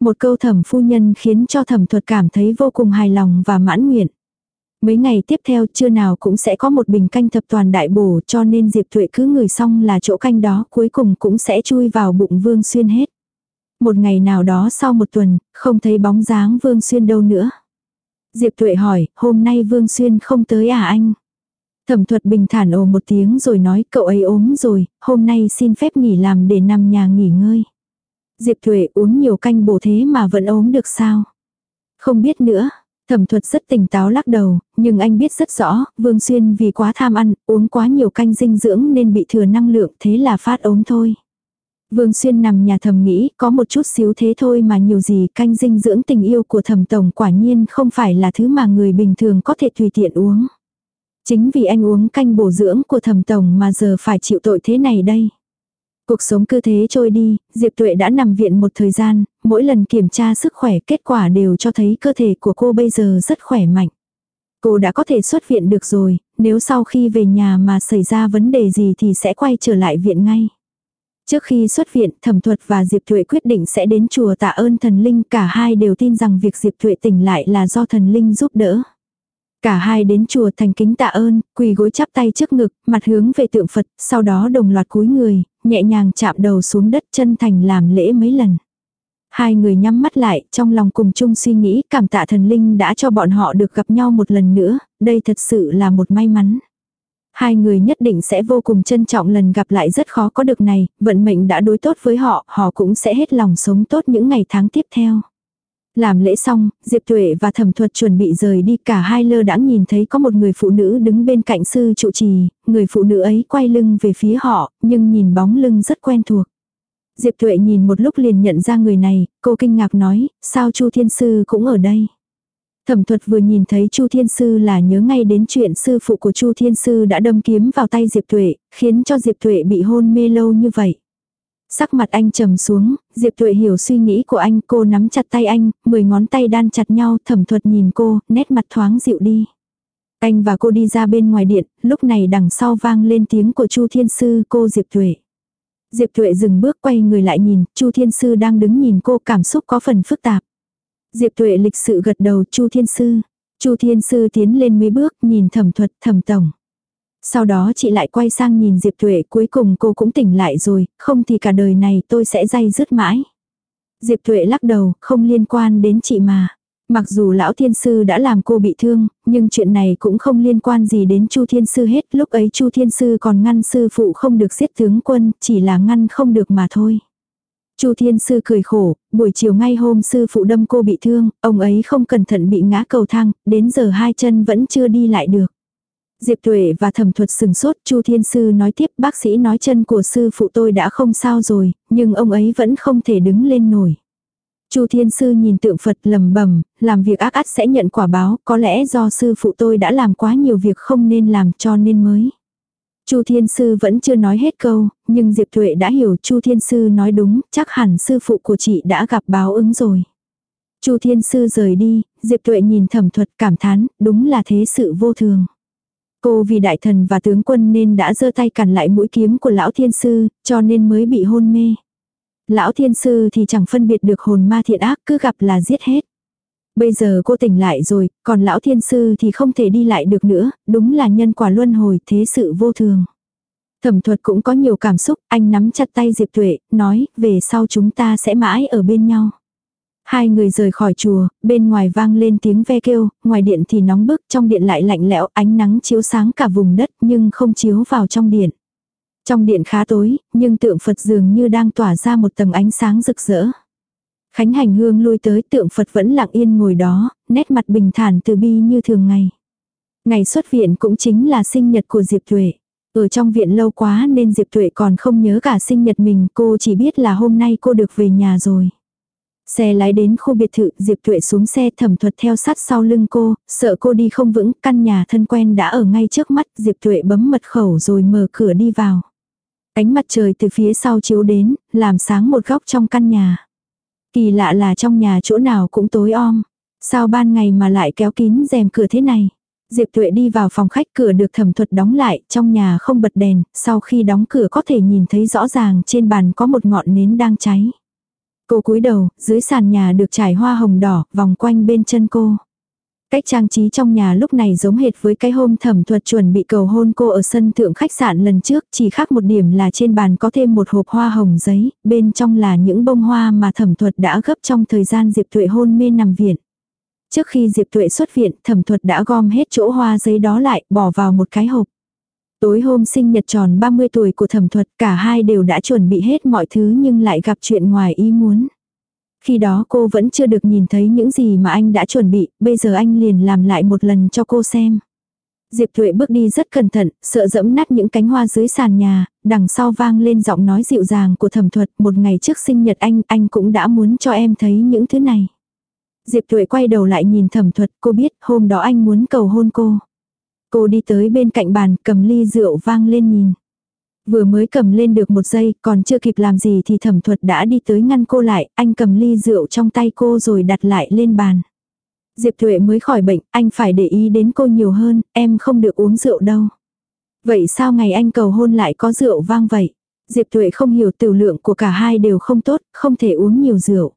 Một câu thẩm phu nhân khiến cho thẩm thuật cảm thấy vô cùng hài lòng và mãn nguyện. Mấy ngày tiếp theo trưa nào cũng sẽ có một bình canh thập toàn đại bổ cho nên Diệp Thuệ cứ ngửi xong là chỗ canh đó cuối cùng cũng sẽ chui vào bụng Vương Xuyên hết. Một ngày nào đó sau một tuần, không thấy bóng dáng Vương Xuyên đâu nữa. Diệp Thuệ hỏi, hôm nay Vương Xuyên không tới à anh? Thẩm thuật bình thản ồ một tiếng rồi nói cậu ấy ốm rồi, hôm nay xin phép nghỉ làm để nằm nhà nghỉ ngơi. Diệp Thuệ uống nhiều canh bổ thế mà vẫn ốm được sao? Không biết nữa, Thẩm thuật rất tỉnh táo lắc đầu, nhưng anh biết rất rõ, Vương Xuyên vì quá tham ăn, uống quá nhiều canh dinh dưỡng nên bị thừa năng lượng, thế là phát ốm thôi. Vương Xuyên nằm nhà thầm nghĩ, có một chút xíu thế thôi mà nhiều gì, canh dinh dưỡng tình yêu của thẩm tổng quả nhiên không phải là thứ mà người bình thường có thể tùy tiện uống. Chính vì anh uống canh bổ dưỡng của thẩm tổng mà giờ phải chịu tội thế này đây. Cuộc sống cứ thế trôi đi, Diệp Tuệ đã nằm viện một thời gian, mỗi lần kiểm tra sức khỏe kết quả đều cho thấy cơ thể của cô bây giờ rất khỏe mạnh. Cô đã có thể xuất viện được rồi, nếu sau khi về nhà mà xảy ra vấn đề gì thì sẽ quay trở lại viện ngay. Trước khi xuất viện, Thẩm Thuật và Diệp Tuệ quyết định sẽ đến chùa tạ ơn thần linh, cả hai đều tin rằng việc Diệp Tuệ tỉnh lại là do thần linh giúp đỡ. Cả hai đến chùa thành kính tạ ơn, quỳ gối chắp tay trước ngực, mặt hướng về tượng Phật, sau đó đồng loạt cúi người, nhẹ nhàng chạm đầu xuống đất chân thành làm lễ mấy lần. Hai người nhắm mắt lại, trong lòng cùng chung suy nghĩ cảm tạ thần linh đã cho bọn họ được gặp nhau một lần nữa, đây thật sự là một may mắn. Hai người nhất định sẽ vô cùng trân trọng lần gặp lại rất khó có được này, vận mệnh đã đối tốt với họ, họ cũng sẽ hết lòng sống tốt những ngày tháng tiếp theo. Làm lễ xong, Diệp Tuệ và Thẩm Thuật chuẩn bị rời đi cả hai lơ đãng nhìn thấy có một người phụ nữ đứng bên cạnh sư trụ trì, người phụ nữ ấy quay lưng về phía họ, nhưng nhìn bóng lưng rất quen thuộc. Diệp Tuệ nhìn một lúc liền nhận ra người này, cô kinh ngạc nói, sao Chu Thiên Sư cũng ở đây. Thẩm thuật vừa nhìn thấy Chu Thiên Sư là nhớ ngay đến chuyện sư phụ của Chu Thiên Sư đã đâm kiếm vào tay Diệp Tuệ, khiến cho Diệp Tuệ bị hôn mê lâu như vậy. Sắc mặt anh trầm xuống, Diệp Thuệ hiểu suy nghĩ của anh, cô nắm chặt tay anh, mười ngón tay đan chặt nhau, thẩm thuật nhìn cô, nét mặt thoáng dịu đi. Anh và cô đi ra bên ngoài điện, lúc này đằng sau vang lên tiếng của Chu Thiên Sư, cô Diệp Thuệ. Diệp Thuệ dừng bước quay người lại nhìn, Chu Thiên Sư đang đứng nhìn cô cảm xúc có phần phức tạp. Diệp Thuệ lịch sự gật đầu Chu Thiên Sư. Chu Thiên Sư tiến lên mấy bước nhìn thẩm thuật thẩm tổng. Sau đó chị lại quay sang nhìn Diệp Thuệ cuối cùng cô cũng tỉnh lại rồi, không thì cả đời này tôi sẽ dây dứt mãi. Diệp Thuệ lắc đầu, không liên quan đến chị mà. Mặc dù lão thiên sư đã làm cô bị thương, nhưng chuyện này cũng không liên quan gì đến Chu thiên sư hết. Lúc ấy Chu thiên sư còn ngăn sư phụ không được giết tướng quân, chỉ là ngăn không được mà thôi. Chu thiên sư cười khổ, buổi chiều ngay hôm sư phụ đâm cô bị thương, ông ấy không cẩn thận bị ngã cầu thang, đến giờ hai chân vẫn chưa đi lại được. Diệp Tuệ và thẩm thuật sừng sốt, Chu Thiên Sư nói tiếp bác sĩ nói chân của sư phụ tôi đã không sao rồi, nhưng ông ấy vẫn không thể đứng lên nổi. Chu Thiên Sư nhìn tượng Phật lầm bẩm làm việc ác ác sẽ nhận quả báo, có lẽ do sư phụ tôi đã làm quá nhiều việc không nên làm cho nên mới. Chu Thiên Sư vẫn chưa nói hết câu, nhưng Diệp Tuệ đã hiểu Chu Thiên Sư nói đúng, chắc hẳn sư phụ của chị đã gặp báo ứng rồi. Chu Thiên Sư rời đi, Diệp Tuệ nhìn thẩm thuật cảm thán, đúng là thế sự vô thường. Cô vì đại thần và tướng quân nên đã giơ tay cản lại mũi kiếm của lão thiên sư, cho nên mới bị hôn mê. Lão thiên sư thì chẳng phân biệt được hồn ma thiện ác cứ gặp là giết hết. Bây giờ cô tỉnh lại rồi, còn lão thiên sư thì không thể đi lại được nữa, đúng là nhân quả luân hồi thế sự vô thường. Thẩm thuật cũng có nhiều cảm xúc, anh nắm chặt tay Diệp Tuệ, nói, về sau chúng ta sẽ mãi ở bên nhau. Hai người rời khỏi chùa, bên ngoài vang lên tiếng ve kêu, ngoài điện thì nóng bức, trong điện lại lạnh lẽo, ánh nắng chiếu sáng cả vùng đất nhưng không chiếu vào trong điện. Trong điện khá tối, nhưng tượng Phật dường như đang tỏa ra một tầng ánh sáng rực rỡ. Khánh hành hương lui tới tượng Phật vẫn lặng yên ngồi đó, nét mặt bình thản từ bi như thường ngày. Ngày xuất viện cũng chính là sinh nhật của Diệp Tuệ. Ở trong viện lâu quá nên Diệp Tuệ còn không nhớ cả sinh nhật mình, cô chỉ biết là hôm nay cô được về nhà rồi. Xe lái đến khu biệt thự, Diệp Tuệ xuống xe thẩm thuật theo sát sau lưng cô, sợ cô đi không vững, căn nhà thân quen đã ở ngay trước mắt, Diệp Tuệ bấm mật khẩu rồi mở cửa đi vào. Ánh mặt trời từ phía sau chiếu đến, làm sáng một góc trong căn nhà. Kỳ lạ là trong nhà chỗ nào cũng tối om. Sao ban ngày mà lại kéo kín rèm cửa thế này? Diệp Tuệ đi vào phòng khách cửa được thẩm thuật đóng lại, trong nhà không bật đèn, sau khi đóng cửa có thể nhìn thấy rõ ràng trên bàn có một ngọn nến đang cháy. Cô cúi đầu, dưới sàn nhà được trải hoa hồng đỏ, vòng quanh bên chân cô. Cách trang trí trong nhà lúc này giống hệt với cái hôm thẩm thuật chuẩn bị cầu hôn cô ở sân thượng khách sạn lần trước, chỉ khác một điểm là trên bàn có thêm một hộp hoa hồng giấy, bên trong là những bông hoa mà thẩm thuật đã gấp trong thời gian Diệp Tuệ hôn mê nằm viện. Trước khi Diệp Tuệ xuất viện, thẩm thuật đã gom hết chỗ hoa giấy đó lại, bỏ vào một cái hộp. Tối hôm sinh nhật tròn 30 tuổi của thẩm thuật, cả hai đều đã chuẩn bị hết mọi thứ nhưng lại gặp chuyện ngoài ý muốn. Khi đó cô vẫn chưa được nhìn thấy những gì mà anh đã chuẩn bị, bây giờ anh liền làm lại một lần cho cô xem. Diệp Thuệ bước đi rất cẩn thận, sợ dẫm nát những cánh hoa dưới sàn nhà, đằng sau vang lên giọng nói dịu dàng của thẩm thuật, một ngày trước sinh nhật anh, anh cũng đã muốn cho em thấy những thứ này. Diệp Thuệ quay đầu lại nhìn thẩm thuật, cô biết hôm đó anh muốn cầu hôn cô. Cô đi tới bên cạnh bàn, cầm ly rượu vang lên nhìn. Vừa mới cầm lên được một giây, còn chưa kịp làm gì thì thẩm thuật đã đi tới ngăn cô lại, anh cầm ly rượu trong tay cô rồi đặt lại lên bàn. Diệp Thuệ mới khỏi bệnh, anh phải để ý đến cô nhiều hơn, em không được uống rượu đâu. Vậy sao ngày anh cầu hôn lại có rượu vang vậy? Diệp Thuệ không hiểu tiểu lượng của cả hai đều không tốt, không thể uống nhiều rượu.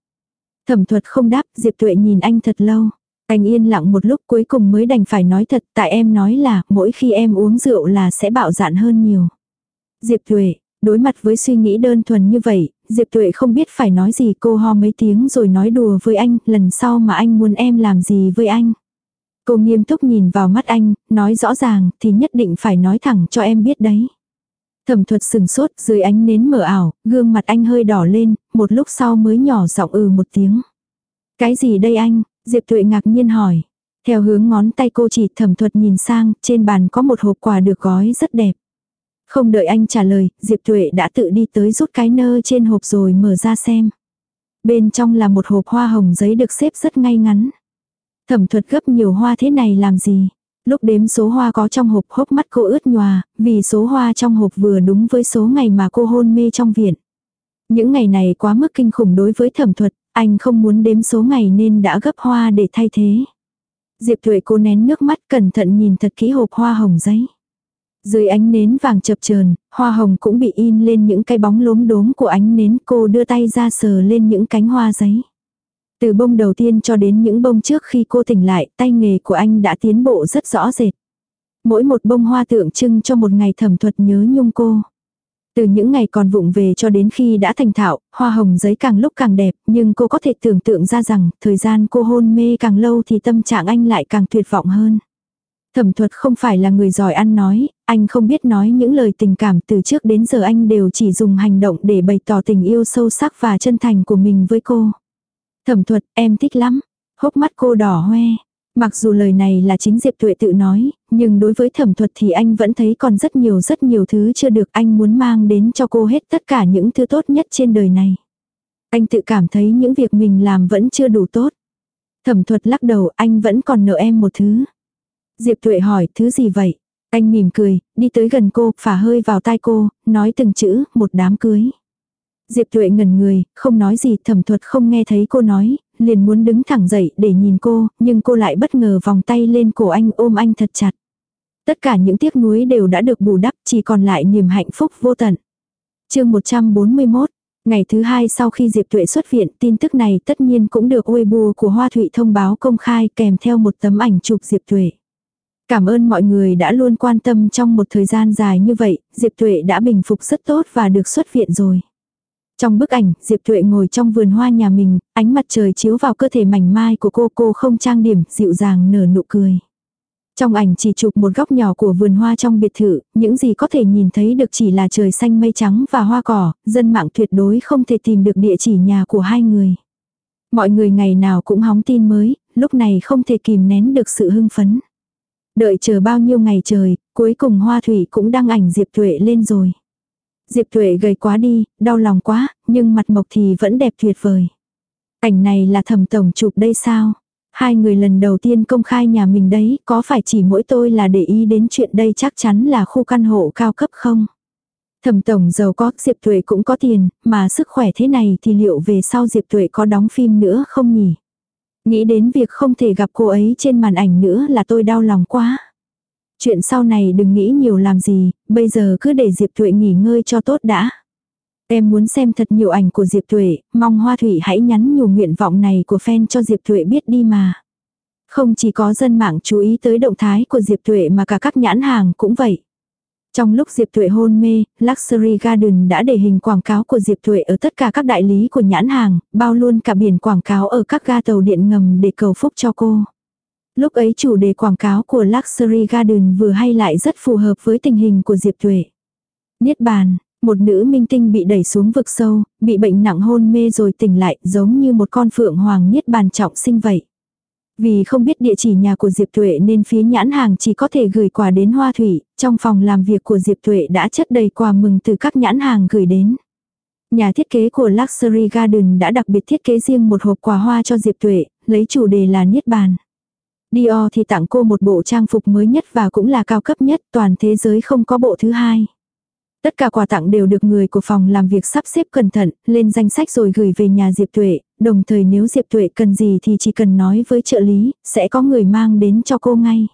Thẩm thuật không đáp, Diệp Tuệ nhìn anh thật lâu. Anh yên lặng một lúc cuối cùng mới đành phải nói thật, tại em nói là mỗi khi em uống rượu là sẽ bạo dạn hơn nhiều. Diệp Thuệ đối mặt với suy nghĩ đơn thuần như vậy, Diệp Thuệ không biết phải nói gì cô ho mấy tiếng rồi nói đùa với anh, lần sau mà anh muốn em làm gì với anh. Cô nghiêm túc nhìn vào mắt anh, nói rõ ràng thì nhất định phải nói thẳng cho em biết đấy. Thẩm thuật sừng sốt dưới ánh nến mờ ảo, gương mặt anh hơi đỏ lên, một lúc sau mới nhỏ giọng ừ một tiếng. Cái gì đây anh? Diệp Tuệ ngạc nhiên hỏi. Theo hướng ngón tay cô chỉ thẩm thuật nhìn sang, trên bàn có một hộp quà được gói rất đẹp. Không đợi anh trả lời, Diệp Tuệ đã tự đi tới rút cái nơ trên hộp rồi mở ra xem. Bên trong là một hộp hoa hồng giấy được xếp rất ngay ngắn. Thẩm thuật gấp nhiều hoa thế này làm gì? Lúc đếm số hoa có trong hộp hốc mắt cô ướt nhòa, vì số hoa trong hộp vừa đúng với số ngày mà cô hôn mê trong viện. Những ngày này quá mức kinh khủng đối với thẩm thuật, anh không muốn đếm số ngày nên đã gấp hoa để thay thế. Diệp Thuệ cố nén nước mắt cẩn thận nhìn thật kỹ hộp hoa hồng giấy. Dưới ánh nến vàng chập chờn, hoa hồng cũng bị in lên những cái bóng lốm đốm của ánh nến cô đưa tay ra sờ lên những cánh hoa giấy. Từ bông đầu tiên cho đến những bông trước khi cô tỉnh lại, tay nghề của anh đã tiến bộ rất rõ rệt. Mỗi một bông hoa tượng trưng cho một ngày thẩm thuật nhớ nhung cô. Từ những ngày còn vụng về cho đến khi đã thành thạo, hoa hồng giấy càng lúc càng đẹp, nhưng cô có thể tưởng tượng ra rằng, thời gian cô hôn mê càng lâu thì tâm trạng anh lại càng tuyệt vọng hơn. Thẩm thuật không phải là người giỏi ăn nói, anh không biết nói những lời tình cảm từ trước đến giờ anh đều chỉ dùng hành động để bày tỏ tình yêu sâu sắc và chân thành của mình với cô. Thẩm thuật, em thích lắm. Hốc mắt cô đỏ hoe. Mặc dù lời này là chính Diệp Tuệ tự nói, nhưng đối với thẩm thuật thì anh vẫn thấy còn rất nhiều rất nhiều thứ chưa được anh muốn mang đến cho cô hết tất cả những thứ tốt nhất trên đời này. Anh tự cảm thấy những việc mình làm vẫn chưa đủ tốt. Thẩm thuật lắc đầu anh vẫn còn nợ em một thứ. Diệp Tuệ hỏi thứ gì vậy? Anh mỉm cười, đi tới gần cô, phả hơi vào tai cô, nói từng chữ, một đám cưới. Diệp Tuệ ngẩn người, không nói gì, thẩm thuật không nghe thấy cô nói, liền muốn đứng thẳng dậy để nhìn cô, nhưng cô lại bất ngờ vòng tay lên cổ anh ôm anh thật chặt. Tất cả những tiếc nuối đều đã được bù đắp, chỉ còn lại niềm hạnh phúc vô tận. chương 141, ngày thứ hai sau khi Diệp Tuệ xuất viện, tin tức này tất nhiên cũng được Weibo của Hoa Thụy thông báo công khai kèm theo một tấm ảnh chụp Diệp Tuệ. Cảm ơn mọi người đã luôn quan tâm trong một thời gian dài như vậy, Diệp Tuệ đã bình phục rất tốt và được xuất viện rồi. Trong bức ảnh, Diệp Thuệ ngồi trong vườn hoa nhà mình, ánh mặt trời chiếu vào cơ thể mảnh mai của cô, cô không trang điểm, dịu dàng nở nụ cười. Trong ảnh chỉ chụp một góc nhỏ của vườn hoa trong biệt thự, những gì có thể nhìn thấy được chỉ là trời xanh mây trắng và hoa cỏ, dân mạng tuyệt đối không thể tìm được địa chỉ nhà của hai người. Mọi người ngày nào cũng hóng tin mới, lúc này không thể kìm nén được sự hưng phấn. Đợi chờ bao nhiêu ngày trời, cuối cùng hoa thủy cũng đăng ảnh Diệp Thuệ lên rồi. Diệp Thuệ gầy quá đi, đau lòng quá, nhưng mặt mộc thì vẫn đẹp tuyệt vời. Ảnh này là thẩm tổng chụp đây sao? Hai người lần đầu tiên công khai nhà mình đấy, có phải chỉ mỗi tôi là để ý đến chuyện đây chắc chắn là khu căn hộ cao cấp không? Thẩm tổng giàu có, Diệp Tuệ cũng có tiền, mà sức khỏe thế này thì liệu về sau Diệp Tuệ có đóng phim nữa không nhỉ? Nghĩ đến việc không thể gặp cô ấy trên màn ảnh nữa là tôi đau lòng quá. Chuyện sau này đừng nghĩ nhiều làm gì, bây giờ cứ để Diệp Tuệ nghỉ ngơi cho tốt đã. Em muốn xem thật nhiều ảnh của Diệp Tuệ, mong Hoa Thủy hãy nhắn nhiều nguyện vọng này của fan cho Diệp Tuệ biết đi mà. Không chỉ có dân mạng chú ý tới động thái của Diệp Tuệ mà cả các nhãn hàng cũng vậy. Trong lúc Diệp Thuệ hôn mê, Luxury Garden đã để hình quảng cáo của Diệp Thuệ ở tất cả các đại lý của nhãn hàng, bao luôn cả biển quảng cáo ở các ga tàu điện ngầm để cầu phúc cho cô. Lúc ấy chủ đề quảng cáo của Luxury Garden vừa hay lại rất phù hợp với tình hình của Diệp Tuệ. Niết bàn, một nữ minh tinh bị đẩy xuống vực sâu, bị bệnh nặng hôn mê rồi tỉnh lại giống như một con phượng hoàng niết bàn trọng sinh vậy. Vì không biết địa chỉ nhà của Diệp Tuệ nên phía nhãn hàng chỉ có thể gửi quà đến Hoa Thủy, trong phòng làm việc của Diệp Tuệ đã chất đầy quà mừng từ các nhãn hàng gửi đến. Nhà thiết kế của Luxury Garden đã đặc biệt thiết kế riêng một hộp quà hoa cho Diệp Tuệ, lấy chủ đề là Niết Bàn. Dior thì tặng cô một bộ trang phục mới nhất và cũng là cao cấp nhất, toàn thế giới không có bộ thứ hai. Tất cả quà tặng đều được người của phòng làm việc sắp xếp cẩn thận, lên danh sách rồi gửi về nhà Diệp Tuệ, đồng thời nếu Diệp Tuệ cần gì thì chỉ cần nói với trợ lý, sẽ có người mang đến cho cô ngay.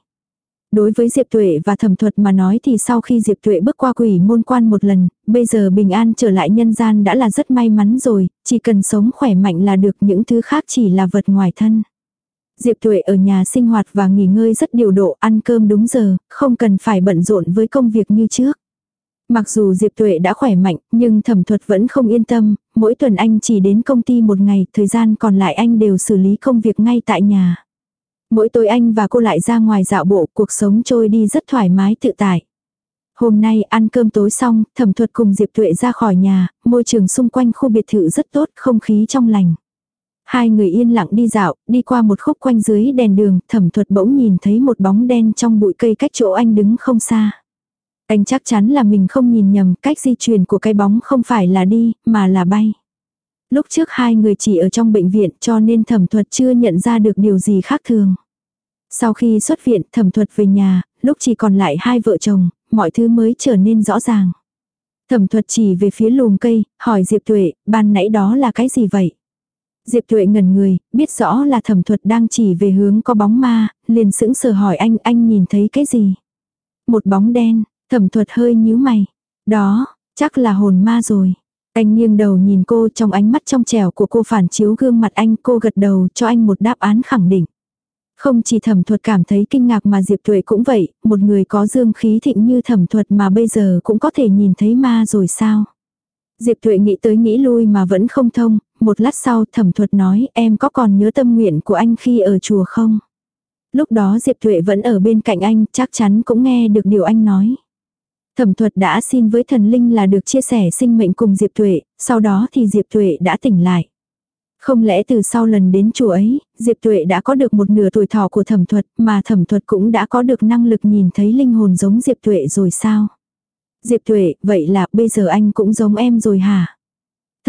Đối với Diệp Tuệ và thẩm thuật mà nói thì sau khi Diệp Tuệ bước qua quỷ môn quan một lần, bây giờ bình an trở lại nhân gian đã là rất may mắn rồi, chỉ cần sống khỏe mạnh là được những thứ khác chỉ là vật ngoài thân. Diệp Tuệ ở nhà sinh hoạt và nghỉ ngơi rất điều độ, ăn cơm đúng giờ, không cần phải bận rộn với công việc như trước. Mặc dù Diệp Tuệ đã khỏe mạnh, nhưng thẩm thuật vẫn không yên tâm, mỗi tuần anh chỉ đến công ty một ngày, thời gian còn lại anh đều xử lý công việc ngay tại nhà. Mỗi tối anh và cô lại ra ngoài dạo bộ, cuộc sống trôi đi rất thoải mái tự tại. Hôm nay ăn cơm tối xong, thẩm thuật cùng Diệp Tuệ ra khỏi nhà, môi trường xung quanh khu biệt thự rất tốt, không khí trong lành. Hai người yên lặng đi dạo, đi qua một khúc quanh dưới đèn đường, thẩm thuật bỗng nhìn thấy một bóng đen trong bụi cây cách chỗ anh đứng không xa. Anh chắc chắn là mình không nhìn nhầm, cách di chuyển của cái bóng không phải là đi, mà là bay. Lúc trước hai người chỉ ở trong bệnh viện cho nên thẩm thuật chưa nhận ra được điều gì khác thường. Sau khi xuất viện thẩm thuật về nhà, lúc chỉ còn lại hai vợ chồng, mọi thứ mới trở nên rõ ràng. Thẩm thuật chỉ về phía lùm cây, hỏi Diệp Tuệ, ban nãy đó là cái gì vậy? Diệp Thuệ ngẩn người, biết rõ là thẩm thuật đang chỉ về hướng có bóng ma, liền sững sờ hỏi anh, anh nhìn thấy cái gì? Một bóng đen, thẩm thuật hơi nhíu mày. Đó, chắc là hồn ma rồi. Anh nghiêng đầu nhìn cô trong ánh mắt trong trẻo của cô phản chiếu gương mặt anh, cô gật đầu cho anh một đáp án khẳng định. Không chỉ thẩm thuật cảm thấy kinh ngạc mà Diệp Thuệ cũng vậy, một người có dương khí thịnh như thẩm thuật mà bây giờ cũng có thể nhìn thấy ma rồi sao? Diệp Thuệ nghĩ tới nghĩ lui mà vẫn không thông, một lát sau thẩm thuật nói em có còn nhớ tâm nguyện của anh khi ở chùa không? Lúc đó Diệp Tuệ vẫn ở bên cạnh anh, chắc chắn cũng nghe được điều anh nói. Thẩm thuật đã xin với thần linh là được chia sẻ sinh mệnh cùng Diệp Tuệ, sau đó thì Diệp Tuệ đã tỉnh lại. Không lẽ từ sau lần đến chùa ấy, Diệp Tuệ đã có được một nửa tuổi thọ của thẩm thuật, mà thẩm thuật cũng đã có được năng lực nhìn thấy linh hồn giống Diệp Tuệ rồi sao? Diệp Tuệ, vậy là bây giờ anh cũng giống em rồi hả?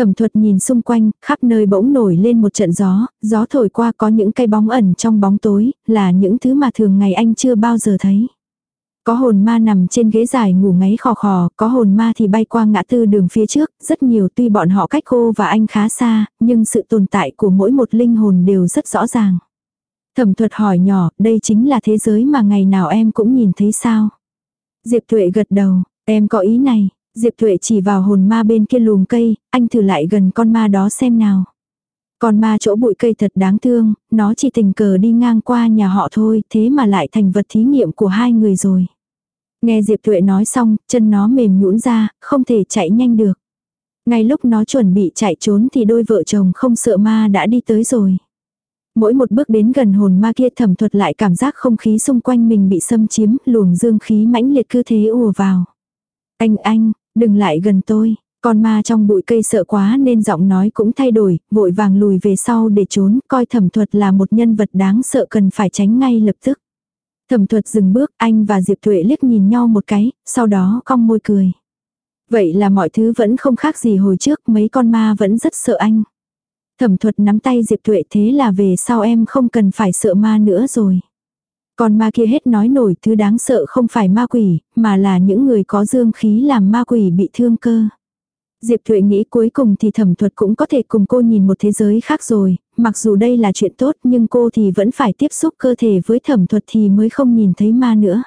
Thẩm thuật nhìn xung quanh, khắp nơi bỗng nổi lên một trận gió, gió thổi qua có những cây bóng ẩn trong bóng tối, là những thứ mà thường ngày anh chưa bao giờ thấy. Có hồn ma nằm trên ghế dài ngủ ngáy khò khò, có hồn ma thì bay qua ngã tư đường phía trước, rất nhiều tuy bọn họ cách cô và anh khá xa, nhưng sự tồn tại của mỗi một linh hồn đều rất rõ ràng. Thẩm thuật hỏi nhỏ, đây chính là thế giới mà ngày nào em cũng nhìn thấy sao? Diệp Thuệ gật đầu, em có ý này, Diệp Thuệ chỉ vào hồn ma bên kia lùm cây, anh thử lại gần con ma đó xem nào. Con ma chỗ bụi cây thật đáng thương, nó chỉ tình cờ đi ngang qua nhà họ thôi, thế mà lại thành vật thí nghiệm của hai người rồi. Nghe Diệp Thuệ nói xong, chân nó mềm nhũn ra, không thể chạy nhanh được. Ngay lúc nó chuẩn bị chạy trốn thì đôi vợ chồng không sợ ma đã đi tới rồi. Mỗi một bước đến gần hồn ma kia thẩm thuật lại cảm giác không khí xung quanh mình bị xâm chiếm, luồng dương khí mãnh liệt cứ thế ùa vào. Anh anh, đừng lại gần tôi. Con ma trong bụi cây sợ quá nên giọng nói cũng thay đổi, vội vàng lùi về sau để trốn, coi thẩm thuật là một nhân vật đáng sợ cần phải tránh ngay lập tức. Thẩm thuật dừng bước, anh và Diệp Thuệ liếc nhìn nhau một cái, sau đó cong môi cười. Vậy là mọi thứ vẫn không khác gì hồi trước, mấy con ma vẫn rất sợ anh. Thẩm thuật nắm tay Diệp Thuệ thế là về sau em không cần phải sợ ma nữa rồi. Con ma kia hết nói nổi thứ đáng sợ không phải ma quỷ, mà là những người có dương khí làm ma quỷ bị thương cơ. Diệp Thuệ nghĩ cuối cùng thì thẩm thuật cũng có thể cùng cô nhìn một thế giới khác rồi, mặc dù đây là chuyện tốt nhưng cô thì vẫn phải tiếp xúc cơ thể với thẩm thuật thì mới không nhìn thấy ma nữa.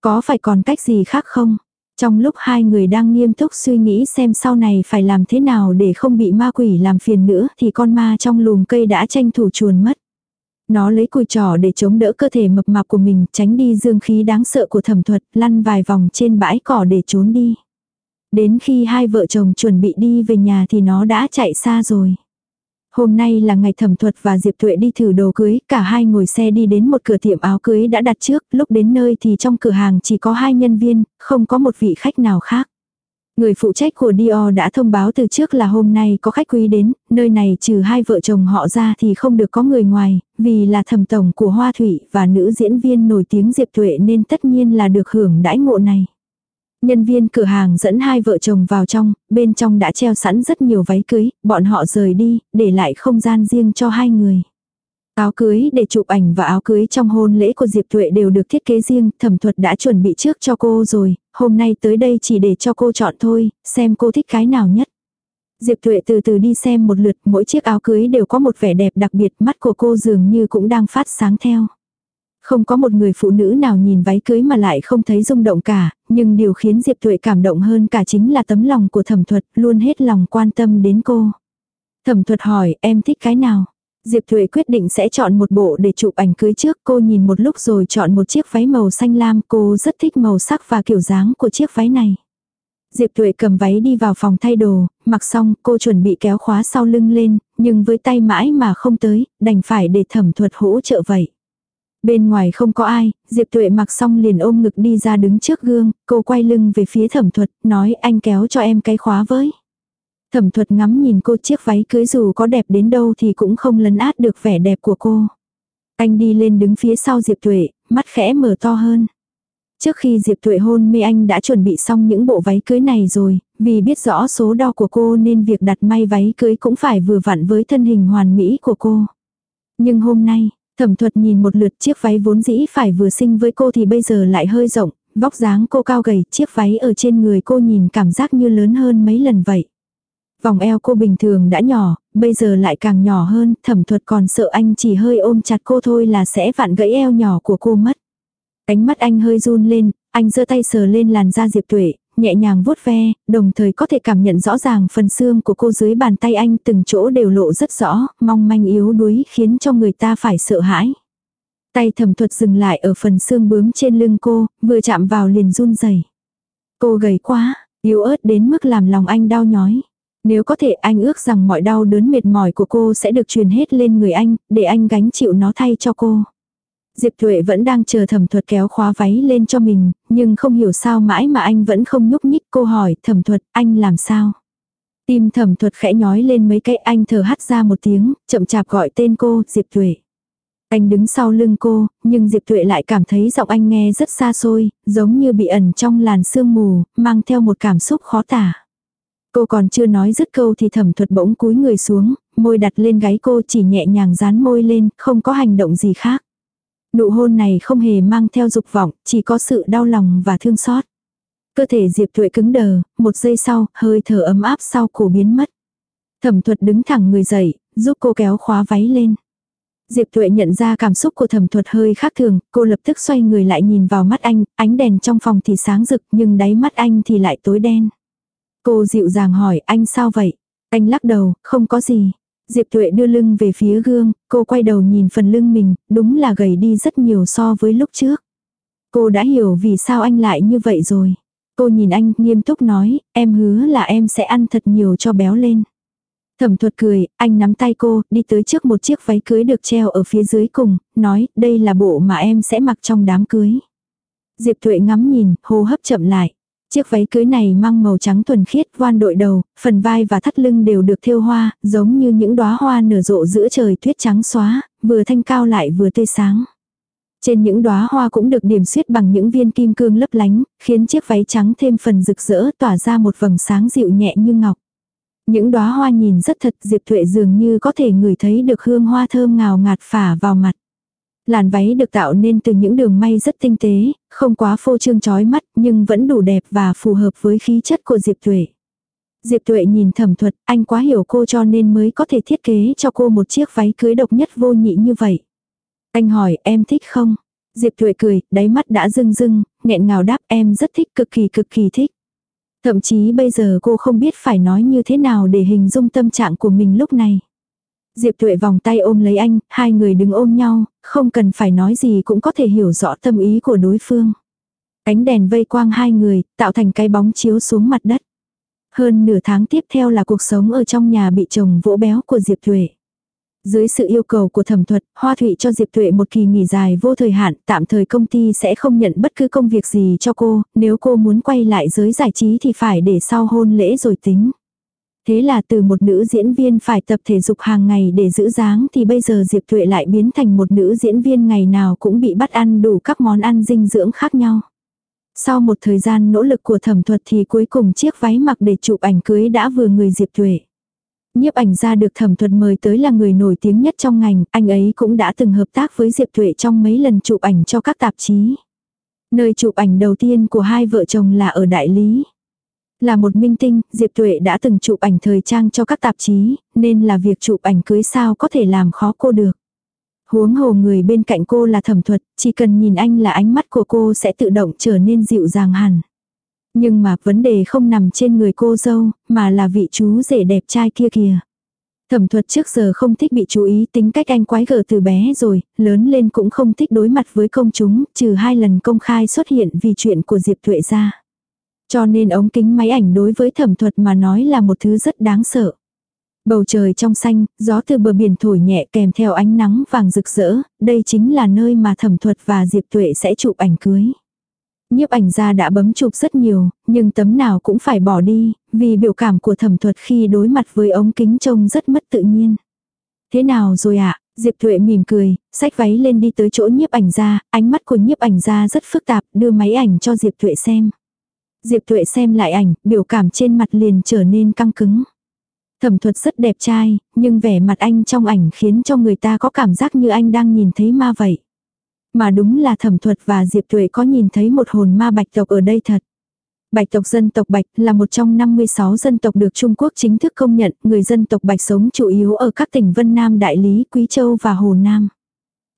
Có phải còn cách gì khác không? Trong lúc hai người đang nghiêm túc suy nghĩ xem sau này phải làm thế nào để không bị ma quỷ làm phiền nữa thì con ma trong lùm cây đã tranh thủ chuồn mất. Nó lấy cùi trỏ để chống đỡ cơ thể mập mạp của mình tránh đi dương khí đáng sợ của thẩm thuật lăn vài vòng trên bãi cỏ để trốn đi. Đến khi hai vợ chồng chuẩn bị đi về nhà thì nó đã chạy xa rồi. Hôm nay là ngày thẩm thuật và Diệp Tuệ đi thử đồ cưới, cả hai ngồi xe đi đến một cửa tiệm áo cưới đã đặt trước, lúc đến nơi thì trong cửa hàng chỉ có hai nhân viên, không có một vị khách nào khác. Người phụ trách của Dior đã thông báo từ trước là hôm nay có khách quý đến, nơi này trừ hai vợ chồng họ ra thì không được có người ngoài, vì là thẩm tổng của Hoa Thủy và nữ diễn viên nổi tiếng Diệp Tuệ nên tất nhiên là được hưởng đãi ngộ này. Nhân viên cửa hàng dẫn hai vợ chồng vào trong, bên trong đã treo sẵn rất nhiều váy cưới, bọn họ rời đi, để lại không gian riêng cho hai người. Áo cưới để chụp ảnh và áo cưới trong hôn lễ của Diệp Thuệ đều được thiết kế riêng, thẩm thuật đã chuẩn bị trước cho cô rồi, hôm nay tới đây chỉ để cho cô chọn thôi, xem cô thích cái nào nhất. Diệp Thuệ từ từ đi xem một lượt, mỗi chiếc áo cưới đều có một vẻ đẹp đặc biệt, mắt của cô dường như cũng đang phát sáng theo. Không có một người phụ nữ nào nhìn váy cưới mà lại không thấy rung động cả, nhưng điều khiến Diệp Thuệ cảm động hơn cả chính là tấm lòng của thẩm thuật, luôn hết lòng quan tâm đến cô. Thẩm thuật hỏi, em thích cái nào? Diệp Thuệ quyết định sẽ chọn một bộ để chụp ảnh cưới trước. Cô nhìn một lúc rồi chọn một chiếc váy màu xanh lam. Cô rất thích màu sắc và kiểu dáng của chiếc váy này. Diệp Thuệ cầm váy đi vào phòng thay đồ, mặc xong cô chuẩn bị kéo khóa sau lưng lên, nhưng với tay mãi mà không tới, đành phải để thẩm thuật hỗ trợ vậy. Bên ngoài không có ai, Diệp Tuệ mặc xong liền ôm ngực đi ra đứng trước gương, cô quay lưng về phía thẩm thuật, nói anh kéo cho em cái khóa với. Thẩm thuật ngắm nhìn cô chiếc váy cưới dù có đẹp đến đâu thì cũng không lấn át được vẻ đẹp của cô. Anh đi lên đứng phía sau Diệp Tuệ, mắt khẽ mở to hơn. Trước khi Diệp Tuệ hôn mê anh đã chuẩn bị xong những bộ váy cưới này rồi, vì biết rõ số đo của cô nên việc đặt may váy cưới cũng phải vừa vặn với thân hình hoàn mỹ của cô. Nhưng hôm nay, thẩm thuật nhìn một lượt chiếc váy vốn dĩ phải vừa sinh với cô thì bây giờ lại hơi rộng, vóc dáng cô cao gầy, chiếc váy ở trên người cô nhìn cảm giác như lớn hơn mấy lần vậy. Vòng eo cô bình thường đã nhỏ, bây giờ lại càng nhỏ hơn, thẩm thuật còn sợ anh chỉ hơi ôm chặt cô thôi là sẽ vặn gãy eo nhỏ của cô mất. Cánh mắt anh hơi run lên, anh giơ tay sờ lên làn da Diệp Tuệ, nhẹ nhàng vuốt ve, đồng thời có thể cảm nhận rõ ràng phần xương của cô dưới bàn tay anh từng chỗ đều lộ rất rõ, mong manh yếu đuối khiến cho người ta phải sợ hãi. Tay thẩm thuật dừng lại ở phần xương bướm trên lưng cô, vừa chạm vào liền run rẩy. Cô gầy quá, yếu ớt đến mức làm lòng anh đau nhói. Nếu có thể anh ước rằng mọi đau đớn mệt mỏi của cô sẽ được truyền hết lên người anh, để anh gánh chịu nó thay cho cô. Diệp Thuệ vẫn đang chờ thẩm thuật kéo khóa váy lên cho mình, nhưng không hiểu sao mãi mà anh vẫn không nhúc nhích. Cô hỏi thẩm thuật, anh làm sao? Tim thẩm thuật khẽ nhói lên mấy cái anh thở hắt ra một tiếng, chậm chạp gọi tên cô, Diệp Thuệ. Anh đứng sau lưng cô, nhưng Diệp Thuệ lại cảm thấy giọng anh nghe rất xa xôi, giống như bị ẩn trong làn sương mù, mang theo một cảm xúc khó tả. Cô còn chưa nói dứt câu thì thẩm thuật bỗng cúi người xuống, môi đặt lên gáy cô chỉ nhẹ nhàng dán môi lên, không có hành động gì khác. Nụ hôn này không hề mang theo dục vọng, chỉ có sự đau lòng và thương xót. Cơ thể Diệp Thuệ cứng đờ, một giây sau, hơi thở ấm áp sau cổ biến mất. Thẩm thuật đứng thẳng người dậy, giúp cô kéo khóa váy lên. Diệp Thuệ nhận ra cảm xúc của thẩm thuật hơi khác thường, cô lập tức xoay người lại nhìn vào mắt anh, ánh đèn trong phòng thì sáng rực nhưng đáy mắt anh thì lại tối đen. Cô dịu dàng hỏi anh sao vậy? Anh lắc đầu, không có gì. Diệp Tuệ đưa lưng về phía gương, cô quay đầu nhìn phần lưng mình, đúng là gầy đi rất nhiều so với lúc trước. Cô đã hiểu vì sao anh lại như vậy rồi. Cô nhìn anh nghiêm túc nói, em hứa là em sẽ ăn thật nhiều cho béo lên. Thẩm thuật cười, anh nắm tay cô, đi tới trước một chiếc váy cưới được treo ở phía dưới cùng, nói, đây là bộ mà em sẽ mặc trong đám cưới. Diệp Tuệ ngắm nhìn, hô hấp chậm lại. Chiếc váy cưới này mang màu trắng thuần khiết, voan đội đầu, phần vai và thắt lưng đều được thêu hoa, giống như những đóa hoa nở rộ giữa trời tuyết trắng xóa, vừa thanh cao lại vừa tươi sáng. Trên những đóa hoa cũng được điểm xuyết bằng những viên kim cương lấp lánh, khiến chiếc váy trắng thêm phần rực rỡ tỏa ra một vầng sáng dịu nhẹ như ngọc. Những đóa hoa nhìn rất thật, Diệp Thuệ dường như có thể ngửi thấy được hương hoa thơm ngào ngạt phả vào mặt. Làn váy được tạo nên từ những đường may rất tinh tế, không quá phô trương chói mắt nhưng vẫn đủ đẹp và phù hợp với khí chất của Diệp Tuệ. Diệp Tuệ nhìn thẩm thuật, anh quá hiểu cô cho nên mới có thể thiết kế cho cô một chiếc váy cưới độc nhất vô nhị như vậy. Anh hỏi em thích không? Diệp Tuệ cười, đáy mắt đã rưng rưng, nghẹn ngào đáp em rất thích cực kỳ cực kỳ thích. Thậm chí bây giờ cô không biết phải nói như thế nào để hình dung tâm trạng của mình lúc này. Diệp Tuệ vòng tay ôm lấy anh, hai người đứng ôm nhau, không cần phải nói gì cũng có thể hiểu rõ tâm ý của đối phương. Ánh đèn vây quang hai người, tạo thành cái bóng chiếu xuống mặt đất. Hơn nửa tháng tiếp theo là cuộc sống ở trong nhà bị chồng vỗ béo của Diệp Thuệ. Dưới sự yêu cầu của thẩm thuật, Hoa Thụy cho Diệp Tuệ một kỳ nghỉ dài vô thời hạn, tạm thời công ty sẽ không nhận bất cứ công việc gì cho cô, nếu cô muốn quay lại giới giải trí thì phải để sau hôn lễ rồi tính. Thế là từ một nữ diễn viên phải tập thể dục hàng ngày để giữ dáng thì bây giờ Diệp Tuệ lại biến thành một nữ diễn viên ngày nào cũng bị bắt ăn đủ các món ăn dinh dưỡng khác nhau. Sau một thời gian nỗ lực của thẩm thuật thì cuối cùng chiếc váy mặc để chụp ảnh cưới đã vừa người Diệp Tuệ. Nhiếp ảnh gia được thẩm thuật mời tới là người nổi tiếng nhất trong ngành, anh ấy cũng đã từng hợp tác với Diệp Tuệ trong mấy lần chụp ảnh cho các tạp chí. Nơi chụp ảnh đầu tiên của hai vợ chồng là ở Đại Lý. Là một minh tinh, Diệp Tuệ đã từng chụp ảnh thời trang cho các tạp chí, nên là việc chụp ảnh cưới sao có thể làm khó cô được. Huống hồ người bên cạnh cô là thẩm thuật, chỉ cần nhìn anh là ánh mắt của cô sẽ tự động trở nên dịu dàng hẳn. Nhưng mà vấn đề không nằm trên người cô dâu, mà là vị chú rể đẹp trai kia kìa. Thẩm thuật trước giờ không thích bị chú ý tính cách anh quái gở từ bé rồi, lớn lên cũng không thích đối mặt với công chúng, trừ hai lần công khai xuất hiện vì chuyện của Diệp Tuệ ra. Cho nên ống kính máy ảnh đối với thẩm thuật mà nói là một thứ rất đáng sợ. Bầu trời trong xanh, gió từ bờ biển thổi nhẹ kèm theo ánh nắng vàng rực rỡ, đây chính là nơi mà thẩm thuật và Diệp Tuệ sẽ chụp ảnh cưới. Nhiếp ảnh gia đã bấm chụp rất nhiều, nhưng tấm nào cũng phải bỏ đi, vì biểu cảm của thẩm thuật khi đối mặt với ống kính trông rất mất tự nhiên. Thế nào rồi ạ? À? Diệp Thuệ mỉm cười, xách váy lên đi tới chỗ nhiếp ảnh gia, ánh mắt của nhiếp ảnh gia rất phức tạp, đưa máy ảnh cho Diệp Thuệ xem. Diệp Tuệ xem lại ảnh, biểu cảm trên mặt liền trở nên căng cứng. Thẩm thuật rất đẹp trai, nhưng vẻ mặt anh trong ảnh khiến cho người ta có cảm giác như anh đang nhìn thấy ma vậy. Mà đúng là thẩm thuật và Diệp Tuệ có nhìn thấy một hồn ma bạch tộc ở đây thật. Bạch tộc dân tộc Bạch là một trong 56 dân tộc được Trung Quốc chính thức công nhận, người dân tộc Bạch sống chủ yếu ở các tỉnh Vân Nam Đại Lý, Quý Châu và Hồ Nam.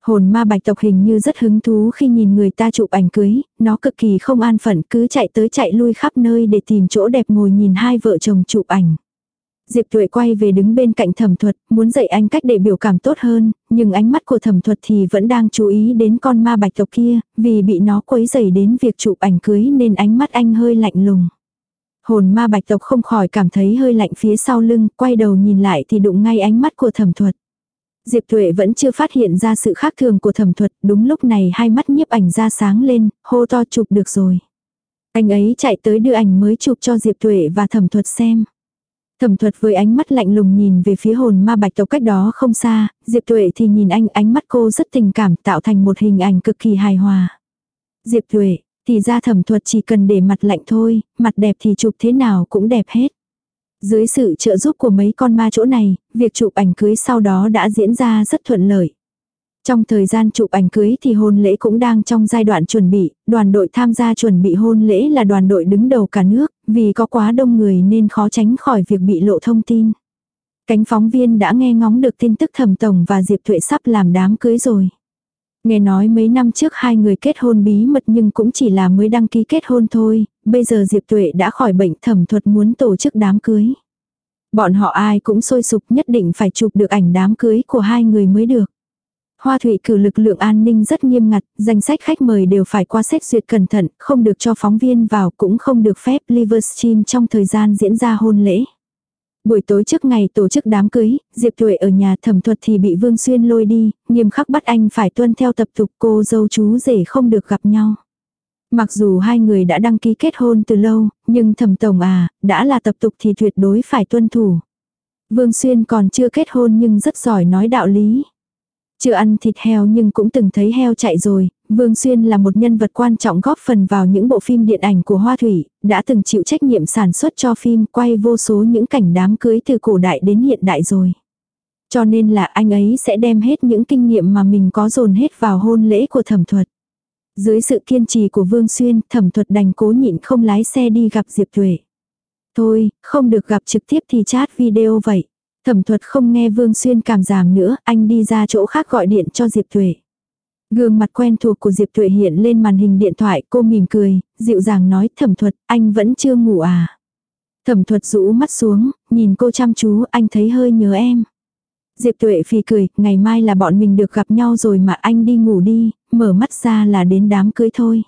Hồn ma bạch tộc hình như rất hứng thú khi nhìn người ta chụp ảnh cưới, nó cực kỳ không an phận cứ chạy tới chạy lui khắp nơi để tìm chỗ đẹp ngồi nhìn hai vợ chồng chụp ảnh. Diệp Tuệ quay về đứng bên cạnh thẩm thuật, muốn dạy anh cách để biểu cảm tốt hơn, nhưng ánh mắt của thẩm thuật thì vẫn đang chú ý đến con ma bạch tộc kia, vì bị nó quấy dày đến việc chụp ảnh cưới nên ánh mắt anh hơi lạnh lùng. Hồn ma bạch tộc không khỏi cảm thấy hơi lạnh phía sau lưng, quay đầu nhìn lại thì đụng ngay ánh mắt của thẩm thuật. Diệp Thuệ vẫn chưa phát hiện ra sự khác thường của thẩm thuật, đúng lúc này hai mắt nhiếp ảnh ra sáng lên, hô to chụp được rồi. Anh ấy chạy tới đưa ảnh mới chụp cho Diệp Thuệ và thẩm thuật xem. Thẩm thuật với ánh mắt lạnh lùng nhìn về phía hồn ma bạch tộc cách đó không xa, Diệp Thuệ thì nhìn anh ánh mắt cô rất tình cảm tạo thành một hình ảnh cực kỳ hài hòa. Diệp Thuệ, thì ra thẩm thuật chỉ cần để mặt lạnh thôi, mặt đẹp thì chụp thế nào cũng đẹp hết. Dưới sự trợ giúp của mấy con ma chỗ này, việc chụp ảnh cưới sau đó đã diễn ra rất thuận lợi. Trong thời gian chụp ảnh cưới thì hôn lễ cũng đang trong giai đoạn chuẩn bị, đoàn đội tham gia chuẩn bị hôn lễ là đoàn đội đứng đầu cả nước, vì có quá đông người nên khó tránh khỏi việc bị lộ thông tin. Cánh phóng viên đã nghe ngóng được tin tức thẩm tổng và Diệp Thuệ sắp làm đám cưới rồi. Nghe nói mấy năm trước hai người kết hôn bí mật nhưng cũng chỉ là mới đăng ký kết hôn thôi, bây giờ Diệp Tuệ đã khỏi bệnh thẩm thuật muốn tổ chức đám cưới. Bọn họ ai cũng sôi sục nhất định phải chụp được ảnh đám cưới của hai người mới được. Hoa Thụy cử lực lượng an ninh rất nghiêm ngặt, danh sách khách mời đều phải qua xét duyệt cẩn thận, không được cho phóng viên vào cũng không được phép Livestream trong thời gian diễn ra hôn lễ. Buổi tối trước ngày tổ chức đám cưới, Diệp Tuệ ở nhà thẩm thuật thì bị Vương Xuyên lôi đi, nghiêm khắc bắt anh phải tuân theo tập tục cô dâu chú rể không được gặp nhau. Mặc dù hai người đã đăng ký kết hôn từ lâu, nhưng thẩm tổng à, đã là tập tục thì tuyệt đối phải tuân thủ. Vương Xuyên còn chưa kết hôn nhưng rất giỏi nói đạo lý. Chưa ăn thịt heo nhưng cũng từng thấy heo chạy rồi, Vương Xuyên là một nhân vật quan trọng góp phần vào những bộ phim điện ảnh của Hoa Thủy, đã từng chịu trách nhiệm sản xuất cho phim quay vô số những cảnh đám cưới từ cổ đại đến hiện đại rồi. Cho nên là anh ấy sẽ đem hết những kinh nghiệm mà mình có dồn hết vào hôn lễ của thẩm thuật. Dưới sự kiên trì của Vương Xuyên, thẩm thuật đành cố nhịn không lái xe đi gặp Diệp Tuệ. Thôi, không được gặp trực tiếp thì chat video vậy. Thẩm thuật không nghe Vương Xuyên cảm giảm nữa, anh đi ra chỗ khác gọi điện cho Diệp Tuệ. Gương mặt quen thuộc của Diệp Tuệ hiện lên màn hình điện thoại, cô mỉm cười, dịu dàng nói thẩm thuật, anh vẫn chưa ngủ à. Thẩm thuật rũ mắt xuống, nhìn cô chăm chú, anh thấy hơi nhớ em. Diệp Tuệ phì cười, ngày mai là bọn mình được gặp nhau rồi mà anh đi ngủ đi, mở mắt ra là đến đám cưới thôi.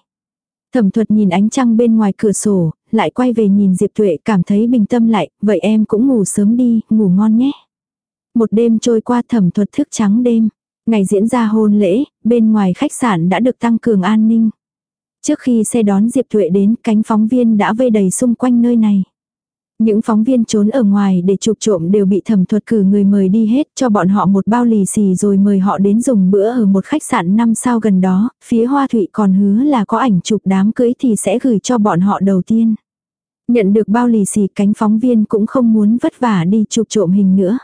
Thẩm thuật nhìn ánh trăng bên ngoài cửa sổ, lại quay về nhìn Diệp Tuệ cảm thấy bình tâm lại, vậy em cũng ngủ sớm đi, ngủ ngon nhé. Một đêm trôi qua thẩm thuật thức trắng đêm. Ngày diễn ra hôn lễ, bên ngoài khách sạn đã được tăng cường an ninh. Trước khi xe đón Diệp Thuệ đến, cánh phóng viên đã vây đầy xung quanh nơi này. Những phóng viên trốn ở ngoài để chụp trộm đều bị thẩm thuật cử người mời đi hết cho bọn họ một bao lì xì rồi mời họ đến dùng bữa ở một khách sạn năm sao gần đó, phía Hoa Thụy còn hứa là có ảnh chụp đám cưới thì sẽ gửi cho bọn họ đầu tiên. Nhận được bao lì xì cánh phóng viên cũng không muốn vất vả đi chụp trộm hình nữa.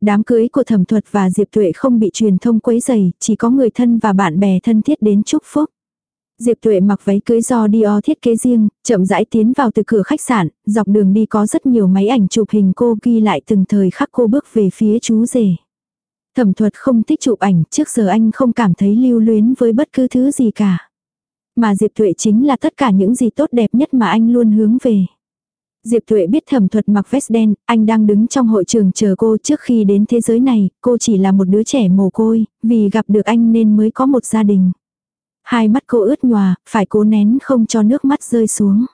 Đám cưới của thẩm thuật và Diệp Tuệ không bị truyền thông quấy dày, chỉ có người thân và bạn bè thân thiết đến chúc phúc. Diệp Tuệ mặc váy cưới do Dior thiết kế riêng, chậm rãi tiến vào từ cửa khách sạn, dọc đường đi có rất nhiều máy ảnh chụp hình cô ghi lại từng thời khắc cô bước về phía chú rể. Thẩm thuật không thích chụp ảnh, trước giờ anh không cảm thấy lưu luyến với bất cứ thứ gì cả. Mà Diệp Tuệ chính là tất cả những gì tốt đẹp nhất mà anh luôn hướng về. Diệp Tuệ biết thẩm thuật mặc vest đen, anh đang đứng trong hội trường chờ cô trước khi đến thế giới này, cô chỉ là một đứa trẻ mồ côi, vì gặp được anh nên mới có một gia đình. Hai mắt cô ướt nhòa, phải cố nén không cho nước mắt rơi xuống.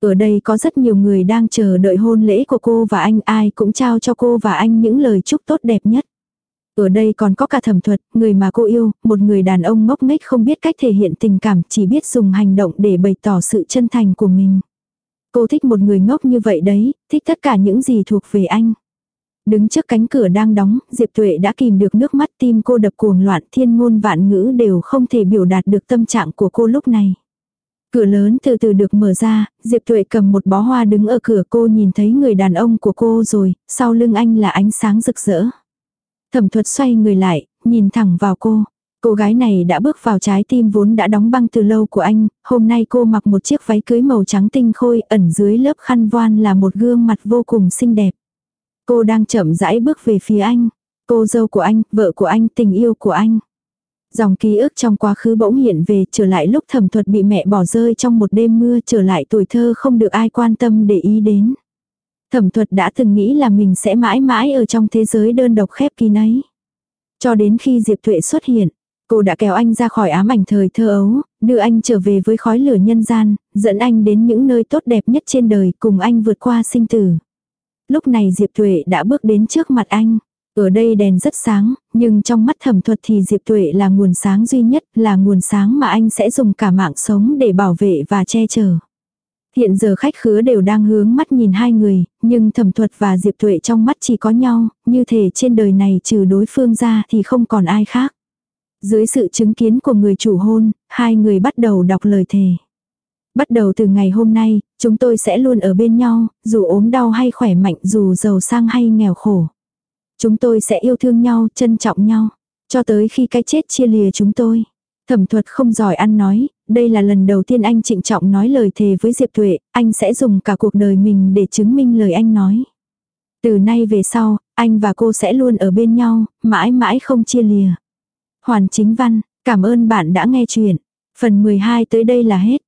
Ở đây có rất nhiều người đang chờ đợi hôn lễ của cô và anh ai cũng trao cho cô và anh những lời chúc tốt đẹp nhất. Ở đây còn có cả thẩm thuật, người mà cô yêu, một người đàn ông ngốc nghếch không biết cách thể hiện tình cảm, chỉ biết dùng hành động để bày tỏ sự chân thành của mình. Cô thích một người ngốc như vậy đấy, thích tất cả những gì thuộc về anh. Đứng trước cánh cửa đang đóng, Diệp Tuệ đã kìm được nước mắt tim cô đập cuồng loạn thiên ngôn vạn ngữ đều không thể biểu đạt được tâm trạng của cô lúc này. Cửa lớn từ từ được mở ra, Diệp Tuệ cầm một bó hoa đứng ở cửa cô nhìn thấy người đàn ông của cô rồi, sau lưng anh là ánh sáng rực rỡ. Thẩm thuật xoay người lại, nhìn thẳng vào cô. Cô gái này đã bước vào trái tim vốn đã đóng băng từ lâu của anh, hôm nay cô mặc một chiếc váy cưới màu trắng tinh khôi, ẩn dưới lớp khăn voan là một gương mặt vô cùng xinh đẹp. Cô đang chậm rãi bước về phía anh. Cô dâu của anh, vợ của anh, tình yêu của anh. Dòng ký ức trong quá khứ bỗng hiện về trở lại lúc thẩm thuật bị mẹ bỏ rơi trong một đêm mưa trở lại tuổi thơ không được ai quan tâm để ý đến. Thẩm thuật đã từng nghĩ là mình sẽ mãi mãi ở trong thế giới đơn độc khép kín ấy. Cho đến khi Diệp Tuệ xuất hiện, cô đã kéo anh ra khỏi ám ảnh thời thơ ấu, đưa anh trở về với khói lửa nhân gian, dẫn anh đến những nơi tốt đẹp nhất trên đời cùng anh vượt qua sinh tử. Lúc này Diệp Tuệ đã bước đến trước mặt anh. Ở đây đèn rất sáng, nhưng trong mắt thẩm thuật thì Diệp Tuệ là nguồn sáng duy nhất, là nguồn sáng mà anh sẽ dùng cả mạng sống để bảo vệ và che chở. Hiện giờ khách khứa đều đang hướng mắt nhìn hai người, nhưng thẩm thuật và Diệp Tuệ trong mắt chỉ có nhau, như thể trên đời này trừ đối phương ra thì không còn ai khác. Dưới sự chứng kiến của người chủ hôn, hai người bắt đầu đọc lời thề. Bắt đầu từ ngày hôm nay, chúng tôi sẽ luôn ở bên nhau, dù ốm đau hay khỏe mạnh, dù giàu sang hay nghèo khổ. Chúng tôi sẽ yêu thương nhau, trân trọng nhau, cho tới khi cái chết chia lìa chúng tôi. Thẩm thuật không giỏi ăn nói, đây là lần đầu tiên anh trịnh trọng nói lời thề với Diệp Tuệ, anh sẽ dùng cả cuộc đời mình để chứng minh lời anh nói. Từ nay về sau, anh và cô sẽ luôn ở bên nhau, mãi mãi không chia lìa. Hoàn chính văn, cảm ơn bạn đã nghe chuyện. Phần 12 tới đây là hết.